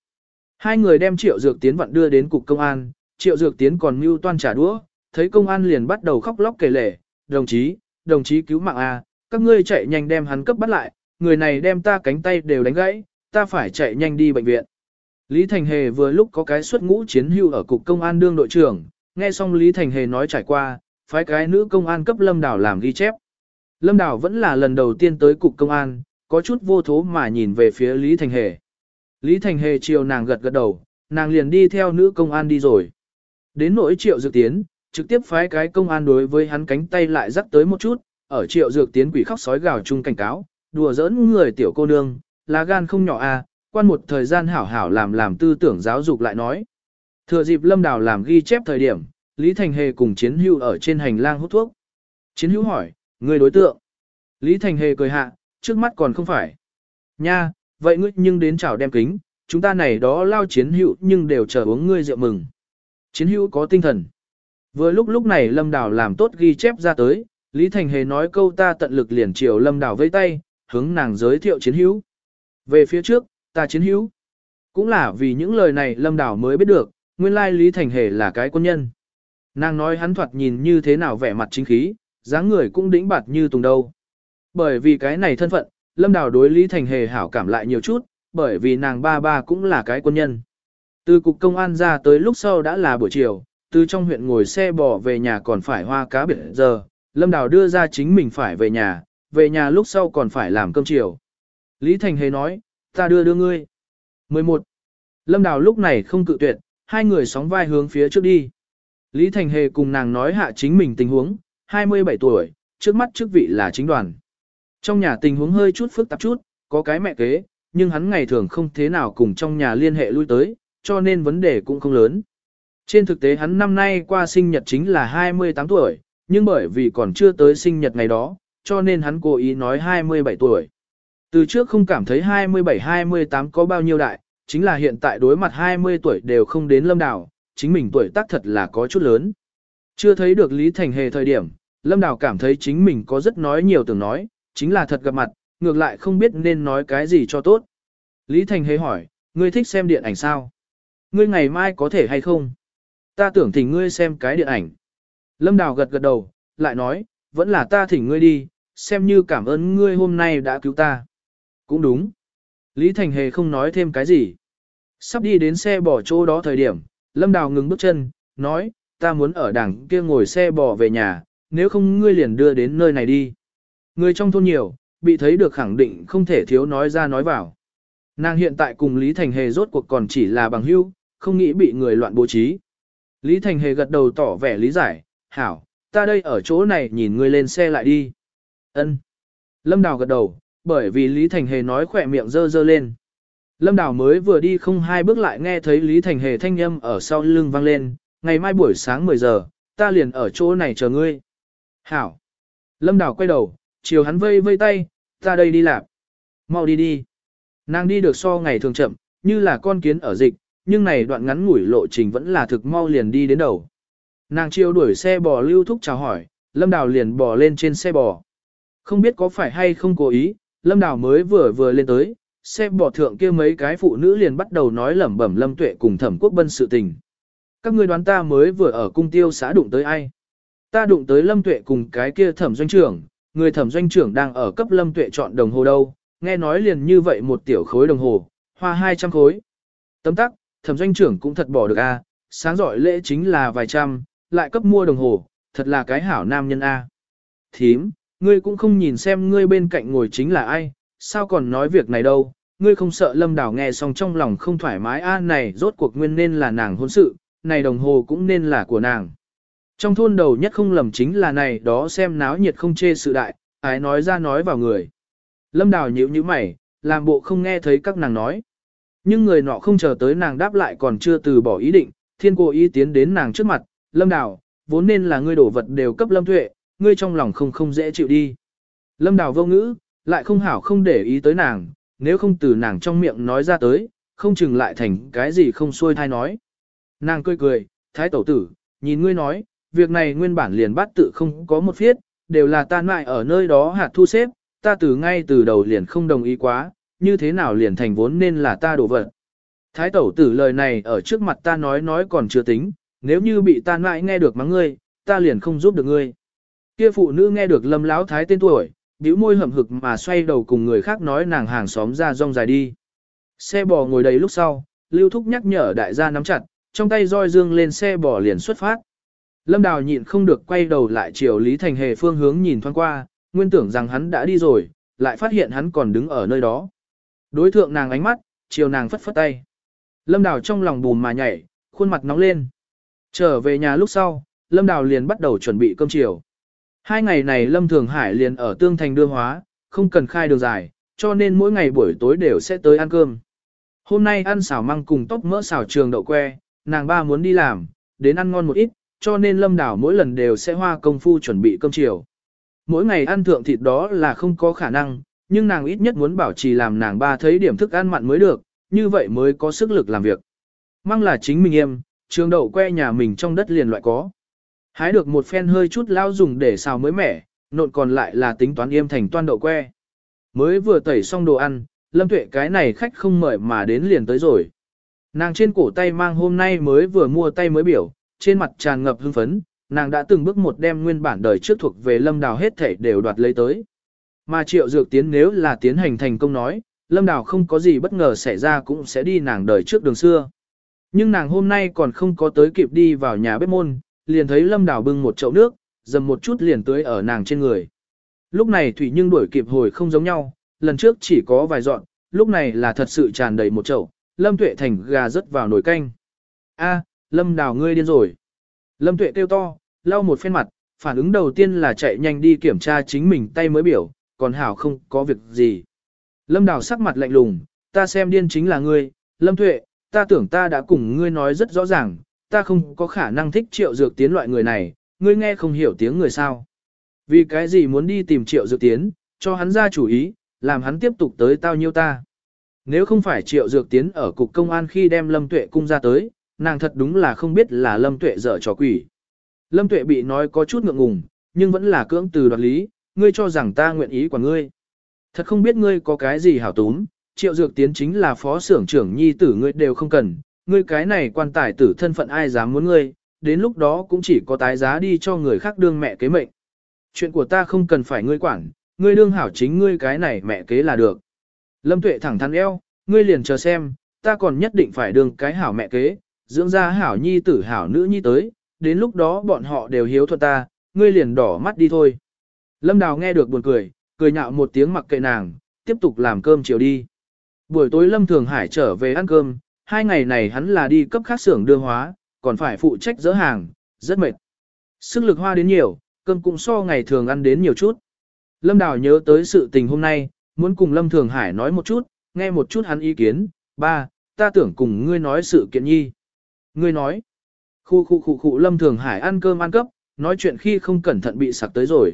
Hai người đem Triệu Dược Tiến vận đưa đến cục công an, Triệu Dược Tiến còn mưu toan trả đũa, thấy công an liền bắt đầu khóc lóc kể lể, đồng chí, đồng chí cứu mạng A, các ngươi chạy nhanh đem hắn cấp bắt lại, người này đem ta cánh tay đều đánh gãy, ta phải chạy nhanh đi bệnh viện. Lý Thành Hề vừa lúc có cái xuất ngũ chiến hưu ở cục công an đương đội trưởng, nghe xong Lý Thành Hề nói trải qua, phái cái nữ công an cấp Lâm Đảo làm ghi chép. Lâm Đảo vẫn là lần đầu tiên tới cục công an, có chút vô thố mà nhìn về phía Lý Thành Hề. Lý Thành Hề chiều nàng gật gật đầu, nàng liền đi theo nữ công an đi rồi. Đến nỗi triệu dược tiến, trực tiếp phái cái công an đối với hắn cánh tay lại rắc tới một chút, ở triệu dược tiến quỷ khóc sói gào chung cảnh cáo, đùa giỡn người tiểu cô nương, lá gan không nhỏ à, quan một thời gian hảo hảo làm làm tư tưởng giáo dục lại nói. Thừa dịp Lâm Đào làm ghi chép thời điểm, Lý Thành Hề cùng Chiến Hưu ở trên hành lang hút thuốc. Chiến Hưu hỏi, người đối tượng. Lý Thành Hề cười hạ, trước mắt còn không phải. Nha, vậy ngươi nhưng đến chào đem kính, chúng ta này đó lao Chiến hữu nhưng đều chờ uống ngươi rượu mừng. Chiến hữu có tinh thần. Vừa lúc lúc này Lâm Đào làm tốt ghi chép ra tới, Lý Thành Hề nói câu ta tận lực liền chiều Lâm Đào vây tay, hướng nàng giới thiệu Chiến hữu Về phía trước, ta Chiến hữu cũng là vì những lời này Lâm Đào mới biết được, nguyên lai Lý Thành Hề là cái quân nhân. Nàng nói hắn thoạt nhìn như thế nào vẻ mặt chính khí, dáng người cũng đĩnh bạt như tùng đâu. Bởi vì cái này thân phận, Lâm Đào đối Lý Thành Hề hảo cảm lại nhiều chút, bởi vì nàng ba ba cũng là cái quân nhân. Từ cục công an ra tới lúc sau đã là buổi chiều, từ trong huyện ngồi xe bò về nhà còn phải hoa cá biệt giờ, Lâm Đào đưa ra chính mình phải về nhà, về nhà lúc sau còn phải làm cơm chiều. Lý Thành Hề nói, ta đưa đưa ngươi. 11. Lâm Đào lúc này không cự tuyệt, hai người sóng vai hướng phía trước đi. Lý Thành Hề cùng nàng nói hạ chính mình tình huống, 27 tuổi, trước mắt chức vị là chính đoàn. Trong nhà tình huống hơi chút phức tạp chút, có cái mẹ kế, nhưng hắn ngày thường không thế nào cùng trong nhà liên hệ lui tới, cho nên vấn đề cũng không lớn. Trên thực tế hắn năm nay qua sinh nhật chính là 28 tuổi, nhưng bởi vì còn chưa tới sinh nhật ngày đó, cho nên hắn cố ý nói 27 tuổi. Từ trước không cảm thấy 27-28 có bao nhiêu đại, chính là hiện tại đối mặt 20 tuổi đều không đến lâm đảo, chính mình tuổi tác thật là có chút lớn. Chưa thấy được Lý Thành Hề thời điểm, lâm đảo cảm thấy chính mình có rất nói nhiều tưởng nói, chính là thật gặp mặt, ngược lại không biết nên nói cái gì cho tốt. Lý Thành Hề hỏi, ngươi thích xem điện ảnh sao? Ngươi ngày mai có thể hay không? Ta tưởng thỉnh ngươi xem cái điện ảnh. Lâm Đào gật gật đầu, lại nói, vẫn là ta thỉnh ngươi đi, xem như cảm ơn ngươi hôm nay đã cứu ta. Cũng đúng. Lý Thành Hề không nói thêm cái gì. Sắp đi đến xe bỏ chỗ đó thời điểm, Lâm Đào ngừng bước chân, nói, ta muốn ở đằng kia ngồi xe bò về nhà, nếu không ngươi liền đưa đến nơi này đi. Người trong thôn nhiều, bị thấy được khẳng định không thể thiếu nói ra nói vào. Nàng hiện tại cùng Lý Thành Hề rốt cuộc còn chỉ là bằng hữu, không nghĩ bị người loạn bố trí. Lý Thành Hề gật đầu tỏ vẻ lý giải, hảo, ta đây ở chỗ này nhìn ngươi lên xe lại đi. Ân. Lâm Đào gật đầu, bởi vì Lý Thành Hề nói khỏe miệng dơ dơ lên. Lâm Đào mới vừa đi không hai bước lại nghe thấy Lý Thành Hề thanh âm ở sau lưng vang lên, ngày mai buổi sáng 10 giờ, ta liền ở chỗ này chờ ngươi. Hảo. Lâm Đào quay đầu, chiều hắn vây vây tay, ta đây đi làm. Mau đi đi. Nàng đi được so ngày thường chậm, như là con kiến ở dịch, nhưng này đoạn ngắn ngủi lộ trình vẫn là thực mau liền đi đến đầu. Nàng chiều đuổi xe bò lưu thúc chào hỏi, Lâm Đào liền bò lên trên xe bò. Không biết có phải hay không cố ý, Lâm Đào mới vừa vừa lên tới, xe bò thượng kia mấy cái phụ nữ liền bắt đầu nói lẩm bẩm Lâm Tuệ cùng Thẩm Quốc Bân sự tình. Các ngươi đoán ta mới vừa ở cung tiêu xã đụng tới ai? Ta đụng tới Lâm Tuệ cùng cái kia Thẩm doanh trưởng, người Thẩm doanh trưởng đang ở cấp Lâm Tuệ chọn đồng hồ đâu, nghe nói liền như vậy một tiểu khối đồng hồ, hoa 200 khối. Tấm tắc, thẩm doanh trưởng cũng thật bỏ được a, sáng giỏi lễ chính là vài trăm, lại cấp mua đồng hồ, thật là cái hảo nam nhân a. Thím, ngươi cũng không nhìn xem ngươi bên cạnh ngồi chính là ai, sao còn nói việc này đâu, ngươi không sợ lâm đảo nghe xong trong lòng không thoải mái a này rốt cuộc nguyên nên là nàng hôn sự, này đồng hồ cũng nên là của nàng. Trong thôn đầu nhất không lầm chính là này đó xem náo nhiệt không chê sự đại, ái nói ra nói vào người. Lâm đào nhíu nhíu mày, làm bộ không nghe thấy các nàng nói. Nhưng người nọ không chờ tới nàng đáp lại còn chưa từ bỏ ý định, thiên cô ý tiến đến nàng trước mặt, lâm đào, vốn nên là ngươi đổ vật đều cấp lâm tuệ, ngươi trong lòng không không dễ chịu đi. Lâm đào vô ngữ, lại không hảo không để ý tới nàng, nếu không từ nàng trong miệng nói ra tới, không chừng lại thành cái gì không xuôi thai nói. Nàng cười cười, thái tẩu tử, nhìn ngươi nói, việc này nguyên bản liền bắt tự không có một phiết, đều là tan mại ở nơi đó hạt thu xếp, ta từ ngay từ đầu liền không đồng ý quá, như thế nào liền thành vốn nên là ta đổ vật. Thái tẩu tử lời này ở trước mặt ta nói nói còn chưa tính, nếu như bị ta mại nghe được mắng ngươi, ta liền không giúp được ngươi. Kia phụ nữ nghe được lâm láo thái tên tuổi, bĩu môi hậm hực mà xoay đầu cùng người khác nói nàng hàng xóm ra rong dài đi. Xe bò ngồi đầy lúc sau, lưu thúc nhắc nhở đại gia nắm chặt, trong tay roi dương lên xe bò liền xuất phát. Lâm đào nhịn không được quay đầu lại chiều Lý Thành Hề phương hướng nhìn thoáng qua, nguyên tưởng rằng hắn đã đi rồi, lại phát hiện hắn còn đứng ở nơi đó. Đối thượng nàng ánh mắt, chiều nàng phất phất tay. Lâm Đào trong lòng bùm mà nhảy, khuôn mặt nóng lên. Trở về nhà lúc sau, Lâm Đào liền bắt đầu chuẩn bị cơm chiều. Hai ngày này Lâm Thường Hải liền ở Tương Thành đưa hóa, không cần khai đường dài, cho nên mỗi ngày buổi tối đều sẽ tới ăn cơm. Hôm nay ăn xào măng cùng tóc mỡ xào trường đậu que, nàng ba muốn đi làm, đến ăn ngon một ít, cho nên Lâm Đào mỗi lần đều sẽ hoa công phu chuẩn bị cơm chiều. Mỗi ngày ăn thượng thịt đó là không có khả năng, nhưng nàng ít nhất muốn bảo trì làm nàng ba thấy điểm thức ăn mặn mới được, như vậy mới có sức lực làm việc. Mang là chính mình em, trường đậu que nhà mình trong đất liền loại có. Hái được một phen hơi chút lao dùng để xào mới mẻ, nộn còn lại là tính toán yêm thành toan đậu que. Mới vừa tẩy xong đồ ăn, lâm tuệ cái này khách không mời mà đến liền tới rồi. Nàng trên cổ tay mang hôm nay mới vừa mua tay mới biểu, trên mặt tràn ngập hưng phấn, nàng đã từng bước một đem nguyên bản đời trước thuộc về lâm đào hết thể đều đoạt lấy tới. Mà triệu dược tiến nếu là tiến hành thành công nói, lâm đào không có gì bất ngờ xảy ra cũng sẽ đi nàng đời trước đường xưa. Nhưng nàng hôm nay còn không có tới kịp đi vào nhà bếp môn, liền thấy lâm đào bưng một chậu nước, dầm một chút liền tưới ở nàng trên người. Lúc này Thủy Nhưng đuổi kịp hồi không giống nhau, lần trước chỉ có vài dọn, lúc này là thật sự tràn đầy một chậu, Lâm Tuệ thành gà rớt vào nồi canh. A, Lâm Đào ngươi điên rồi. Lâm Tuệ kêu to, lau một phen mặt, phản ứng đầu tiên là chạy nhanh đi kiểm tra chính mình tay mới biểu, còn Hảo không có việc gì. Lâm Đào sắc mặt lạnh lùng, ta xem điên chính là ngươi, Lâm Tuệ, ta tưởng ta đã cùng ngươi nói rất rõ ràng, ta không có khả năng thích triệu dược tiến loại người này, ngươi nghe không hiểu tiếng người sao. Vì cái gì muốn đi tìm triệu dược tiến, cho hắn ra chủ ý, làm hắn tiếp tục tới tao nhiêu ta. Nếu không phải triệu dược tiến ở cục công an khi đem lâm tuệ cung ra tới, nàng thật đúng là không biết là lâm tuệ dở trò quỷ. Lâm tuệ bị nói có chút ngượng ngùng, nhưng vẫn là cưỡng từ đoạt lý, ngươi cho rằng ta nguyện ý của ngươi. Thật không biết ngươi có cái gì hảo túm, triệu dược tiến chính là phó xưởng trưởng nhi tử ngươi đều không cần, ngươi cái này quan tài tử thân phận ai dám muốn ngươi, đến lúc đó cũng chỉ có tái giá đi cho người khác đương mẹ kế mệnh. Chuyện của ta không cần phải ngươi quản, ngươi đương hảo chính ngươi cái này mẹ kế là được. Lâm Tuệ thẳng thắn eo, ngươi liền chờ xem, ta còn nhất định phải đương cái hảo mẹ kế, dưỡng ra hảo nhi tử hảo nữ nhi tới, đến lúc đó bọn họ đều hiếu thuận ta, ngươi liền đỏ mắt đi thôi. Lâm Đào nghe được buồn cười, cười nhạo một tiếng mặc kệ nàng, tiếp tục làm cơm chiều đi. Buổi tối Lâm Thường Hải trở về ăn cơm, hai ngày này hắn là đi cấp khác xưởng đưa hóa, còn phải phụ trách dỡ hàng, rất mệt. Sức lực hoa đến nhiều, cơm cũng so ngày thường ăn đến nhiều chút. Lâm Đào nhớ tới sự tình hôm nay, muốn cùng Lâm Thường Hải nói một chút, nghe một chút hắn ý kiến, ba, ta tưởng cùng ngươi nói sự kiện nhi. Ngươi nói, khu khu khu khu Lâm Thường Hải ăn cơm ăn cấp, nói chuyện khi không cẩn thận bị sặc tới rồi.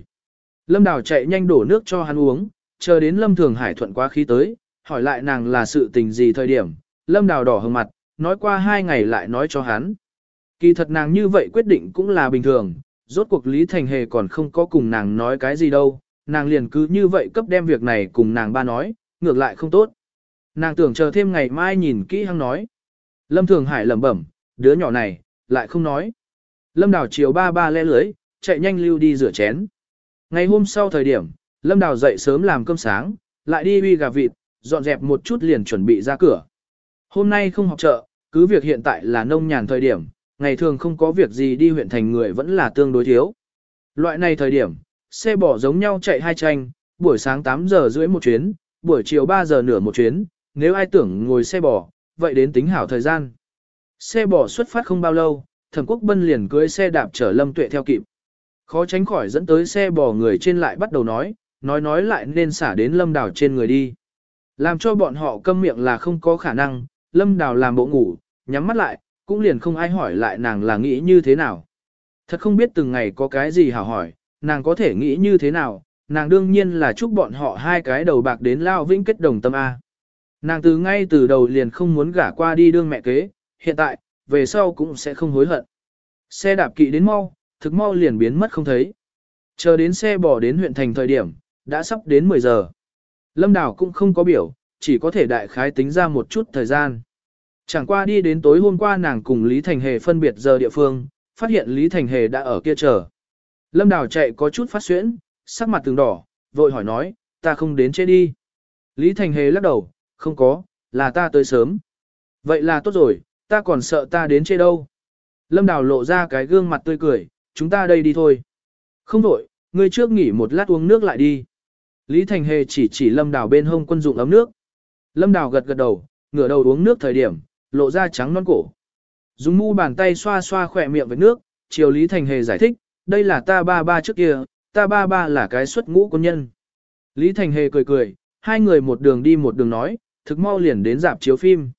Lâm Đào chạy nhanh đổ nước cho hắn uống, chờ đến Lâm Thường Hải thuận quá khí tới, hỏi lại nàng là sự tình gì thời điểm, Lâm Đào đỏ hừng mặt, nói qua hai ngày lại nói cho hắn. Kỳ thật nàng như vậy quyết định cũng là bình thường, rốt cuộc Lý Thành Hề còn không có cùng nàng nói cái gì đâu, nàng liền cứ như vậy cấp đem việc này cùng nàng ba nói, ngược lại không tốt. Nàng tưởng chờ thêm ngày mai nhìn kỹ hăng nói. Lâm Thường Hải lẩm bẩm, đứa nhỏ này, lại không nói. Lâm Đào chiều ba ba le lưới, chạy nhanh lưu đi rửa chén. Ngày hôm sau thời điểm, Lâm Đào dậy sớm làm cơm sáng, lại đi uy gà vịt, dọn dẹp một chút liền chuẩn bị ra cửa. Hôm nay không học chợ, cứ việc hiện tại là nông nhàn thời điểm, ngày thường không có việc gì đi huyện thành người vẫn là tương đối thiếu. Loại này thời điểm, xe bỏ giống nhau chạy hai tranh, buổi sáng 8 giờ rưỡi một chuyến, buổi chiều 3 giờ nửa một chuyến, nếu ai tưởng ngồi xe bò, vậy đến tính hảo thời gian. Xe bò xuất phát không bao lâu, thẩm quốc bân liền cưới xe đạp chở lâm tuệ theo kịp. Khó tránh khỏi dẫn tới xe bò người trên lại bắt đầu nói, nói nói lại nên xả đến lâm đảo trên người đi. Làm cho bọn họ câm miệng là không có khả năng, lâm đảo làm bộ ngủ, nhắm mắt lại, cũng liền không ai hỏi lại nàng là nghĩ như thế nào. Thật không biết từng ngày có cái gì hảo hỏi, nàng có thể nghĩ như thế nào, nàng đương nhiên là chúc bọn họ hai cái đầu bạc đến lao vĩnh kết đồng tâm A. Nàng từ ngay từ đầu liền không muốn gả qua đi đương mẹ kế, hiện tại, về sau cũng sẽ không hối hận. Xe đạp kỵ đến mau, thực mau liền biến mất không thấy. Chờ đến xe bỏ đến huyện thành thời điểm, đã sắp đến 10 giờ. Lâm đảo cũng không có biểu, chỉ có thể đại khái tính ra một chút thời gian. Chẳng qua đi đến tối hôm qua nàng cùng Lý Thành Hề phân biệt giờ địa phương, phát hiện Lý Thành Hề đã ở kia chờ. Lâm Đào chạy có chút phát xuyễn, sắc mặt từng đỏ, vội hỏi nói, ta không đến chết đi. Lý Thành Hề lắc đầu, không có, là ta tới sớm. Vậy là tốt rồi, ta còn sợ ta đến chê đâu. Lâm Đào lộ ra cái gương mặt tươi cười, chúng ta đây đi thôi. Không đổi, ngươi trước nghỉ một lát uống nước lại đi. Lý Thành Hề chỉ chỉ Lâm Đào bên hông quân dụng ấm nước. Lâm Đào gật gật đầu, ngửa đầu uống nước thời điểm, lộ ra trắng non cổ. Dùng mu bàn tay xoa xoa khỏe miệng với nước, chiều Lý Thành Hề giải thích, đây là ta ba ba trước kia, ta ba ba là cái xuất ngũ quân nhân. Lý Thành Hề cười cười, hai người một đường đi một đường nói, thực mau liền đến dạp chiếu phim.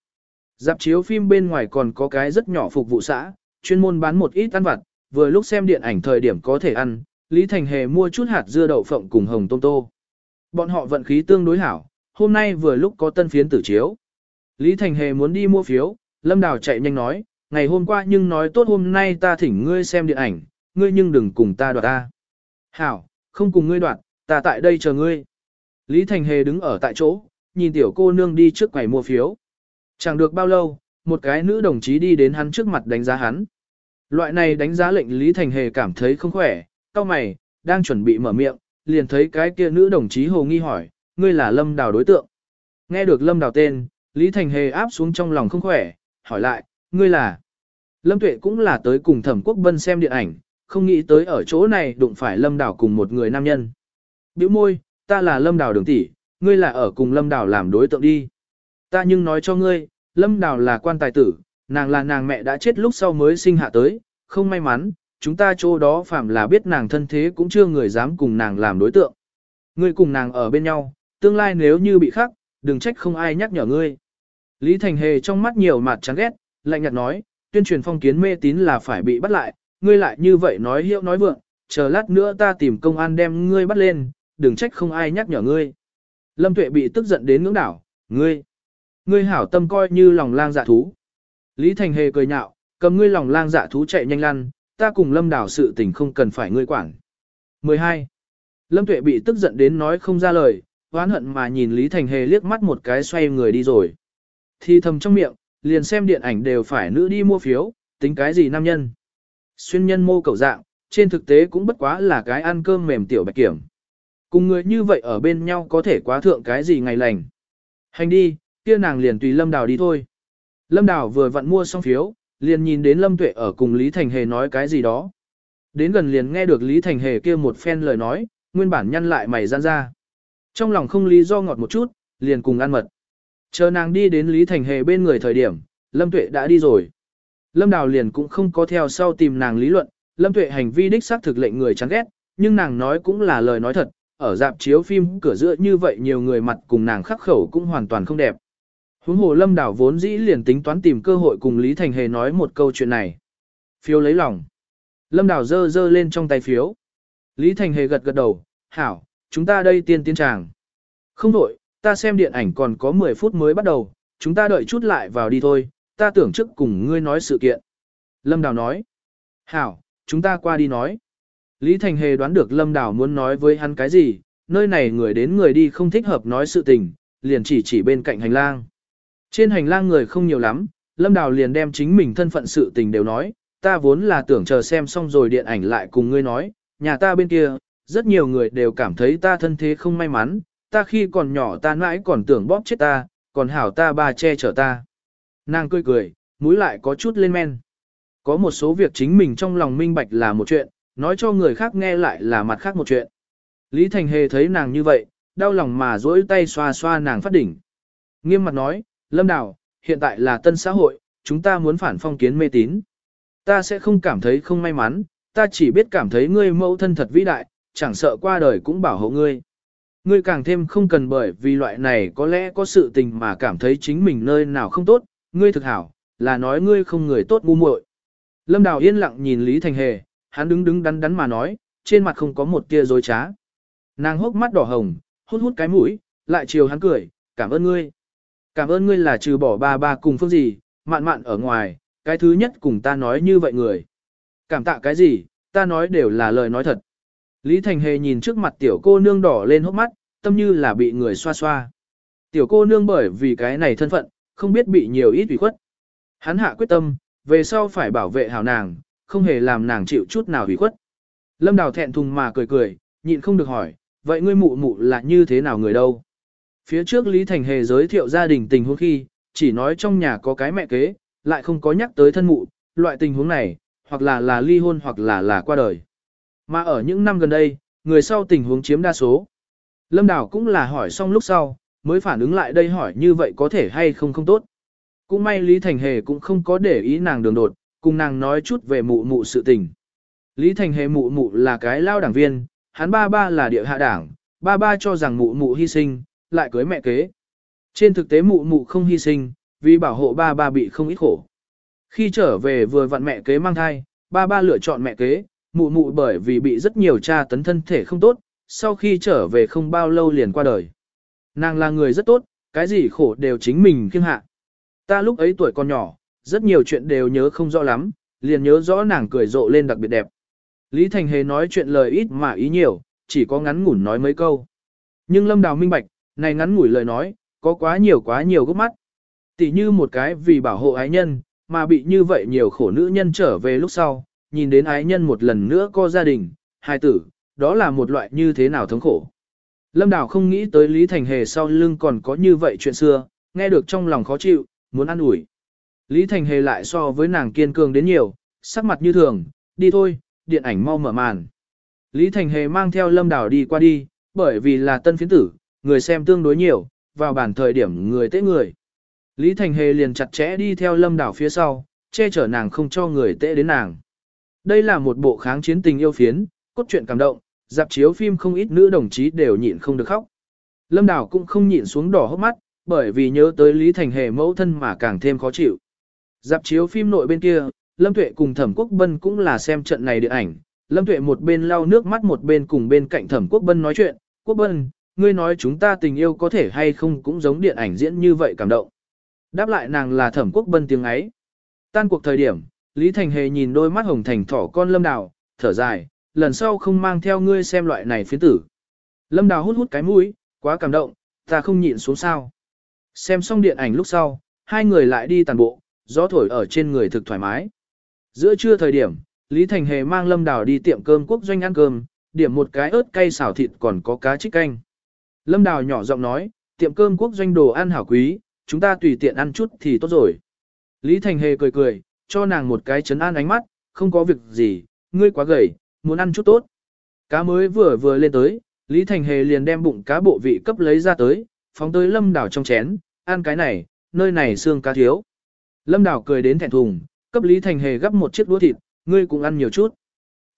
Dạp chiếu phim bên ngoài còn có cái rất nhỏ phục vụ xã, chuyên môn bán một ít ăn vặt, vừa lúc xem điện ảnh thời điểm có thể ăn, Lý Thành Hề mua chút hạt dưa đậu phộng cùng hồng tôm tô. Bọn họ vận khí tương đối hảo, hôm nay vừa lúc có tân phiến tử chiếu. Lý Thành Hề muốn đi mua phiếu, Lâm Đào chạy nhanh nói, ngày hôm qua nhưng nói tốt hôm nay ta thỉnh ngươi xem điện ảnh, ngươi nhưng đừng cùng ta đoạt ta. Hảo, không cùng ngươi đoạt, ta tại đây chờ ngươi. Lý Thành Hề đứng ở tại chỗ, nhìn tiểu cô nương đi trước quầy mua phiếu. Chẳng được bao lâu, một cái nữ đồng chí đi đến hắn trước mặt đánh giá hắn. Loại này đánh giá lệnh Lý Thành Hề cảm thấy không khỏe, cao mày, đang chuẩn bị mở miệng, liền thấy cái kia nữ đồng chí hồ nghi hỏi, ngươi là Lâm Đào đối tượng. Nghe được Lâm Đào tên, Lý Thành Hề áp xuống trong lòng không khỏe, hỏi lại, ngươi là. Lâm Tuệ cũng là tới cùng Thẩm Quốc Bân xem điện ảnh, không nghĩ tới ở chỗ này đụng phải Lâm Đào cùng một người nam nhân. Biểu môi, ta là Lâm Đào đường tỷ, ngươi là ở cùng Lâm Đào làm đối tượng đi. Ta nhưng nói cho ngươi, Lâm Đào là quan tài tử, nàng là nàng mẹ đã chết lúc sau mới sinh hạ tới, không may mắn, chúng ta chỗ đó phạm là biết nàng thân thế cũng chưa người dám cùng nàng làm đối tượng. Ngươi cùng nàng ở bên nhau, tương lai nếu như bị khắc, đừng trách không ai nhắc nhở ngươi. Lý Thành Hề trong mắt nhiều mặt chán ghét, lạnh nhạt nói, tuyên truyền phong kiến mê tín là phải bị bắt lại, ngươi lại như vậy nói hiệu nói vượng, chờ lát nữa ta tìm công an đem ngươi bắt lên, đừng trách không ai nhắc nhở ngươi. Lâm Tuệ bị tức giận đến ngưỡng đảo, ngươi, ngươi hảo tâm coi như lòng lang dạ thú. Lý Thành Hề cười nhạo, cầm ngươi lòng lang dạ thú chạy nhanh lăn, ta cùng Lâm đảo sự tình không cần phải ngươi quản. 12. Lâm Tuệ bị tức giận đến nói không ra lời, oán hận mà nhìn Lý Thành Hề liếc mắt một cái xoay người đi rồi. Thì thầm trong miệng, liền xem điện ảnh đều phải nữ đi mua phiếu, tính cái gì nam nhân. Xuyên nhân mô cầu dạng, trên thực tế cũng bất quá là cái ăn cơm mềm tiểu bạch kiểm. Cùng người như vậy ở bên nhau có thể quá thượng cái gì ngày lành. Hành đi, kia nàng liền tùy Lâm Đào đi thôi. Lâm Đào vừa vặn mua xong phiếu, liền nhìn đến Lâm Tuệ ở cùng Lý Thành Hề nói cái gì đó. Đến gần liền nghe được Lý Thành Hề kia một phen lời nói, nguyên bản nhăn lại mày gian ra. Trong lòng không lý do ngọt một chút, liền cùng ăn mật. Chờ nàng đi đến Lý Thành Hề bên người thời điểm, Lâm Tuệ đã đi rồi. Lâm Đào liền cũng không có theo sau tìm nàng lý luận, Lâm Tuệ hành vi đích xác thực lệnh người chán ghét, nhưng nàng nói cũng là lời nói thật, ở dạp chiếu phim cửa giữa như vậy nhiều người mặt cùng nàng khắc khẩu cũng hoàn toàn không đẹp. Huống hồ Lâm đảo vốn dĩ liền tính toán tìm cơ hội cùng Lý Thành Hề nói một câu chuyện này. Phiếu lấy lòng. Lâm đảo dơ dơ lên trong tay phiếu. Lý Thành Hề gật gật đầu, hảo, chúng ta đây tiên tiên tràng. Không đổi, ta xem điện ảnh còn có 10 phút mới bắt đầu, chúng ta đợi chút lại vào đi thôi, ta tưởng trước cùng ngươi nói sự kiện. Lâm Đào nói. Hảo, chúng ta qua đi nói. Lý Thành Hề đoán được Lâm Đào muốn nói với hắn cái gì, nơi này người đến người đi không thích hợp nói sự tình, liền chỉ chỉ bên cạnh hành lang. Trên hành lang người không nhiều lắm, Lâm Đào liền đem chính mình thân phận sự tình đều nói, ta vốn là tưởng chờ xem xong rồi điện ảnh lại cùng ngươi nói, nhà ta bên kia, rất nhiều người đều cảm thấy ta thân thế không may mắn, ta khi còn nhỏ ta mãi còn tưởng bóp chết ta, còn hảo ta ba che chở ta. Nàng cười cười, mũi lại có chút lên men. Có một số việc chính mình trong lòng minh bạch là một chuyện, nói cho người khác nghe lại là mặt khác một chuyện. Lý Thành Hề thấy nàng như vậy, đau lòng mà duỗi tay xoa xoa nàng phát đỉnh. Nghiêm mặt nói, Lâm Đào, hiện tại là tân xã hội, chúng ta muốn phản phong kiến mê tín. Ta sẽ không cảm thấy không may mắn, ta chỉ biết cảm thấy ngươi mẫu thân thật vĩ đại, chẳng sợ qua đời cũng bảo hộ ngươi. Ngươi càng thêm không cần bởi vì loại này có lẽ có sự tình mà cảm thấy chính mình nơi nào không tốt, ngươi thực hảo, là nói ngươi không người tốt ngu muội. Lâm Đào yên lặng nhìn Lý Thành Hề, hắn đứng đứng đắn đắn mà nói, trên mặt không có một tia dối trá. Nàng hốc mắt đỏ hồng, hút hút cái mũi, lại chiều hắn cười, cảm ơn ngươi. Cảm ơn ngươi là trừ bỏ ba ba cùng phương gì, mạn mạn ở ngoài, cái thứ nhất cùng ta nói như vậy người. Cảm tạ cái gì, ta nói đều là lời nói thật. Lý Thành Hề nhìn trước mặt tiểu cô nương đỏ lên hốc mắt, tâm như là bị người xoa xoa. Tiểu cô nương bởi vì cái này thân phận, không biết bị nhiều ít ủy khuất. Hắn hạ quyết tâm, về sau phải bảo vệ hảo nàng, không hề làm nàng chịu chút nào ủy khuất. Lâm Đào thẹn thùng mà cười cười, nhịn không được hỏi, vậy ngươi mụ mụ là như thế nào người đâu? Phía trước Lý Thành Hề giới thiệu gia đình tình huống khi, chỉ nói trong nhà có cái mẹ kế, lại không có nhắc tới thân mụ, loại tình huống này, hoặc là là ly hôn hoặc là là qua đời. Mà ở những năm gần đây, người sau tình huống chiếm đa số. Lâm Đào cũng là hỏi xong lúc sau, mới phản ứng lại đây hỏi như vậy có thể hay không không tốt. Cũng may Lý Thành Hề cũng không có để ý nàng đường đột, cùng nàng nói chút về mụ mụ sự tình. Lý Thành Hề mụ mụ là cái lao đảng viên, hắn ba ba là địa hạ đảng, ba ba cho rằng mụ mụ hy sinh, lại cưới mẹ kế. Trên thực tế mụ mụ không hy sinh, vì bảo hộ ba ba bị không ít khổ. Khi trở về vừa vặn mẹ kế mang thai, ba ba lựa chọn mẹ kế, mụ mụ bởi vì bị rất nhiều cha tấn thân thể không tốt, sau khi trở về không bao lâu liền qua đời. Nàng là người rất tốt, cái gì khổ đều chính mình kiêng hạ. Ta lúc ấy tuổi còn nhỏ, rất nhiều chuyện đều nhớ không rõ lắm, liền nhớ rõ nàng cười rộ lên đặc biệt đẹp. Lý Thành Hề nói chuyện lời ít mà ý nhiều, chỉ có ngắn ngủn nói mấy câu. Nhưng Lâm Đào minh bạch, này ngắn ngủi lời nói, có quá nhiều quá nhiều gốc mắt. Tỷ như một cái vì bảo hộ ái nhân, mà bị như vậy nhiều khổ nữ nhân trở về lúc sau, nhìn đến ái nhân một lần nữa có gia đình, hai tử, đó là một loại như thế nào thống khổ. Lâm Đào không nghĩ tới Lý Thành Hề sau lưng còn có như vậy chuyện xưa, nghe được trong lòng khó chịu, muốn ăn ủi. Lý Thành Hề lại so với nàng kiên cường đến nhiều, sắc mặt như thường, đi thôi, điện ảnh mau mở màn. Lý Thành Hề mang theo Lâm Đào đi qua đi, bởi vì là tân phiến tử, người xem tương đối nhiều, vào bản thời điểm người tế người. Lý Thành Hề liền chặt chẽ đi theo Lâm Đảo phía sau, che chở nàng không cho người tệ đến nàng. Đây là một bộ kháng chiến tình yêu phiến, cốt truyện cảm động, dạp chiếu phim không ít nữ đồng chí đều nhịn không được khóc. Lâm Đảo cũng không nhịn xuống đỏ hốc mắt, bởi vì nhớ tới Lý Thành Hề mẫu thân mà càng thêm khó chịu. Dạp chiếu phim nội bên kia, Lâm Tuệ cùng Thẩm Quốc Bân cũng là xem trận này điện ảnh. Lâm Tuệ một bên lau nước mắt một bên cùng bên cạnh Thẩm Quốc Bân nói chuyện. Quốc Bân, ngươi nói chúng ta tình yêu có thể hay không cũng giống điện ảnh diễn như vậy cảm động. Đáp lại nàng là Thẩm Quốc Bân tiếng ấy. Tan cuộc thời điểm, Lý Thành Hề nhìn đôi mắt hồng thành thỏ con Lâm Đào, thở dài, lần sau không mang theo ngươi xem loại này phiến tử. Lâm Đào hút hút cái mũi, quá cảm động, ta không nhịn xuống sao. Xem xong điện ảnh lúc sau, hai người lại đi tàn bộ, gió thổi ở trên người thực thoải mái. Giữa trưa thời điểm, Lý Thành Hề mang Lâm Đào đi tiệm cơm quốc doanh ăn cơm, điểm một cái ớt cay xào thịt còn có cá trích canh. Lâm Đào nhỏ giọng nói, tiệm cơm quốc doanh đồ ăn hảo quý, chúng ta tùy tiện ăn chút thì tốt rồi. Lý Thành Hề cười cười, cho nàng một cái chấn an ánh mắt, không có việc gì, ngươi quá gầy, muốn ăn chút tốt. Cá mới vừa vừa lên tới, Lý Thành Hề liền đem bụng cá bộ vị cấp lấy ra tới, phóng tới Lâm Đào trong chén, ăn cái này, nơi này xương cá thiếu. Lâm Đào cười đến thẹn thùng, cấp Lý Thành Hề gấp một chiếc đũa thịt, ngươi cũng ăn nhiều chút.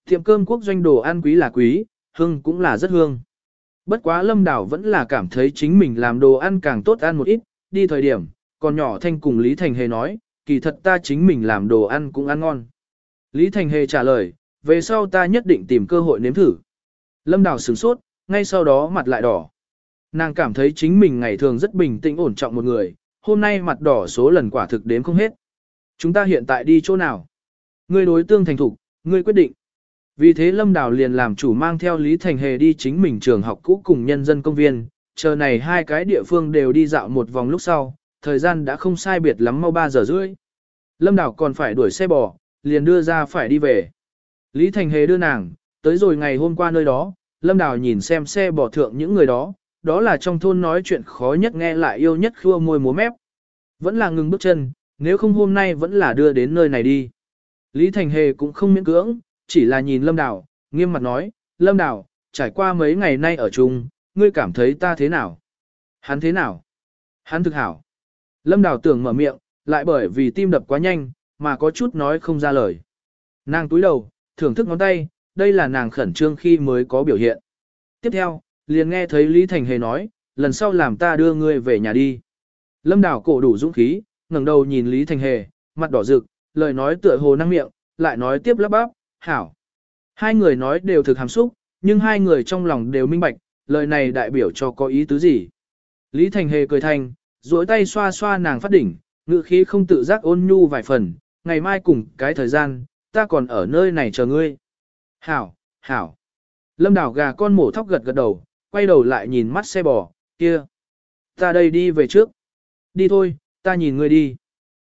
Tiệm cơm quốc doanh đồ ăn quý là quý, hương cũng là rất hương. Bất quá Lâm đảo vẫn là cảm thấy chính mình làm đồ ăn càng tốt ăn một ít, đi thời điểm, còn nhỏ thanh cùng Lý Thành Hề nói, kỳ thật ta chính mình làm đồ ăn cũng ăn ngon. Lý Thành Hề trả lời, về sau ta nhất định tìm cơ hội nếm thử. Lâm đảo sửng sốt, ngay sau đó mặt lại đỏ. Nàng cảm thấy chính mình ngày thường rất bình tĩnh ổn trọng một người, hôm nay mặt đỏ số lần quả thực đếm không hết. Chúng ta hiện tại đi chỗ nào? Ngươi đối tương thành thục, ngươi quyết định. Vì thế Lâm Đào liền làm chủ mang theo Lý Thành Hề đi chính mình trường học cũ cùng nhân dân công viên, chờ này hai cái địa phương đều đi dạo một vòng lúc sau, thời gian đã không sai biệt lắm mau 3 giờ rưỡi. Lâm Đào còn phải đuổi xe bò, liền đưa ra phải đi về. Lý Thành Hề đưa nàng, tới rồi ngày hôm qua nơi đó, Lâm Đào nhìn xem xe bò thượng những người đó, đó là trong thôn nói chuyện khó nhất nghe lại yêu nhất khua môi múa mép. Vẫn là ngừng bước chân, nếu không hôm nay vẫn là đưa đến nơi này đi. Lý Thành Hề cũng không miễn cưỡng, chỉ là nhìn Lâm Đào, nghiêm mặt nói, Lâm Đào, trải qua mấy ngày nay ở chung, ngươi cảm thấy ta thế nào? Hắn thế nào? Hắn thực hảo. Lâm Đào tưởng mở miệng, lại bởi vì tim đập quá nhanh, mà có chút nói không ra lời. Nàng túi đầu, thưởng thức ngón tay, đây là nàng khẩn trương khi mới có biểu hiện. Tiếp theo, liền nghe thấy Lý Thành Hề nói, lần sau làm ta đưa ngươi về nhà đi. Lâm Đào cổ đủ dũng khí, ngẩng đầu nhìn Lý Thành Hề, mặt đỏ rực, lời nói tựa hồ năng miệng, lại nói tiếp lắp bắp, hảo. Hai người nói đều thực hàm xúc, nhưng hai người trong lòng đều minh bạch, lời này đại biểu cho có ý tứ gì. Lý Thành Hề cười thành, duỗi tay xoa xoa nàng phát đỉnh, ngự khí không tự giác ôn nhu vài phần, ngày mai cùng cái thời gian, ta còn ở nơi này chờ ngươi. Hảo, hảo. Lâm đảo gà con mổ thóc gật gật đầu, quay đầu lại nhìn mắt xe bò, kia. Ta đây đi về trước. Đi thôi, ta nhìn ngươi đi.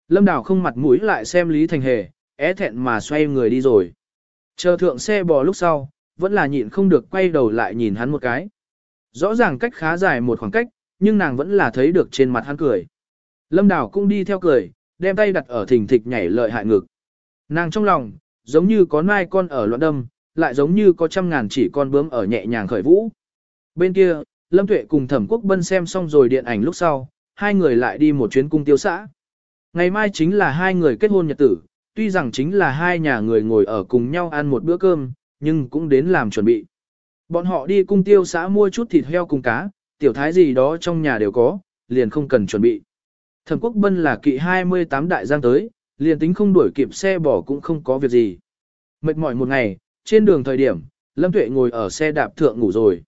Lâm đảo không mặt mũi lại xem Lý Thành Hề, é thẹn mà xoay người đi rồi. Chờ thượng xe bò lúc sau, vẫn là nhịn không được quay đầu lại nhìn hắn một cái. Rõ ràng cách khá dài một khoảng cách, nhưng nàng vẫn là thấy được trên mặt hắn cười. Lâm Đào cũng đi theo cười, đem tay đặt ở thình thịch nhảy lợi hại ngực. Nàng trong lòng, giống như có mai con ở loạn đâm, lại giống như có trăm ngàn chỉ con bướm ở nhẹ nhàng khởi vũ. Bên kia, Lâm Tuệ cùng Thẩm Quốc Bân xem xong rồi điện ảnh lúc sau, hai người lại đi một chuyến cung tiêu xã. Ngày mai chính là hai người kết hôn nhật tử, tuy rằng chính là hai nhà người ngồi ở cùng nhau ăn một bữa cơm, nhưng cũng đến làm chuẩn bị. Bọn họ đi cung tiêu xã mua chút thịt heo cùng cá, tiểu thái gì đó trong nhà đều có, liền không cần chuẩn bị. Thẩm Quốc Bân là kỵ 28 đại giang tới, liền tính không đuổi kịp xe bỏ cũng không có việc gì. Mệt mỏi một ngày, trên đường thời điểm, Lâm Tuệ ngồi ở xe đạp thượng ngủ rồi.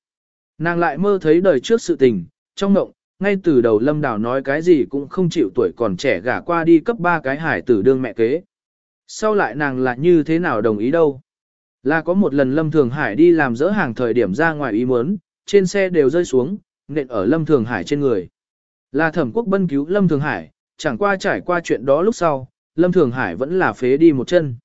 Nàng lại mơ thấy đời trước sự tình, trong mộng, ngay từ đầu Lâm Đào nói cái gì cũng không chịu tuổi còn trẻ gả qua đi cấp ba cái hải tử đương mẹ kế. Sau lại nàng là như thế nào đồng ý đâu? Là có một lần Lâm Thường Hải đi làm dỡ hàng thời điểm ra ngoài ý muốn, trên xe đều rơi xuống, nện ở Lâm Thường Hải trên người. Là thẩm quốc bân cứu Lâm Thường Hải, chẳng qua trải qua chuyện đó lúc sau, Lâm Thường Hải vẫn là phế đi một chân.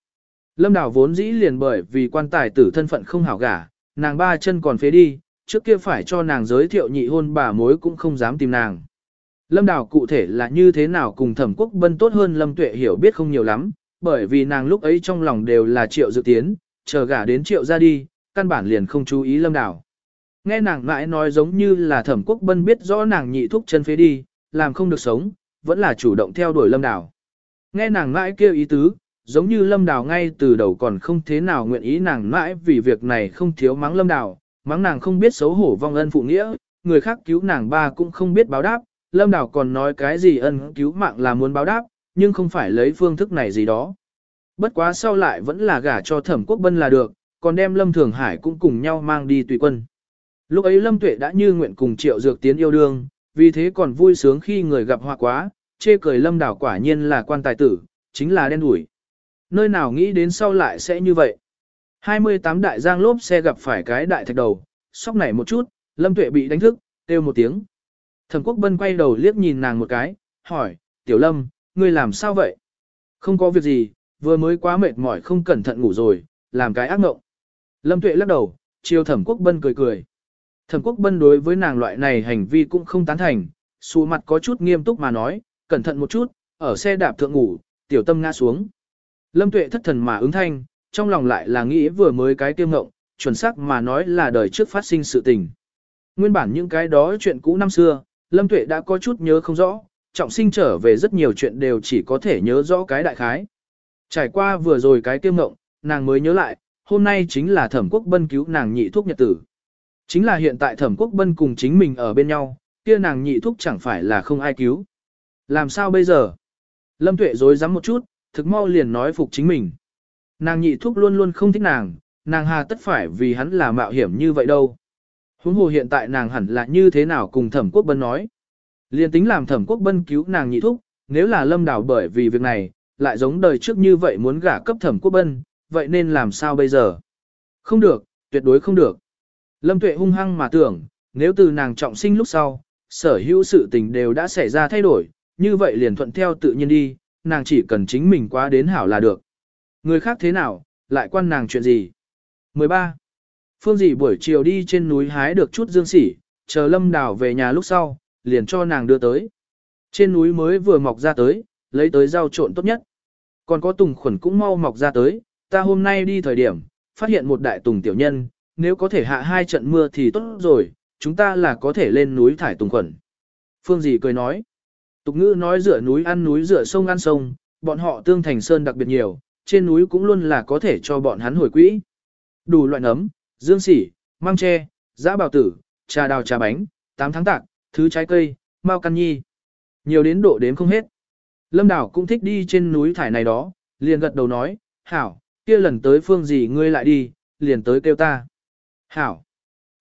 Lâm Đào vốn dĩ liền bởi vì quan tài tử thân phận không hảo gả, nàng ba chân còn phế đi, trước kia phải cho nàng giới thiệu nhị hôn bà mối cũng không dám tìm nàng. Lâm Đào cụ thể là như thế nào cùng thẩm quốc bân tốt hơn Lâm Tuệ hiểu biết không nhiều lắm, bởi vì nàng lúc ấy trong lòng đều là triệu dự tiến, chờ gả đến triệu ra đi, căn bản liền không chú ý Lâm đảo. Nghe nàng mãi nói giống như là thẩm quốc bân biết rõ nàng nhị thúc chân phế đi, làm không được sống, vẫn là chủ động theo đuổi Lâm đảo. Nghe nàng mãi kêu ý tứ, giống như Lâm đảo ngay từ đầu còn không thế nào nguyện ý nàng mãi vì việc này không thiếu mắng Lâm đảo, mắng nàng không biết xấu hổ vong ân phụ nghĩa, người khác cứu nàng ba cũng không biết báo đáp, Lâm đảo còn nói cái gì ân cứu mạng là muốn báo đáp, nhưng không phải lấy phương thức này gì đó. Bất quá sau lại vẫn là gả cho thẩm quốc bân là được, còn đem Lâm Thường Hải cũng cùng nhau mang đi tùy quân. Lúc ấy Lâm Tuệ đã như nguyện cùng Triệu Dược Tiến yêu đương, vì thế còn vui sướng khi người gặp họa quá, chê cười Lâm Đảo quả nhiên là quan tài tử, chính là đen đủi. Nơi nào nghĩ đến sau lại sẽ như vậy. 28 đại giang lốp xe gặp phải cái đại thạch đầu, sóc nảy một chút, Lâm Tuệ bị đánh thức, kêu một tiếng. Thẩm Quốc Bân quay đầu liếc nhìn nàng một cái, hỏi, Tiểu Lâm, ngươi làm sao vậy? Không có việc gì, vừa mới quá mệt mỏi không cẩn thận ngủ rồi, làm cái ác mộng. Lâm Tuệ lắc đầu, chiều Thẩm Quốc Bân cười cười. Thẩm Quốc Bân đối với nàng loại này hành vi cũng không tán thành, xù mặt có chút nghiêm túc mà nói, cẩn thận một chút, ở xe đạp thượng ngủ, tiểu tâm ngã xuống. Lâm Tuệ thất thần mà ứng thanh, trong lòng lại là nghĩ vừa mới cái tiêu ngộng, chuẩn xác mà nói là đời trước phát sinh sự tình. Nguyên bản những cái đó chuyện cũ năm xưa, Lâm Tuệ đã có chút nhớ không rõ, trọng sinh trở về rất nhiều chuyện đều chỉ có thể nhớ rõ cái đại khái. Trải qua vừa rồi cái kiêm ngộng, nàng mới nhớ lại, hôm nay chính là thẩm quốc bân cứu nàng nhị thuốc nhật tử. Chính là hiện tại thẩm quốc bân cùng chính mình ở bên nhau, kia nàng nhị thuốc chẳng phải là không ai cứu. Làm sao bây giờ? Lâm Tuệ dối rắm một chút, thực mau liền nói phục chính mình. Nàng nhị thuốc luôn luôn không thích nàng, nàng hà tất phải vì hắn là mạo hiểm như vậy đâu. Huống hồ hiện tại nàng hẳn là như thế nào cùng thẩm quốc bân nói. Liên tính làm thẩm quốc bân cứu nàng nhị thúc, nếu là lâm đảo bởi vì việc này, lại giống đời trước như vậy muốn gả cấp thẩm quốc bân, vậy nên làm sao bây giờ? Không được, tuyệt đối không được. Lâm tuệ hung hăng mà tưởng, nếu từ nàng trọng sinh lúc sau, sở hữu sự tình đều đã xảy ra thay đổi, như vậy liền thuận theo tự nhiên đi, nàng chỉ cần chính mình quá đến hảo là được. Người khác thế nào, lại quan nàng chuyện gì? 13. Phương dì buổi chiều đi trên núi hái được chút dương sỉ, chờ lâm đào về nhà lúc sau, liền cho nàng đưa tới. Trên núi mới vừa mọc ra tới, lấy tới rau trộn tốt nhất. Còn có tùng khuẩn cũng mau mọc ra tới, ta hôm nay đi thời điểm, phát hiện một đại tùng tiểu nhân, nếu có thể hạ hai trận mưa thì tốt rồi, chúng ta là có thể lên núi thải tùng khuẩn. Phương dì cười nói, tục ngữ nói rửa núi ăn núi rửa sông ăn sông, bọn họ tương thành sơn đặc biệt nhiều, trên núi cũng luôn là có thể cho bọn hắn hồi quỹ. Đủ loại nấm, dương sỉ, măng tre, giã bào tử, trà đào trà bánh, tám tháng tạc, thứ trái cây, mau căn nhi. Nhiều đến độ đếm không hết. Lâm Đảo cũng thích đi trên núi thải này đó, liền gật đầu nói, hảo, kia lần tới phương gì ngươi lại đi, liền tới kêu ta. Hảo.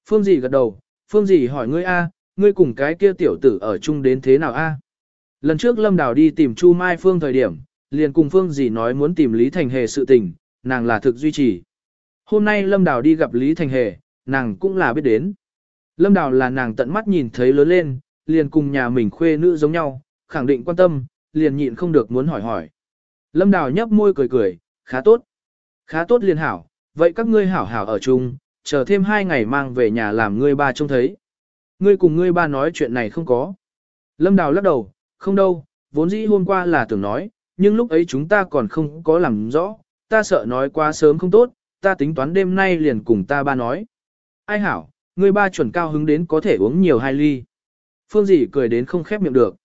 Phương gì gật đầu, phương gì hỏi ngươi a, ngươi cùng cái kia tiểu tử ở chung đến thế nào a? Lần trước Lâm Đào đi tìm Chu Mai Phương thời điểm, liền cùng Phương gì nói muốn tìm Lý Thành Hề sự tình, nàng là thực duy trì. Hôm nay Lâm Đào đi gặp Lý Thành Hề, nàng cũng là biết đến. Lâm Đào là nàng tận mắt nhìn thấy lớn lên, liền cùng nhà mình khuê nữ giống nhau, khẳng định quan tâm, liền nhịn không được muốn hỏi hỏi. Lâm Đào nhấp môi cười cười, khá tốt. Khá tốt liền hảo, vậy các ngươi hảo hảo ở chung, chờ thêm hai ngày mang về nhà làm ngươi ba trông thấy. Ngươi cùng ngươi ba nói chuyện này không có. Lâm Đào lắc đầu, không đâu, vốn dĩ hôm qua là tưởng nói, nhưng lúc ấy chúng ta còn không có làm rõ, ta sợ nói quá sớm không tốt, ta tính toán đêm nay liền cùng ta ba nói. Ai hảo, ngươi ba chuẩn cao hứng đến có thể uống nhiều hai ly. Phương Dị cười đến không khép miệng được.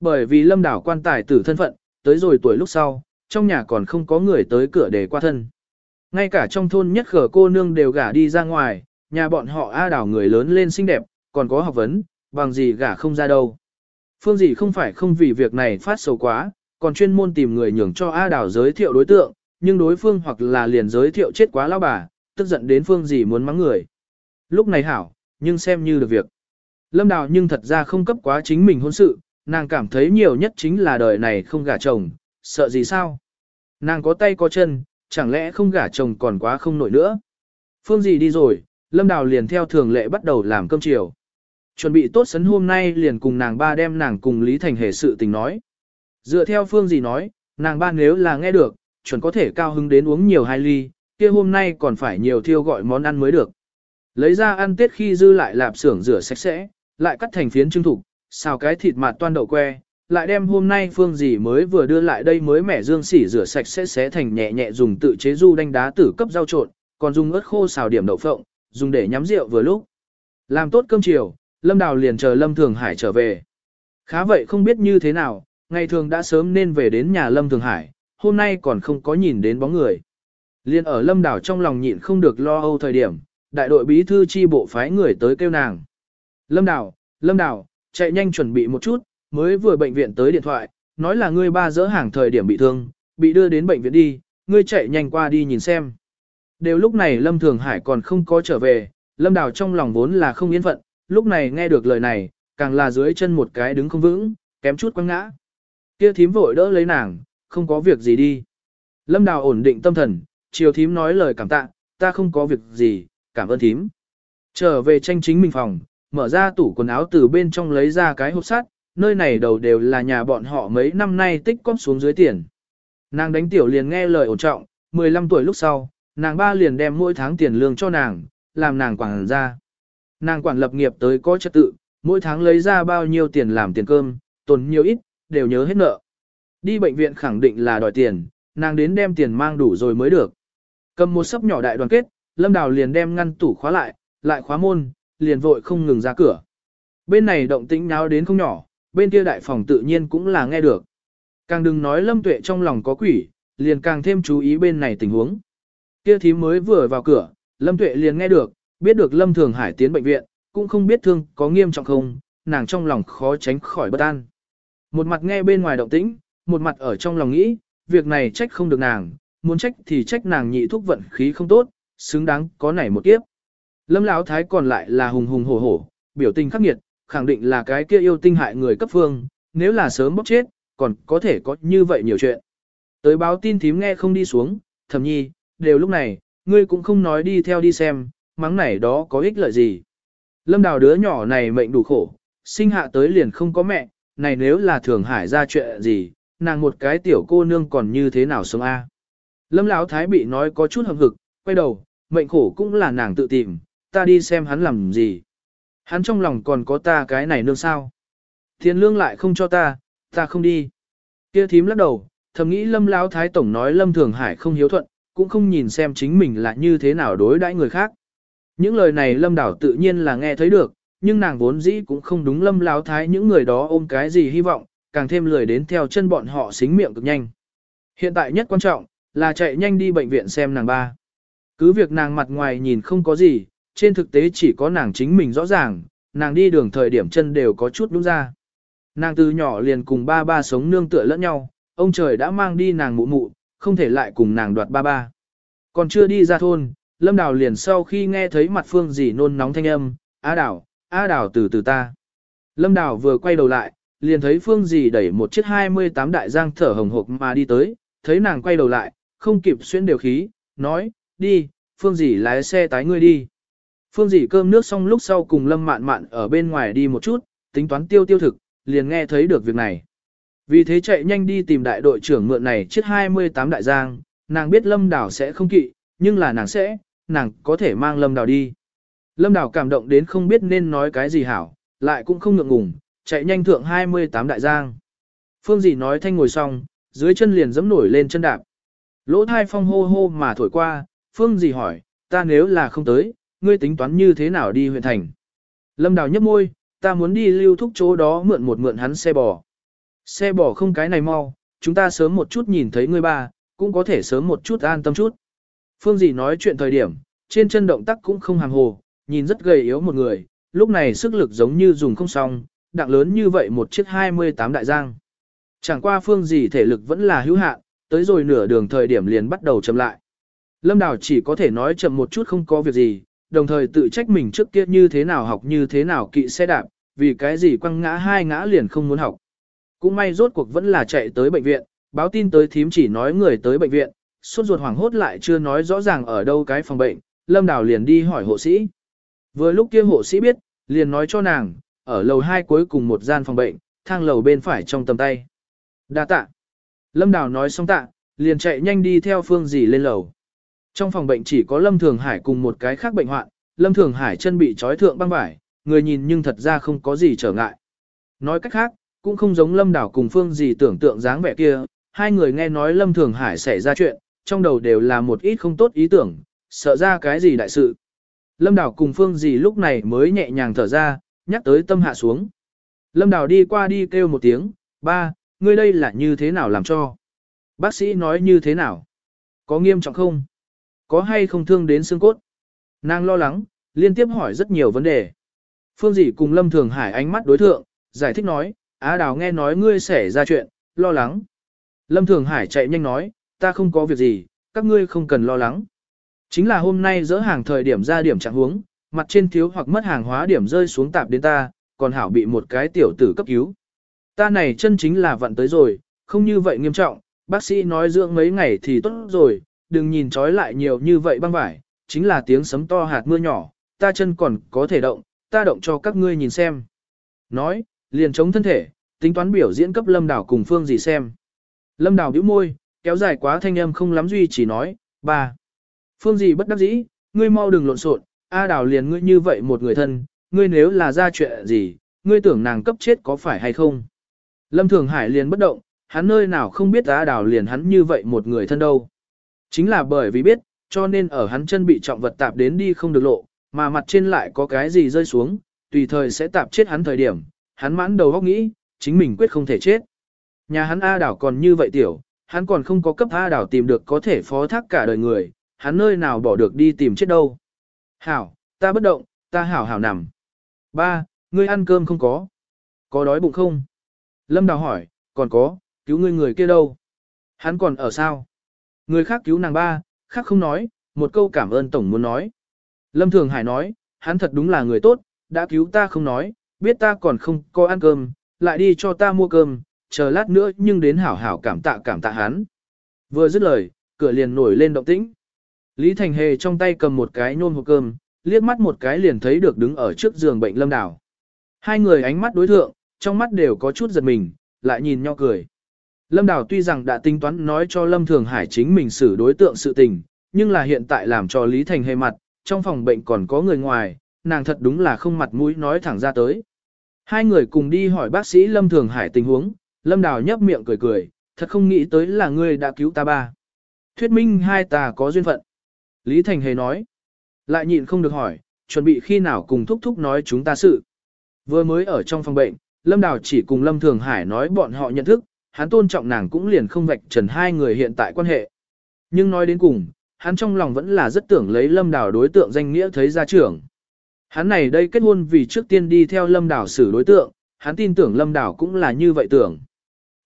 Bởi vì lâm đảo quan tài tử thân phận, tới rồi tuổi lúc sau, trong nhà còn không có người tới cửa để qua thân. Ngay cả trong thôn nhất khở cô nương đều gả đi ra ngoài, nhà bọn họ A đảo người lớn lên xinh đẹp, còn có học vấn, bằng gì gả không ra đâu. Phương Dị không phải không vì việc này phát xấu quá, còn chuyên môn tìm người nhường cho A đảo giới thiệu đối tượng, nhưng đối phương hoặc là liền giới thiệu chết quá lao bà, tức giận đến phương Dị muốn mắng người. Lúc này hảo, nhưng xem như được việc. Lâm Đào nhưng thật ra không cấp quá chính mình hôn sự, nàng cảm thấy nhiều nhất chính là đời này không gả chồng, sợ gì sao? Nàng có tay có chân, chẳng lẽ không gả chồng còn quá không nổi nữa? Phương gì đi rồi, Lâm Đào liền theo thường lệ bắt đầu làm cơm chiều. Chuẩn bị tốt sấn hôm nay liền cùng nàng ba đem nàng cùng Lý Thành Hề sự tình nói. Dựa theo phương gì nói, nàng ba nếu là nghe được, chuẩn có thể cao hứng đến uống nhiều hai ly, kia hôm nay còn phải nhiều thiêu gọi món ăn mới được. Lấy ra ăn tết khi dư lại lạp xưởng rửa sạch sẽ, lại cắt thành phiến trưng thục, xào cái thịt mạt toan đậu que, lại đem hôm nay phương gì mới vừa đưa lại đây mới mẻ dương xỉ rửa sạch sẽ xé thành nhẹ nhẹ dùng tự chế du đánh đá tử cấp rau trộn, còn dùng ớt khô xào điểm đậu phộng, dùng để nhắm rượu vừa lúc. Làm tốt cơm chiều, Lâm Đào liền chờ Lâm Thường Hải trở về. Khá vậy không biết như thế nào, ngày thường đã sớm nên về đến nhà Lâm Thường Hải, hôm nay còn không có nhìn đến bóng người. Liên ở Lâm Đào trong lòng nhịn không được lo âu thời điểm, đại đội bí thư chi bộ phái người tới kêu nàng. Lâm Đào, Lâm Đào, chạy nhanh chuẩn bị một chút, mới vừa bệnh viện tới điện thoại, nói là ngươi ba dỡ hàng thời điểm bị thương, bị đưa đến bệnh viện đi, ngươi chạy nhanh qua đi nhìn xem. Đều lúc này Lâm Thường Hải còn không có trở về, Lâm Đào trong lòng vốn là không yên phận, lúc này nghe được lời này, càng là dưới chân một cái đứng không vững, kém chút quăng ngã. Kia thím vội đỡ lấy nàng, không có việc gì đi. Lâm Đào ổn định tâm thần, chiều thím nói lời cảm tạ, ta không có việc gì, cảm ơn thím. Trở về tranh chính mình phòng, mở ra tủ quần áo từ bên trong lấy ra cái hộp sắt, nơi này đầu đều là nhà bọn họ mấy năm nay tích cóp xuống dưới tiền. Nàng đánh tiểu liền nghe lời ổn trọng, 15 tuổi lúc sau, nàng ba liền đem mỗi tháng tiền lương cho nàng, làm nàng quản ra. Nàng quản lập nghiệp tới có trật tự, mỗi tháng lấy ra bao nhiêu tiền làm tiền cơm, tồn nhiều ít, đều nhớ hết nợ. Đi bệnh viện khẳng định là đòi tiền, nàng đến đem tiền mang đủ rồi mới được. Cầm một sấp nhỏ đại đoàn kết, Lâm Đào liền đem ngăn tủ khóa lại, lại khóa môn, liền vội không ngừng ra cửa. Bên này động tĩnh náo đến không nhỏ, bên kia đại phòng tự nhiên cũng là nghe được. Càng đừng nói Lâm Tuệ trong lòng có quỷ, liền càng thêm chú ý bên này tình huống. Kia thím mới vừa vào cửa, Lâm Tuệ liền nghe được, biết được Lâm Thường Hải tiến bệnh viện, cũng không biết thương có nghiêm trọng không, nàng trong lòng khó tránh khỏi bất an. Một mặt nghe bên ngoài động tĩnh, một mặt ở trong lòng nghĩ, việc này trách không được nàng, muốn trách thì trách nàng nhị thúc vận khí không tốt, xứng đáng có nảy một kiếp. Lâm Lão Thái còn lại là hùng hùng hổ hổ, biểu tình khắc nghiệt, khẳng định là cái kia yêu tinh hại người cấp phương, nếu là sớm bóc chết, còn có thể có như vậy nhiều chuyện. Tới báo tin thím nghe không đi xuống, thầm nhi, đều lúc này, ngươi cũng không nói đi theo đi xem, mắng này đó có ích lợi gì. Lâm đào đứa nhỏ này mệnh đủ khổ, sinh hạ tới liền không có mẹ, này nếu là thường hải ra chuyện gì, nàng một cái tiểu cô nương còn như thế nào sống a? Lâm Lão thái bị nói có chút hậm hực, quay đầu, mệnh khổ cũng là nàng tự tìm, ta đi xem hắn làm gì. Hắn trong lòng còn có ta cái này nương sao. Tiền lương lại không cho ta, ta không đi. Kia thím lắc đầu, thầm nghĩ lâm lão thái tổng nói lâm thường hải không hiếu thuận, cũng không nhìn xem chính mình là như thế nào đối đãi người khác. Những lời này lâm đảo tự nhiên là nghe thấy được, nhưng nàng vốn dĩ cũng không đúng lâm lão thái những người đó ôm cái gì hy vọng, càng thêm lười đến theo chân bọn họ xính miệng cực nhanh. Hiện tại nhất quan trọng, là chạy nhanh đi bệnh viện xem nàng ba. Cứ việc nàng mặt ngoài nhìn không có gì, trên thực tế chỉ có nàng chính mình rõ ràng, nàng đi đường thời điểm chân đều có chút đúng ra. Nàng từ nhỏ liền cùng ba ba sống nương tựa lẫn nhau, ông trời đã mang đi nàng mụ mụ, không thể lại cùng nàng đoạt ba ba. Còn chưa đi ra thôn, Lâm Đào liền sau khi nghe thấy mặt phương gì nôn nóng thanh âm, Á Đào, Á Đào từ từ ta. Lâm Đào vừa quay đầu lại, liền thấy phương gì đẩy một chiếc 28 đại giang thở hồng hộc mà đi tới, thấy nàng quay đầu lại, không kịp xuyên điều khí, nói, đi, phương dì lái xe tái ngươi đi. Phương dì cơm nước xong lúc sau cùng lâm mạn mạn ở bên ngoài đi một chút, tính toán tiêu tiêu thực, liền nghe thấy được việc này. Vì thế chạy nhanh đi tìm đại đội trưởng mượn này chiếc 28 đại giang, nàng biết lâm đảo sẽ không kỵ, nhưng là nàng sẽ, nàng có thể mang lâm đảo đi. Lâm đảo cảm động đến không biết nên nói cái gì hảo, lại cũng không ngượng ngùng, chạy nhanh thượng 28 đại giang. Phương dì nói thanh ngồi xong, dưới chân liền dẫm nổi lên chân đạp. Lỗ thai phong hô hô mà thổi qua, Phương gì hỏi, ta nếu là không tới, ngươi tính toán như thế nào đi huyện thành. Lâm Đào nhấp môi, ta muốn đi lưu thúc chỗ đó mượn một mượn hắn xe bò. Xe bò không cái này mau, chúng ta sớm một chút nhìn thấy ngươi ba, cũng có thể sớm một chút an tâm chút. Phương dì nói chuyện thời điểm, trên chân động tác cũng không hàng hồ, nhìn rất gầy yếu một người, lúc này sức lực giống như dùng không xong, đặng lớn như vậy một chiếc 28 đại giang. Chẳng qua phương dì thể lực vẫn là hữu hạn, tới rồi nửa đường thời điểm liền bắt đầu chậm lại. Lâm Đào chỉ có thể nói chậm một chút không có việc gì, đồng thời tự trách mình trước kia như thế nào học như thế nào kỵ xe đạp, vì cái gì quăng ngã hai ngã liền không muốn học. Cũng may rốt cuộc vẫn là chạy tới bệnh viện, báo tin tới thím chỉ nói người tới bệnh viện, suốt ruột hoảng hốt lại chưa nói rõ ràng ở đâu cái phòng bệnh, Lâm Đào liền đi hỏi hộ sĩ. Vừa lúc kia hộ sĩ biết, liền nói cho nàng, ở lầu 2 cuối cùng một gian phòng bệnh, thang lầu bên phải trong tầm tay. Đa tạ. Lâm Đào nói xong tạ, liền chạy nhanh đi theo Phương Dì lên lầu. Trong phòng bệnh chỉ có Lâm Thường Hải cùng một cái khác bệnh hoạn, Lâm Thường Hải chân bị trói thượng băng vải, người nhìn nhưng thật ra không có gì trở ngại. Nói cách khác, cũng không giống Lâm Đảo cùng Phương gì tưởng tượng dáng vẻ kia, hai người nghe nói Lâm Thường Hải xảy ra chuyện, trong đầu đều là một ít không tốt ý tưởng, sợ ra cái gì đại sự. Lâm Đảo cùng Phương gì lúc này mới nhẹ nhàng thở ra, nhắc tới tâm hạ xuống. Lâm Đảo đi qua đi kêu một tiếng, ba, ngươi đây là như thế nào làm cho? Bác sĩ nói như thế nào? Có nghiêm trọng không? Có hay không thương đến xương cốt? Nàng lo lắng, liên tiếp hỏi rất nhiều vấn đề. Phương Dĩ cùng Lâm Thường Hải ánh mắt đối thượng, giải thích nói, Á Đào nghe nói ngươi xảy ra chuyện, lo lắng. Lâm Thường Hải chạy nhanh nói, ta không có việc gì, các ngươi không cần lo lắng. Chính là hôm nay dỡ hàng thời điểm ra điểm trạng huống, mặt trên thiếu hoặc mất hàng hóa điểm rơi xuống tạp đến ta, còn hảo bị một cái tiểu tử cấp cứu. Ta này chân chính là vận tới rồi, không như vậy nghiêm trọng, bác sĩ nói dưỡng mấy ngày thì tốt rồi, đừng nhìn trói lại nhiều như vậy băng vải, chính là tiếng sấm to hạt mưa nhỏ, ta chân còn có thể động, ta động cho các ngươi nhìn xem. Nói, liền chống thân thể, tính toán biểu diễn cấp lâm đảo cùng phương gì xem. Lâm đảo bĩu môi, kéo dài quá thanh âm không lắm duy chỉ nói, ba. Phương gì bất đắc dĩ, ngươi mau đừng lộn xộn, A đảo liền ngươi như vậy một người thân, ngươi nếu là ra chuyện gì, ngươi tưởng nàng cấp chết có phải hay không. Lâm Thường Hải liền bất động, hắn nơi nào không biết A đảo liền hắn như vậy một người thân đâu. Chính là bởi vì biết, cho nên ở hắn chân bị trọng vật tạp đến đi không được lộ, mà mặt trên lại có cái gì rơi xuống, tùy thời sẽ tạp chết hắn thời điểm, hắn mãn đầu góc nghĩ, chính mình quyết không thể chết. Nhà hắn A đảo còn như vậy tiểu, hắn còn không có cấp A đảo tìm được có thể phó thác cả đời người, hắn nơi nào bỏ được đi tìm chết đâu. Hảo, ta bất động, ta hảo hảo nằm. Ba, ngươi ăn cơm không có? Có đói bụng không? Lâm đào hỏi, còn có, cứu ngươi người kia đâu? Hắn còn ở sao? Người khác cứu nàng ba, khác không nói, một câu cảm ơn tổng muốn nói. Lâm Thường Hải nói, hắn thật đúng là người tốt, đã cứu ta không nói, biết ta còn không có ăn cơm, lại đi cho ta mua cơm, chờ lát nữa nhưng đến hảo hảo cảm tạ cảm tạ hắn. Vừa dứt lời, cửa liền nổi lên động tĩnh. Lý Thành Hề trong tay cầm một cái nôn hộp cơm, liếc mắt một cái liền thấy được đứng ở trước giường bệnh Lâm Đào. Hai người ánh mắt đối thượng, trong mắt đều có chút giật mình, lại nhìn nhau cười. Lâm Đào tuy rằng đã tính toán nói cho Lâm Thường Hải chính mình xử đối tượng sự tình, nhưng là hiện tại làm cho Lý Thành Hề mặt, trong phòng bệnh còn có người ngoài, nàng thật đúng là không mặt mũi nói thẳng ra tới. Hai người cùng đi hỏi bác sĩ Lâm Thường Hải tình huống, Lâm Đào nhấp miệng cười cười, thật không nghĩ tới là ngươi đã cứu ta ba. Thuyết minh hai ta có duyên phận. Lý Thành Hề nói, lại nhịn không được hỏi, chuẩn bị khi nào cùng thúc thúc nói chúng ta sự. Vừa mới ở trong phòng bệnh, Lâm Đào chỉ cùng Lâm Thường Hải nói bọn họ nhận thức, hắn tôn trọng nàng cũng liền không vạch trần hai người hiện tại quan hệ. Nhưng nói đến cùng, hắn trong lòng vẫn là rất tưởng lấy Lâm Đào đối tượng danh nghĩa thấy ra trưởng. Hắn này đây kết hôn vì trước tiên đi theo Lâm Đào xử đối tượng, hắn tin tưởng Lâm Đào cũng là như vậy tưởng.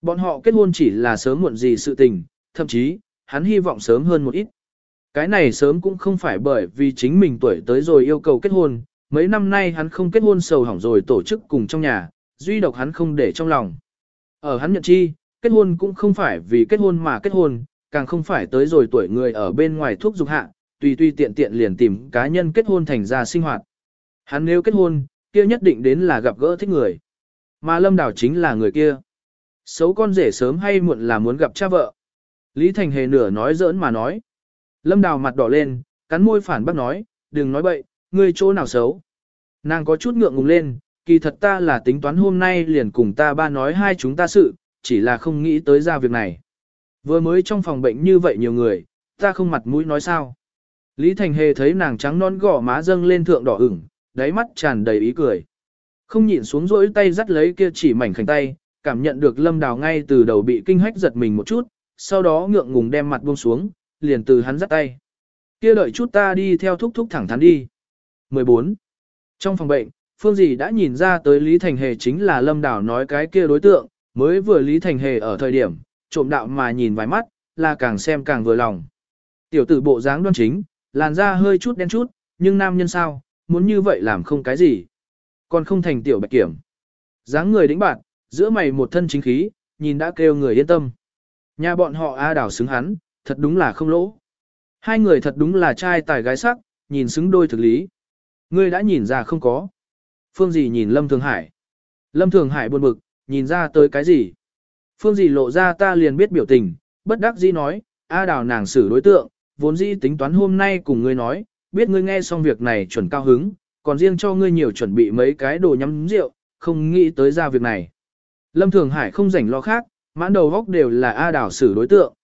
Bọn họ kết hôn chỉ là sớm muộn gì sự tình, thậm chí, hắn hy vọng sớm hơn một ít. Cái này sớm cũng không phải bởi vì chính mình tuổi tới rồi yêu cầu kết hôn, mấy năm nay hắn không kết hôn sầu hỏng rồi tổ chức cùng trong nhà, duy độc hắn không để trong lòng. Ở hắn nhận chi, kết hôn cũng không phải vì kết hôn mà kết hôn, càng không phải tới rồi tuổi người ở bên ngoài thuốc dục hạ, tùy tùy tiện tiện liền tìm cá nhân kết hôn thành ra sinh hoạt. Hắn nếu kết hôn, kia nhất định đến là gặp gỡ thích người. Mà Lâm Đào chính là người kia. Xấu con rể sớm hay muộn là muốn gặp cha vợ. Lý Thành Hề nửa nói giỡn mà nói. Lâm Đào mặt đỏ lên, cắn môi phản bác nói, đừng nói bậy, ngươi chỗ nào xấu. Nàng có chút ngượng ngùng lên, kỳ thật ta là tính toán hôm nay liền cùng ta ba nói hai chúng ta sự, chỉ là không nghĩ tới ra việc này. Vừa mới trong phòng bệnh như vậy nhiều người, ta không mặt mũi nói sao. Lý Thành Hề thấy nàng trắng non gỏ má dâng lên thượng đỏ ửng, đáy mắt tràn đầy ý cười. Không nhịn xuống rỗi tay dắt lấy kia chỉ mảnh khảnh tay, cảm nhận được lâm đào ngay từ đầu bị kinh hách giật mình một chút, sau đó ngượng ngùng đem mặt buông xuống, liền từ hắn dắt tay. Kia đợi chút ta đi theo thúc thúc thẳng thắn đi. 14. Trong phòng bệnh, Phương Dì đã nhìn ra tới Lý Thành Hề chính là lâm Đảo nói cái kia đối tượng, mới vừa Lý Thành Hề ở thời điểm, trộm đạo mà nhìn vài mắt, là càng xem càng vừa lòng. Tiểu tử bộ dáng đoan chính, làn da hơi chút đen chút, nhưng nam nhân sao, muốn như vậy làm không cái gì. Còn không thành tiểu bạch kiểm. dáng người đĩnh bạn, giữa mày một thân chính khí, nhìn đã kêu người yên tâm. Nhà bọn họ A đảo xứng hắn, thật đúng là không lỗ. Hai người thật đúng là trai tài gái sắc, nhìn xứng đôi thực lý. Ngươi đã nhìn ra không có. Phương Dì nhìn Lâm Thường Hải. Lâm Thường Hải buồn bực, nhìn ra tới cái gì. Phương Dì lộ ra ta liền biết biểu tình, bất đắc dĩ nói, A đào nàng xử đối tượng, vốn dĩ tính toán hôm nay cùng ngươi nói, biết ngươi nghe xong việc này chuẩn cao hứng, còn riêng cho ngươi nhiều chuẩn bị mấy cái đồ nhắm rượu, không nghĩ tới ra việc này. Lâm Thường Hải không rảnh lo khác, mãn đầu góc đều là A đào xử đối tượng.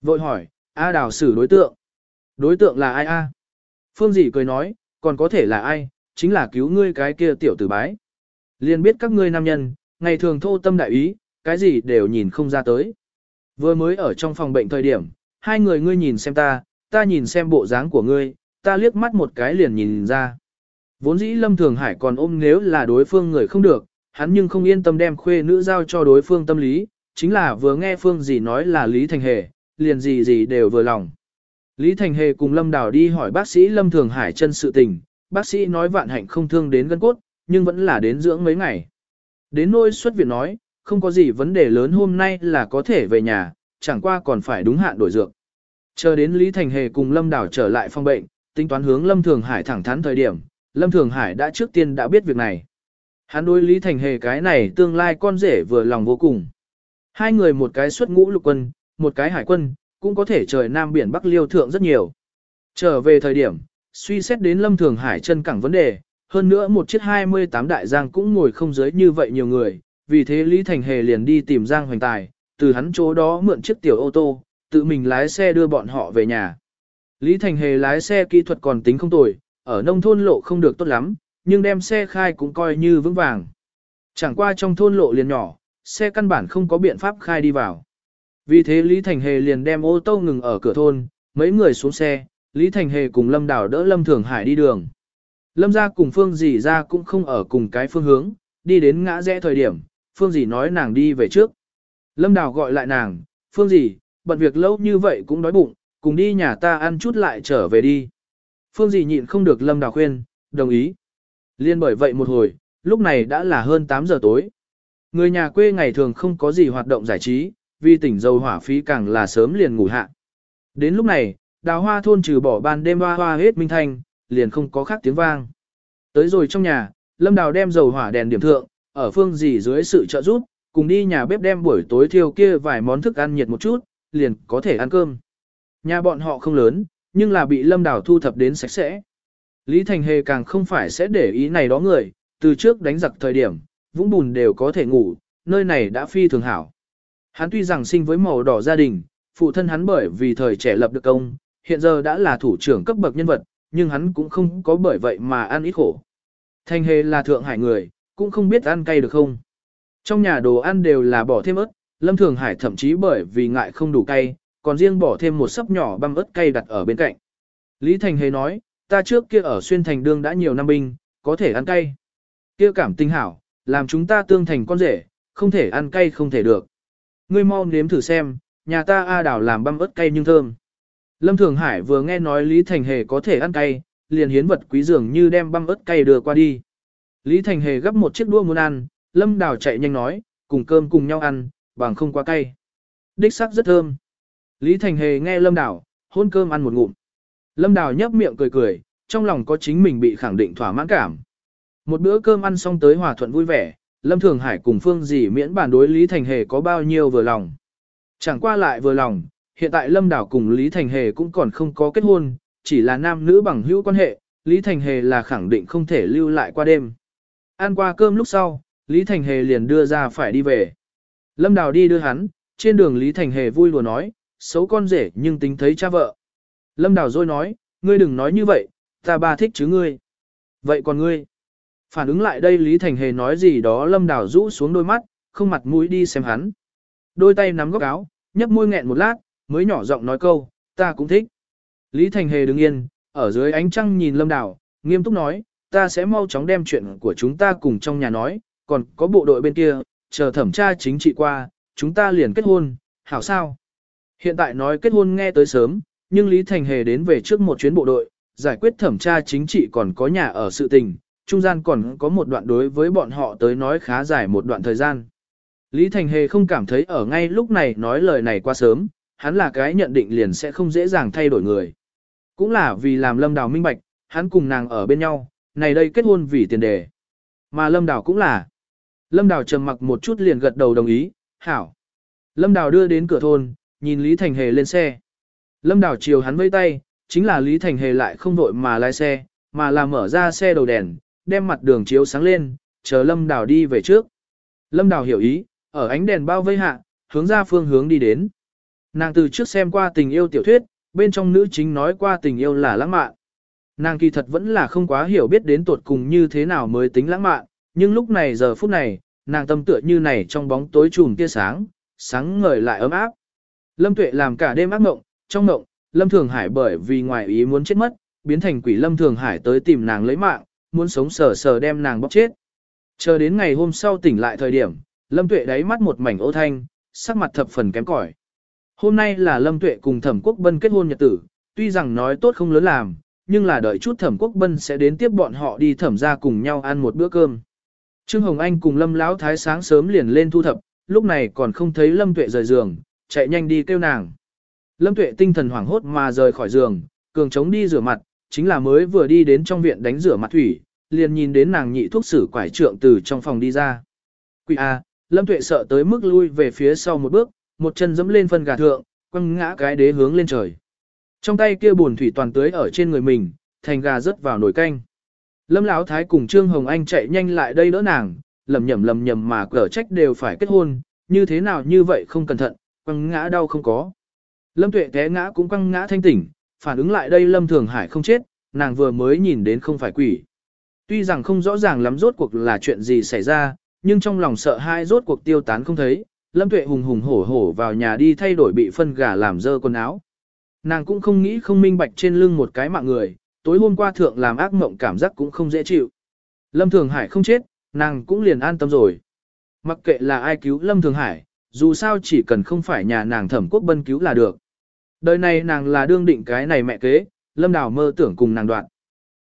Vội hỏi, A đào xử đối tượng. Đối tượng là ai A? Phương dị cười nói, còn có thể là ai, chính là cứu ngươi cái kia tiểu tử bái. Liên biết các ngươi nam nhân, ngày thường thô tâm đại ý, cái gì đều nhìn không ra tới. Vừa mới ở trong phòng bệnh thời điểm, hai người ngươi nhìn xem ta, ta nhìn xem bộ dáng của ngươi, ta liếc mắt một cái liền nhìn ra. Vốn dĩ Lâm Thường Hải còn ôm nếu là đối phương người không được, hắn nhưng không yên tâm đem khuê nữ giao cho đối phương tâm lý, chính là vừa nghe phương gì nói là Lý Thành Hề, liền gì gì đều vừa lòng. Lý Thành Hề cùng Lâm Đào đi hỏi bác sĩ Lâm Thường Hải chân sự tình, bác sĩ nói vạn hạnh không thương đến gân cốt, nhưng vẫn là đến dưỡng mấy ngày. Đến nôi xuất viện nói, không có gì vấn đề lớn hôm nay là có thể về nhà, chẳng qua còn phải đúng hạn đổi dược. Chờ đến Lý Thành Hề cùng Lâm Đảo trở lại phòng bệnh, tính toán hướng Lâm Thường Hải thẳng thắn thời điểm, Lâm Thường Hải đã trước tiên đã biết việc này. Hắn đối Lý Thành Hề cái này tương lai con rể vừa lòng vô cùng. Hai người một cái xuất ngũ lục quân, một cái hải quân, cũng có thể trời Nam Biển Bắc liêu thượng rất nhiều. Trở về thời điểm, suy xét đến Lâm Thường Hải chân cẳng vấn đề, hơn nữa một chiếc 28 đại giang cũng ngồi không dưới như vậy nhiều người, vì thế Lý Thành Hề liền đi tìm Giang Hoành Tài, từ hắn chỗ đó mượn chiếc tiểu ô tô, tự mình lái xe đưa bọn họ về nhà. Lý Thành Hề lái xe kỹ thuật còn tính không tồi, ở nông thôn lộ không được tốt lắm, nhưng đem xe khai cũng coi như vững vàng. Chẳng qua trong thôn lộ liền nhỏ, xe căn bản không có biện pháp khai đi vào. Vì thế Lý Thành Hề liền đem ô tô ngừng ở cửa thôn, mấy người xuống xe, Lý Thành Hề cùng Lâm Đào đỡ Lâm Thường Hải đi đường. Lâm ra cùng Phương dì ra cũng không ở cùng cái phương hướng, đi đến ngã rẽ thời điểm, Phương dì nói nàng đi về trước. Lâm Đào gọi lại nàng, Phương dì, bận việc lâu như vậy cũng đói bụng, cùng đi nhà ta ăn chút lại trở về đi. Phương dì nhịn không được Lâm Đào khuyên, đồng ý. Liên bởi vậy một hồi, lúc này đã là hơn 8 giờ tối. Người nhà quê ngày thường không có gì hoạt động giải trí, vì tỉnh dầu hỏa phí càng là sớm liền ngủ hạ. Đến lúc này, đào hoa thôn trừ bỏ ban đêm hoa hoa hết minh thanh, liền không có khác tiếng vang. Tới rồi trong nhà, Lâm Đào đem dầu hỏa đèn điểm thượng, ở phương dì dưới sự trợ giúp, cùng đi nhà bếp đem buổi tối thiêu kia vài món thức ăn nhiệt một chút, liền có thể ăn cơm. Nhà bọn họ không lớn, nhưng là bị Lâm Đào thu thập đến sạch sẽ. Lý Thành Hề càng không phải sẽ để ý này đó người, từ trước đánh giặc thời điểm, vũng bùn đều có thể ngủ, nơi này đã phi thường hảo. Hắn tuy rằng sinh với màu đỏ gia đình, phụ thân hắn bởi vì thời trẻ lập được công, hiện giờ đã là thủ trưởng cấp bậc nhân vật, nhưng hắn cũng không có bởi vậy mà ăn ít khổ. Thanh Hề là thượng hải người, cũng không biết ăn cay được không. Trong nhà đồ ăn đều là bỏ thêm ớt, Lâm Thường Hải thậm chí bởi vì ngại không đủ cay, còn riêng bỏ thêm một sấp nhỏ băm ớt cay đặt ở bên cạnh. Lý Thành Hề nói, ta trước kia ở xuyên thành đương đã nhiều năm binh, có thể ăn cay. Kia cảm tinh hảo, làm chúng ta tương thành con rể, không thể ăn cay không thể được. Ngươi mau nếm thử xem, nhà ta A đảo làm băm ớt cay nhưng thơm. Lâm Thường Hải vừa nghe nói Lý Thành Hề có thể ăn cay, liền hiến vật quý dường như đem băm ớt cay đưa qua đi. Lý Thành Hề gấp một chiếc đũa muốn ăn, Lâm Đào chạy nhanh nói, cùng cơm cùng nhau ăn, bằng không quá cay. Đích sắc rất thơm. Lý Thành Hề nghe Lâm Đào, hôn cơm ăn một ngụm. Lâm Đào nhấp miệng cười cười, trong lòng có chính mình bị khẳng định thỏa mãn cảm. Một bữa cơm ăn xong tới hòa thuận vui vẻ, Lâm Thường Hải cùng Phương Dì miễn bản đối Lý Thành Hề có bao nhiêu vừa lòng. Chẳng qua lại vừa lòng, hiện tại Lâm đảo cùng Lý Thành Hề cũng còn không có kết hôn, chỉ là nam nữ bằng hữu quan hệ, Lý Thành Hề là khẳng định không thể lưu lại qua đêm. Ăn qua cơm lúc sau, Lý Thành Hề liền đưa ra phải đi về. Lâm Đào đi đưa hắn, trên đường Lý Thành Hề vui lùa nói, xấu con rể nhưng tính thấy cha vợ. Lâm Đào rồi nói, ngươi đừng nói như vậy, ta ba thích chứ ngươi. Vậy còn ngươi? Phản ứng lại đây Lý Thành Hề nói gì đó Lâm Đào rũ xuống đôi mắt, không mặt mũi đi xem hắn. Đôi tay nắm góc áo, nhấp môi nghẹn một lát, mới nhỏ giọng nói câu, ta cũng thích. Lý Thành Hề đứng yên, ở dưới ánh trăng nhìn Lâm Đào, nghiêm túc nói, ta sẽ mau chóng đem chuyện của chúng ta cùng trong nhà nói, còn có bộ đội bên kia, chờ thẩm tra chính trị qua, chúng ta liền kết hôn, hảo sao? Hiện tại nói kết hôn nghe tới sớm, nhưng Lý Thành Hề đến về trước một chuyến bộ đội, giải quyết thẩm tra chính trị còn có nhà ở sự tình, trung gian còn có một đoạn đối với bọn họ tới nói khá dài một đoạn thời gian. Lý Thành Hề không cảm thấy ở ngay lúc này nói lời này quá sớm, hắn là cái nhận định liền sẽ không dễ dàng thay đổi người. Cũng là vì làm lâm đào minh bạch, hắn cùng nàng ở bên nhau, này đây kết hôn vì tiền đề. Mà lâm đào cũng là. Lâm Đào trầm mặc một chút liền gật đầu đồng ý, hảo. Lâm Đào đưa đến cửa thôn, nhìn Lý Thành Hề lên xe. Lâm Đào chiều hắn vây tay, chính là Lý Thành Hề lại không vội mà lái xe, mà là mở ra xe đầu đèn, đem mặt đường chiếu sáng lên, chờ Lâm Đào đi về trước. Lâm Đào hiểu ý, ở ánh đèn bao vây hạ, hướng ra phương hướng đi đến. Nàng từ trước xem qua tình yêu tiểu thuyết, bên trong nữ chính nói qua tình yêu là lãng mạn. Nàng kỳ thật vẫn là không quá hiểu biết đến tuột cùng như thế nào mới tính lãng mạn, nhưng lúc này giờ phút này, nàng tâm tựa như này trong bóng tối trùm tia sáng, sáng ngời lại ấm áp. Lâm Tuệ làm cả đêm ác mộng, trong mộng, Lâm Thường Hải bởi vì ngoài ý muốn chết mất, biến thành quỷ Lâm Thường Hải tới tìm nàng lấy mạng, muốn sống sờ sờ đem nàng bóc chết. Chờ đến ngày hôm sau tỉnh lại thời điểm, Lâm Tuệ đáy mắt một mảnh ô thanh, sắc mặt thập phần kém cỏi. Hôm nay là Lâm Tuệ cùng Thẩm Quốc Bân kết hôn nhật tử, tuy rằng nói tốt không lớn làm, nhưng là đợi chút Thẩm Quốc Bân sẽ đến tiếp bọn họ đi thẩm ra cùng nhau ăn một bữa cơm. Trương Hồng Anh cùng Lâm Lão Thái sáng sớm liền lên thu thập, lúc này còn không thấy Lâm Tuệ rời giường, chạy nhanh đi kêu nàng. Lâm Tuệ tinh thần hoảng hốt mà rời khỏi giường, cường chống đi rửa mặt, chính là mới vừa đi đến trong viện đánh rửa mặt thủy, liền nhìn đến nàng nhị thuốc sử quải trượng từ trong phòng đi ra. Quỷ A, Lâm Tuệ sợ tới mức lui về phía sau một bước, một chân dẫm lên phân gà thượng, quăng ngã cái đế hướng lên trời. Trong tay kia buồn thủy toàn tưới ở trên người mình, thành gà rớt vào nồi canh. Lâm Lão Thái cùng Trương Hồng Anh chạy nhanh lại đây đỡ nàng, lầm nhầm lầm nhầm mà cở trách đều phải kết hôn, như thế nào như vậy không cẩn thận, quăng ngã đau không có. Lâm Tuệ té ngã cũng quăng ngã thanh tỉnh, phản ứng lại đây Lâm Thường Hải không chết, nàng vừa mới nhìn đến không phải quỷ. Tuy rằng không rõ ràng lắm rốt cuộc là chuyện gì xảy ra, nhưng trong lòng sợ hai rốt cuộc tiêu tán không thấy, Lâm Tuệ hùng hùng hổ hổ vào nhà đi thay đổi bị phân gà làm dơ quần áo. Nàng cũng không nghĩ không minh bạch trên lưng một cái mạng người, tối hôm qua thượng làm ác mộng cảm giác cũng không dễ chịu. Lâm Thường Hải không chết, nàng cũng liền an tâm rồi. Mặc kệ là ai cứu Lâm Thường Hải, dù sao chỉ cần không phải nhà nàng thẩm quốc bân cứu là được. Đời này nàng là đương định cái này mẹ kế, Lâm Đào mơ tưởng cùng nàng đoạn.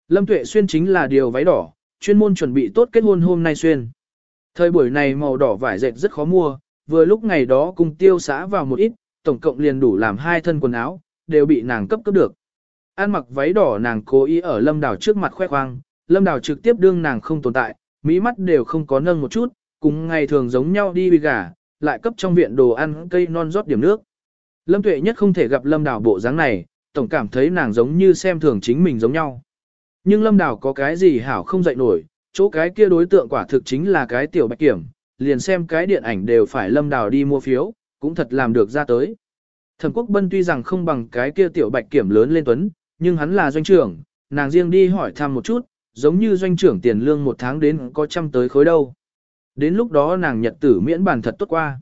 Lâm Tuệ Xuyên chính là điều váy đỏ, chuyên môn chuẩn bị tốt kết hôn hôm nay xuyên. Thời buổi này màu đỏ vải dệt rất khó mua, vừa lúc ngày đó cùng tiêu xã vào một ít, tổng cộng liền đủ làm hai thân quần áo, đều bị nàng cấp cấp được. An mặc váy đỏ nàng cố ý ở Lâm Đào trước mặt khoe khoang, Lâm Đào trực tiếp đương nàng không tồn tại, mỹ mắt đều không có nâng một chút, cùng ngày thường giống nhau đi bị gà, lại cấp trong viện đồ ăn cây non rót điểm nước. Lâm Tuệ nhất không thể gặp Lâm Đào bộ dáng này, tổng cảm thấy nàng giống như xem thường chính mình giống nhau. Nhưng Lâm Đào có cái gì hảo không dậy nổi, chỗ cái kia đối tượng quả thực chính là cái tiểu bạch kiểm, liền xem cái điện ảnh đều phải Lâm Đào đi mua phiếu, cũng thật làm được ra tới. Thẩm Quốc Bân tuy rằng không bằng cái kia tiểu bạch kiểm lớn lên tuấn, nhưng hắn là doanh trưởng, nàng riêng đi hỏi thăm một chút, giống như doanh trưởng tiền lương một tháng đến có trăm tới khối đâu. Đến lúc đó nàng nhật tử miễn bản thật tốt qua.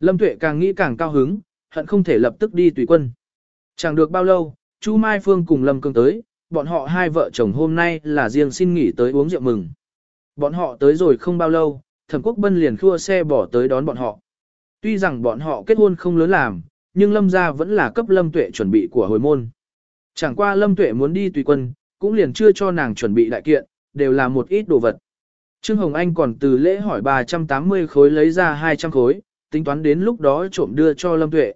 Lâm Tuệ càng nghĩ càng cao hứng, hận không thể lập tức đi tùy quân. Chẳng được bao lâu, Chu Mai Phương cùng Lâm Cương tới, bọn họ hai vợ chồng hôm nay là riêng xin nghỉ tới uống rượu mừng. Bọn họ tới rồi không bao lâu, Thẩm Quốc Bân liền khua xe bỏ tới đón bọn họ. Tuy rằng bọn họ kết hôn không lớn làm, nhưng Lâm gia vẫn là cấp Lâm Tuệ chuẩn bị của hồi môn. Chẳng qua Lâm Tuệ muốn đi tùy quân, cũng liền chưa cho nàng chuẩn bị đại kiện, đều là một ít đồ vật. Trương Hồng Anh còn từ lễ hỏi 380 khối lấy ra 200 khối, tính toán đến lúc đó trộm đưa cho Lâm Tuệ.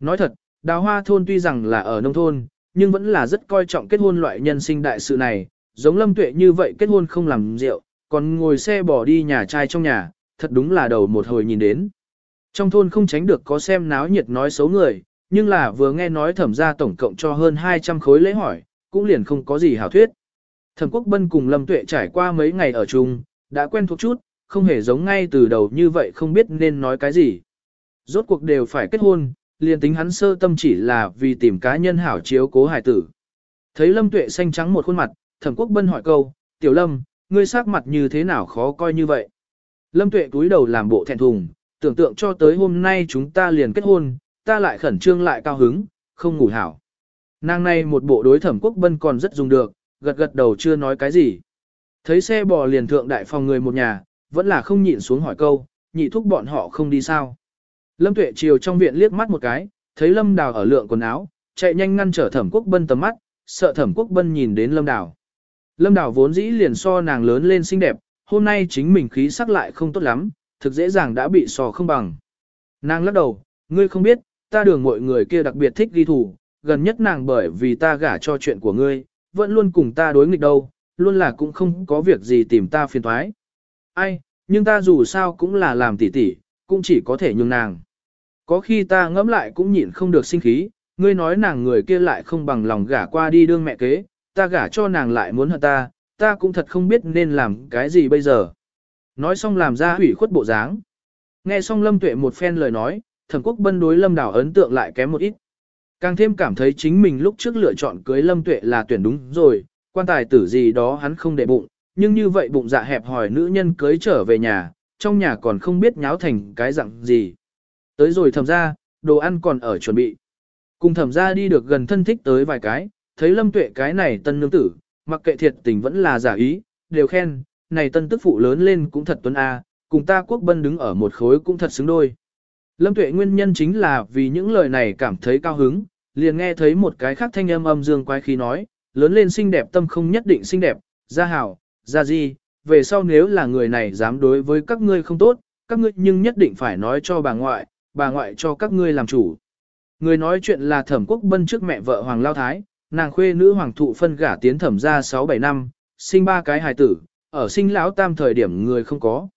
Nói thật, đào hoa thôn tuy rằng là ở nông thôn, nhưng vẫn là rất coi trọng kết hôn loại nhân sinh đại sự này, giống Lâm Tuệ như vậy kết hôn không làm rượu, còn ngồi xe bỏ đi nhà trai trong nhà, thật đúng là đầu một hồi nhìn đến. Trong thôn không tránh được có xem náo nhiệt nói xấu người, nhưng là vừa nghe nói thẩm ra tổng cộng cho hơn 200 khối lễ hỏi, cũng liền không có gì hảo thuyết. Thẩm Quốc Bân cùng Lâm Tuệ trải qua mấy ngày ở chung, đã quen thuộc chút, không hề giống ngay từ đầu như vậy không biết nên nói cái gì. Rốt cuộc đều phải kết hôn, liền tính hắn sơ tâm chỉ là vì tìm cá nhân hảo chiếu cố hải tử. Thấy Lâm Tuệ xanh trắng một khuôn mặt, Thẩm Quốc Bân hỏi câu, Tiểu Lâm, ngươi sắc mặt như thế nào khó coi như vậy? Lâm Tuệ túi đầu làm bộ thẹn thùng, tưởng tượng cho tới hôm nay chúng ta liền kết hôn, ta lại khẩn trương lại cao hứng, không ngủ hảo. Nàng này một bộ đối Thẩm Quốc Bân còn rất dùng được, gật gật đầu chưa nói cái gì. Thấy xe bò liền thượng đại phòng người một nhà, vẫn là không nhịn xuống hỏi câu, nhị thúc bọn họ không đi sao. Lâm Tuệ chiều trong viện liếc mắt một cái, thấy Lâm Đào ở lượng quần áo, chạy nhanh ngăn trở Thẩm Quốc Bân tầm mắt, sợ Thẩm Quốc Bân nhìn đến Lâm Đào. Lâm Đào vốn dĩ liền so nàng lớn lên xinh đẹp, hôm nay chính mình khí sắc lại không tốt lắm, thực dễ dàng đã bị sò không bằng. Nàng lắc đầu, ngươi không biết, ta đường mọi người kia đặc biệt thích ghi thủ, gần nhất nàng bởi vì ta gả cho chuyện của ngươi, vẫn luôn cùng ta đối nghịch đâu, luôn là cũng không có việc gì tìm ta phiền thoái. Ai, nhưng ta dù sao cũng là làm tỉ tỉ, cũng chỉ có thể nhường nàng. Có khi ta ngẫm lại cũng nhịn không được sinh khí, ngươi nói nàng người kia lại không bằng lòng gả qua đi đương mẹ kế, ta gả cho nàng lại muốn hận ta, ta cũng thật không biết nên làm cái gì bây giờ. Nói xong làm ra hủy khuất bộ dáng. Nghe xong Lâm Tuệ một phen lời nói, thẩm quốc bân đối Lâm Đảo ấn tượng lại kém một ít. Càng thêm cảm thấy chính mình lúc trước lựa chọn cưới Lâm Tuệ là tuyển đúng rồi, quan tài tử gì đó hắn không để bụng, nhưng như vậy bụng dạ hẹp hỏi nữ nhân cưới trở về nhà, trong nhà còn không biết nháo thành cái dạng gì. Tới rồi thẩm ra, đồ ăn còn ở chuẩn bị. Cùng thẩm ra đi được gần thân thích tới vài cái, thấy lâm tuệ cái này tân nương tử, mặc kệ thiệt tình vẫn là giả ý, đều khen, này tân tức phụ lớn lên cũng thật tuấn A, cùng ta quốc bân đứng ở một khối cũng thật xứng đôi. Lâm tuệ nguyên nhân chính là vì những lời này cảm thấy cao hứng, liền nghe thấy một cái khác thanh âm âm dương quái khí nói, lớn lên xinh đẹp tâm không nhất định xinh đẹp, ra hảo, ra gì, về sau nếu là người này dám đối với các ngươi không tốt, các ngươi nhưng nhất định phải nói cho bà ngoại, bà ngoại cho các ngươi làm chủ. Người nói chuyện là thẩm quốc bân trước mẹ vợ Hoàng Lao Thái, nàng khuê nữ Hoàng thụ phân gả tiến thẩm ra 6-7 năm, sinh ba cái hài tử, ở sinh lão tam thời điểm người không có.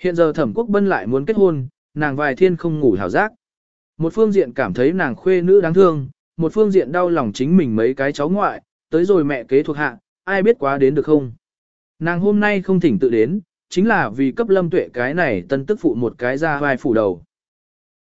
Hiện giờ thẩm quốc bân lại muốn kết hôn, nàng vài thiên không ngủ hào giác. Một phương diện cảm thấy nàng khuê nữ đáng thương, một phương diện đau lòng chính mình mấy cái cháu ngoại, tới rồi mẹ kế thuộc hạ, ai biết quá đến được không. Nàng hôm nay không thỉnh tự đến, chính là vì cấp lâm tuệ cái này tân tức phụ một cái ra vai phủ đầu.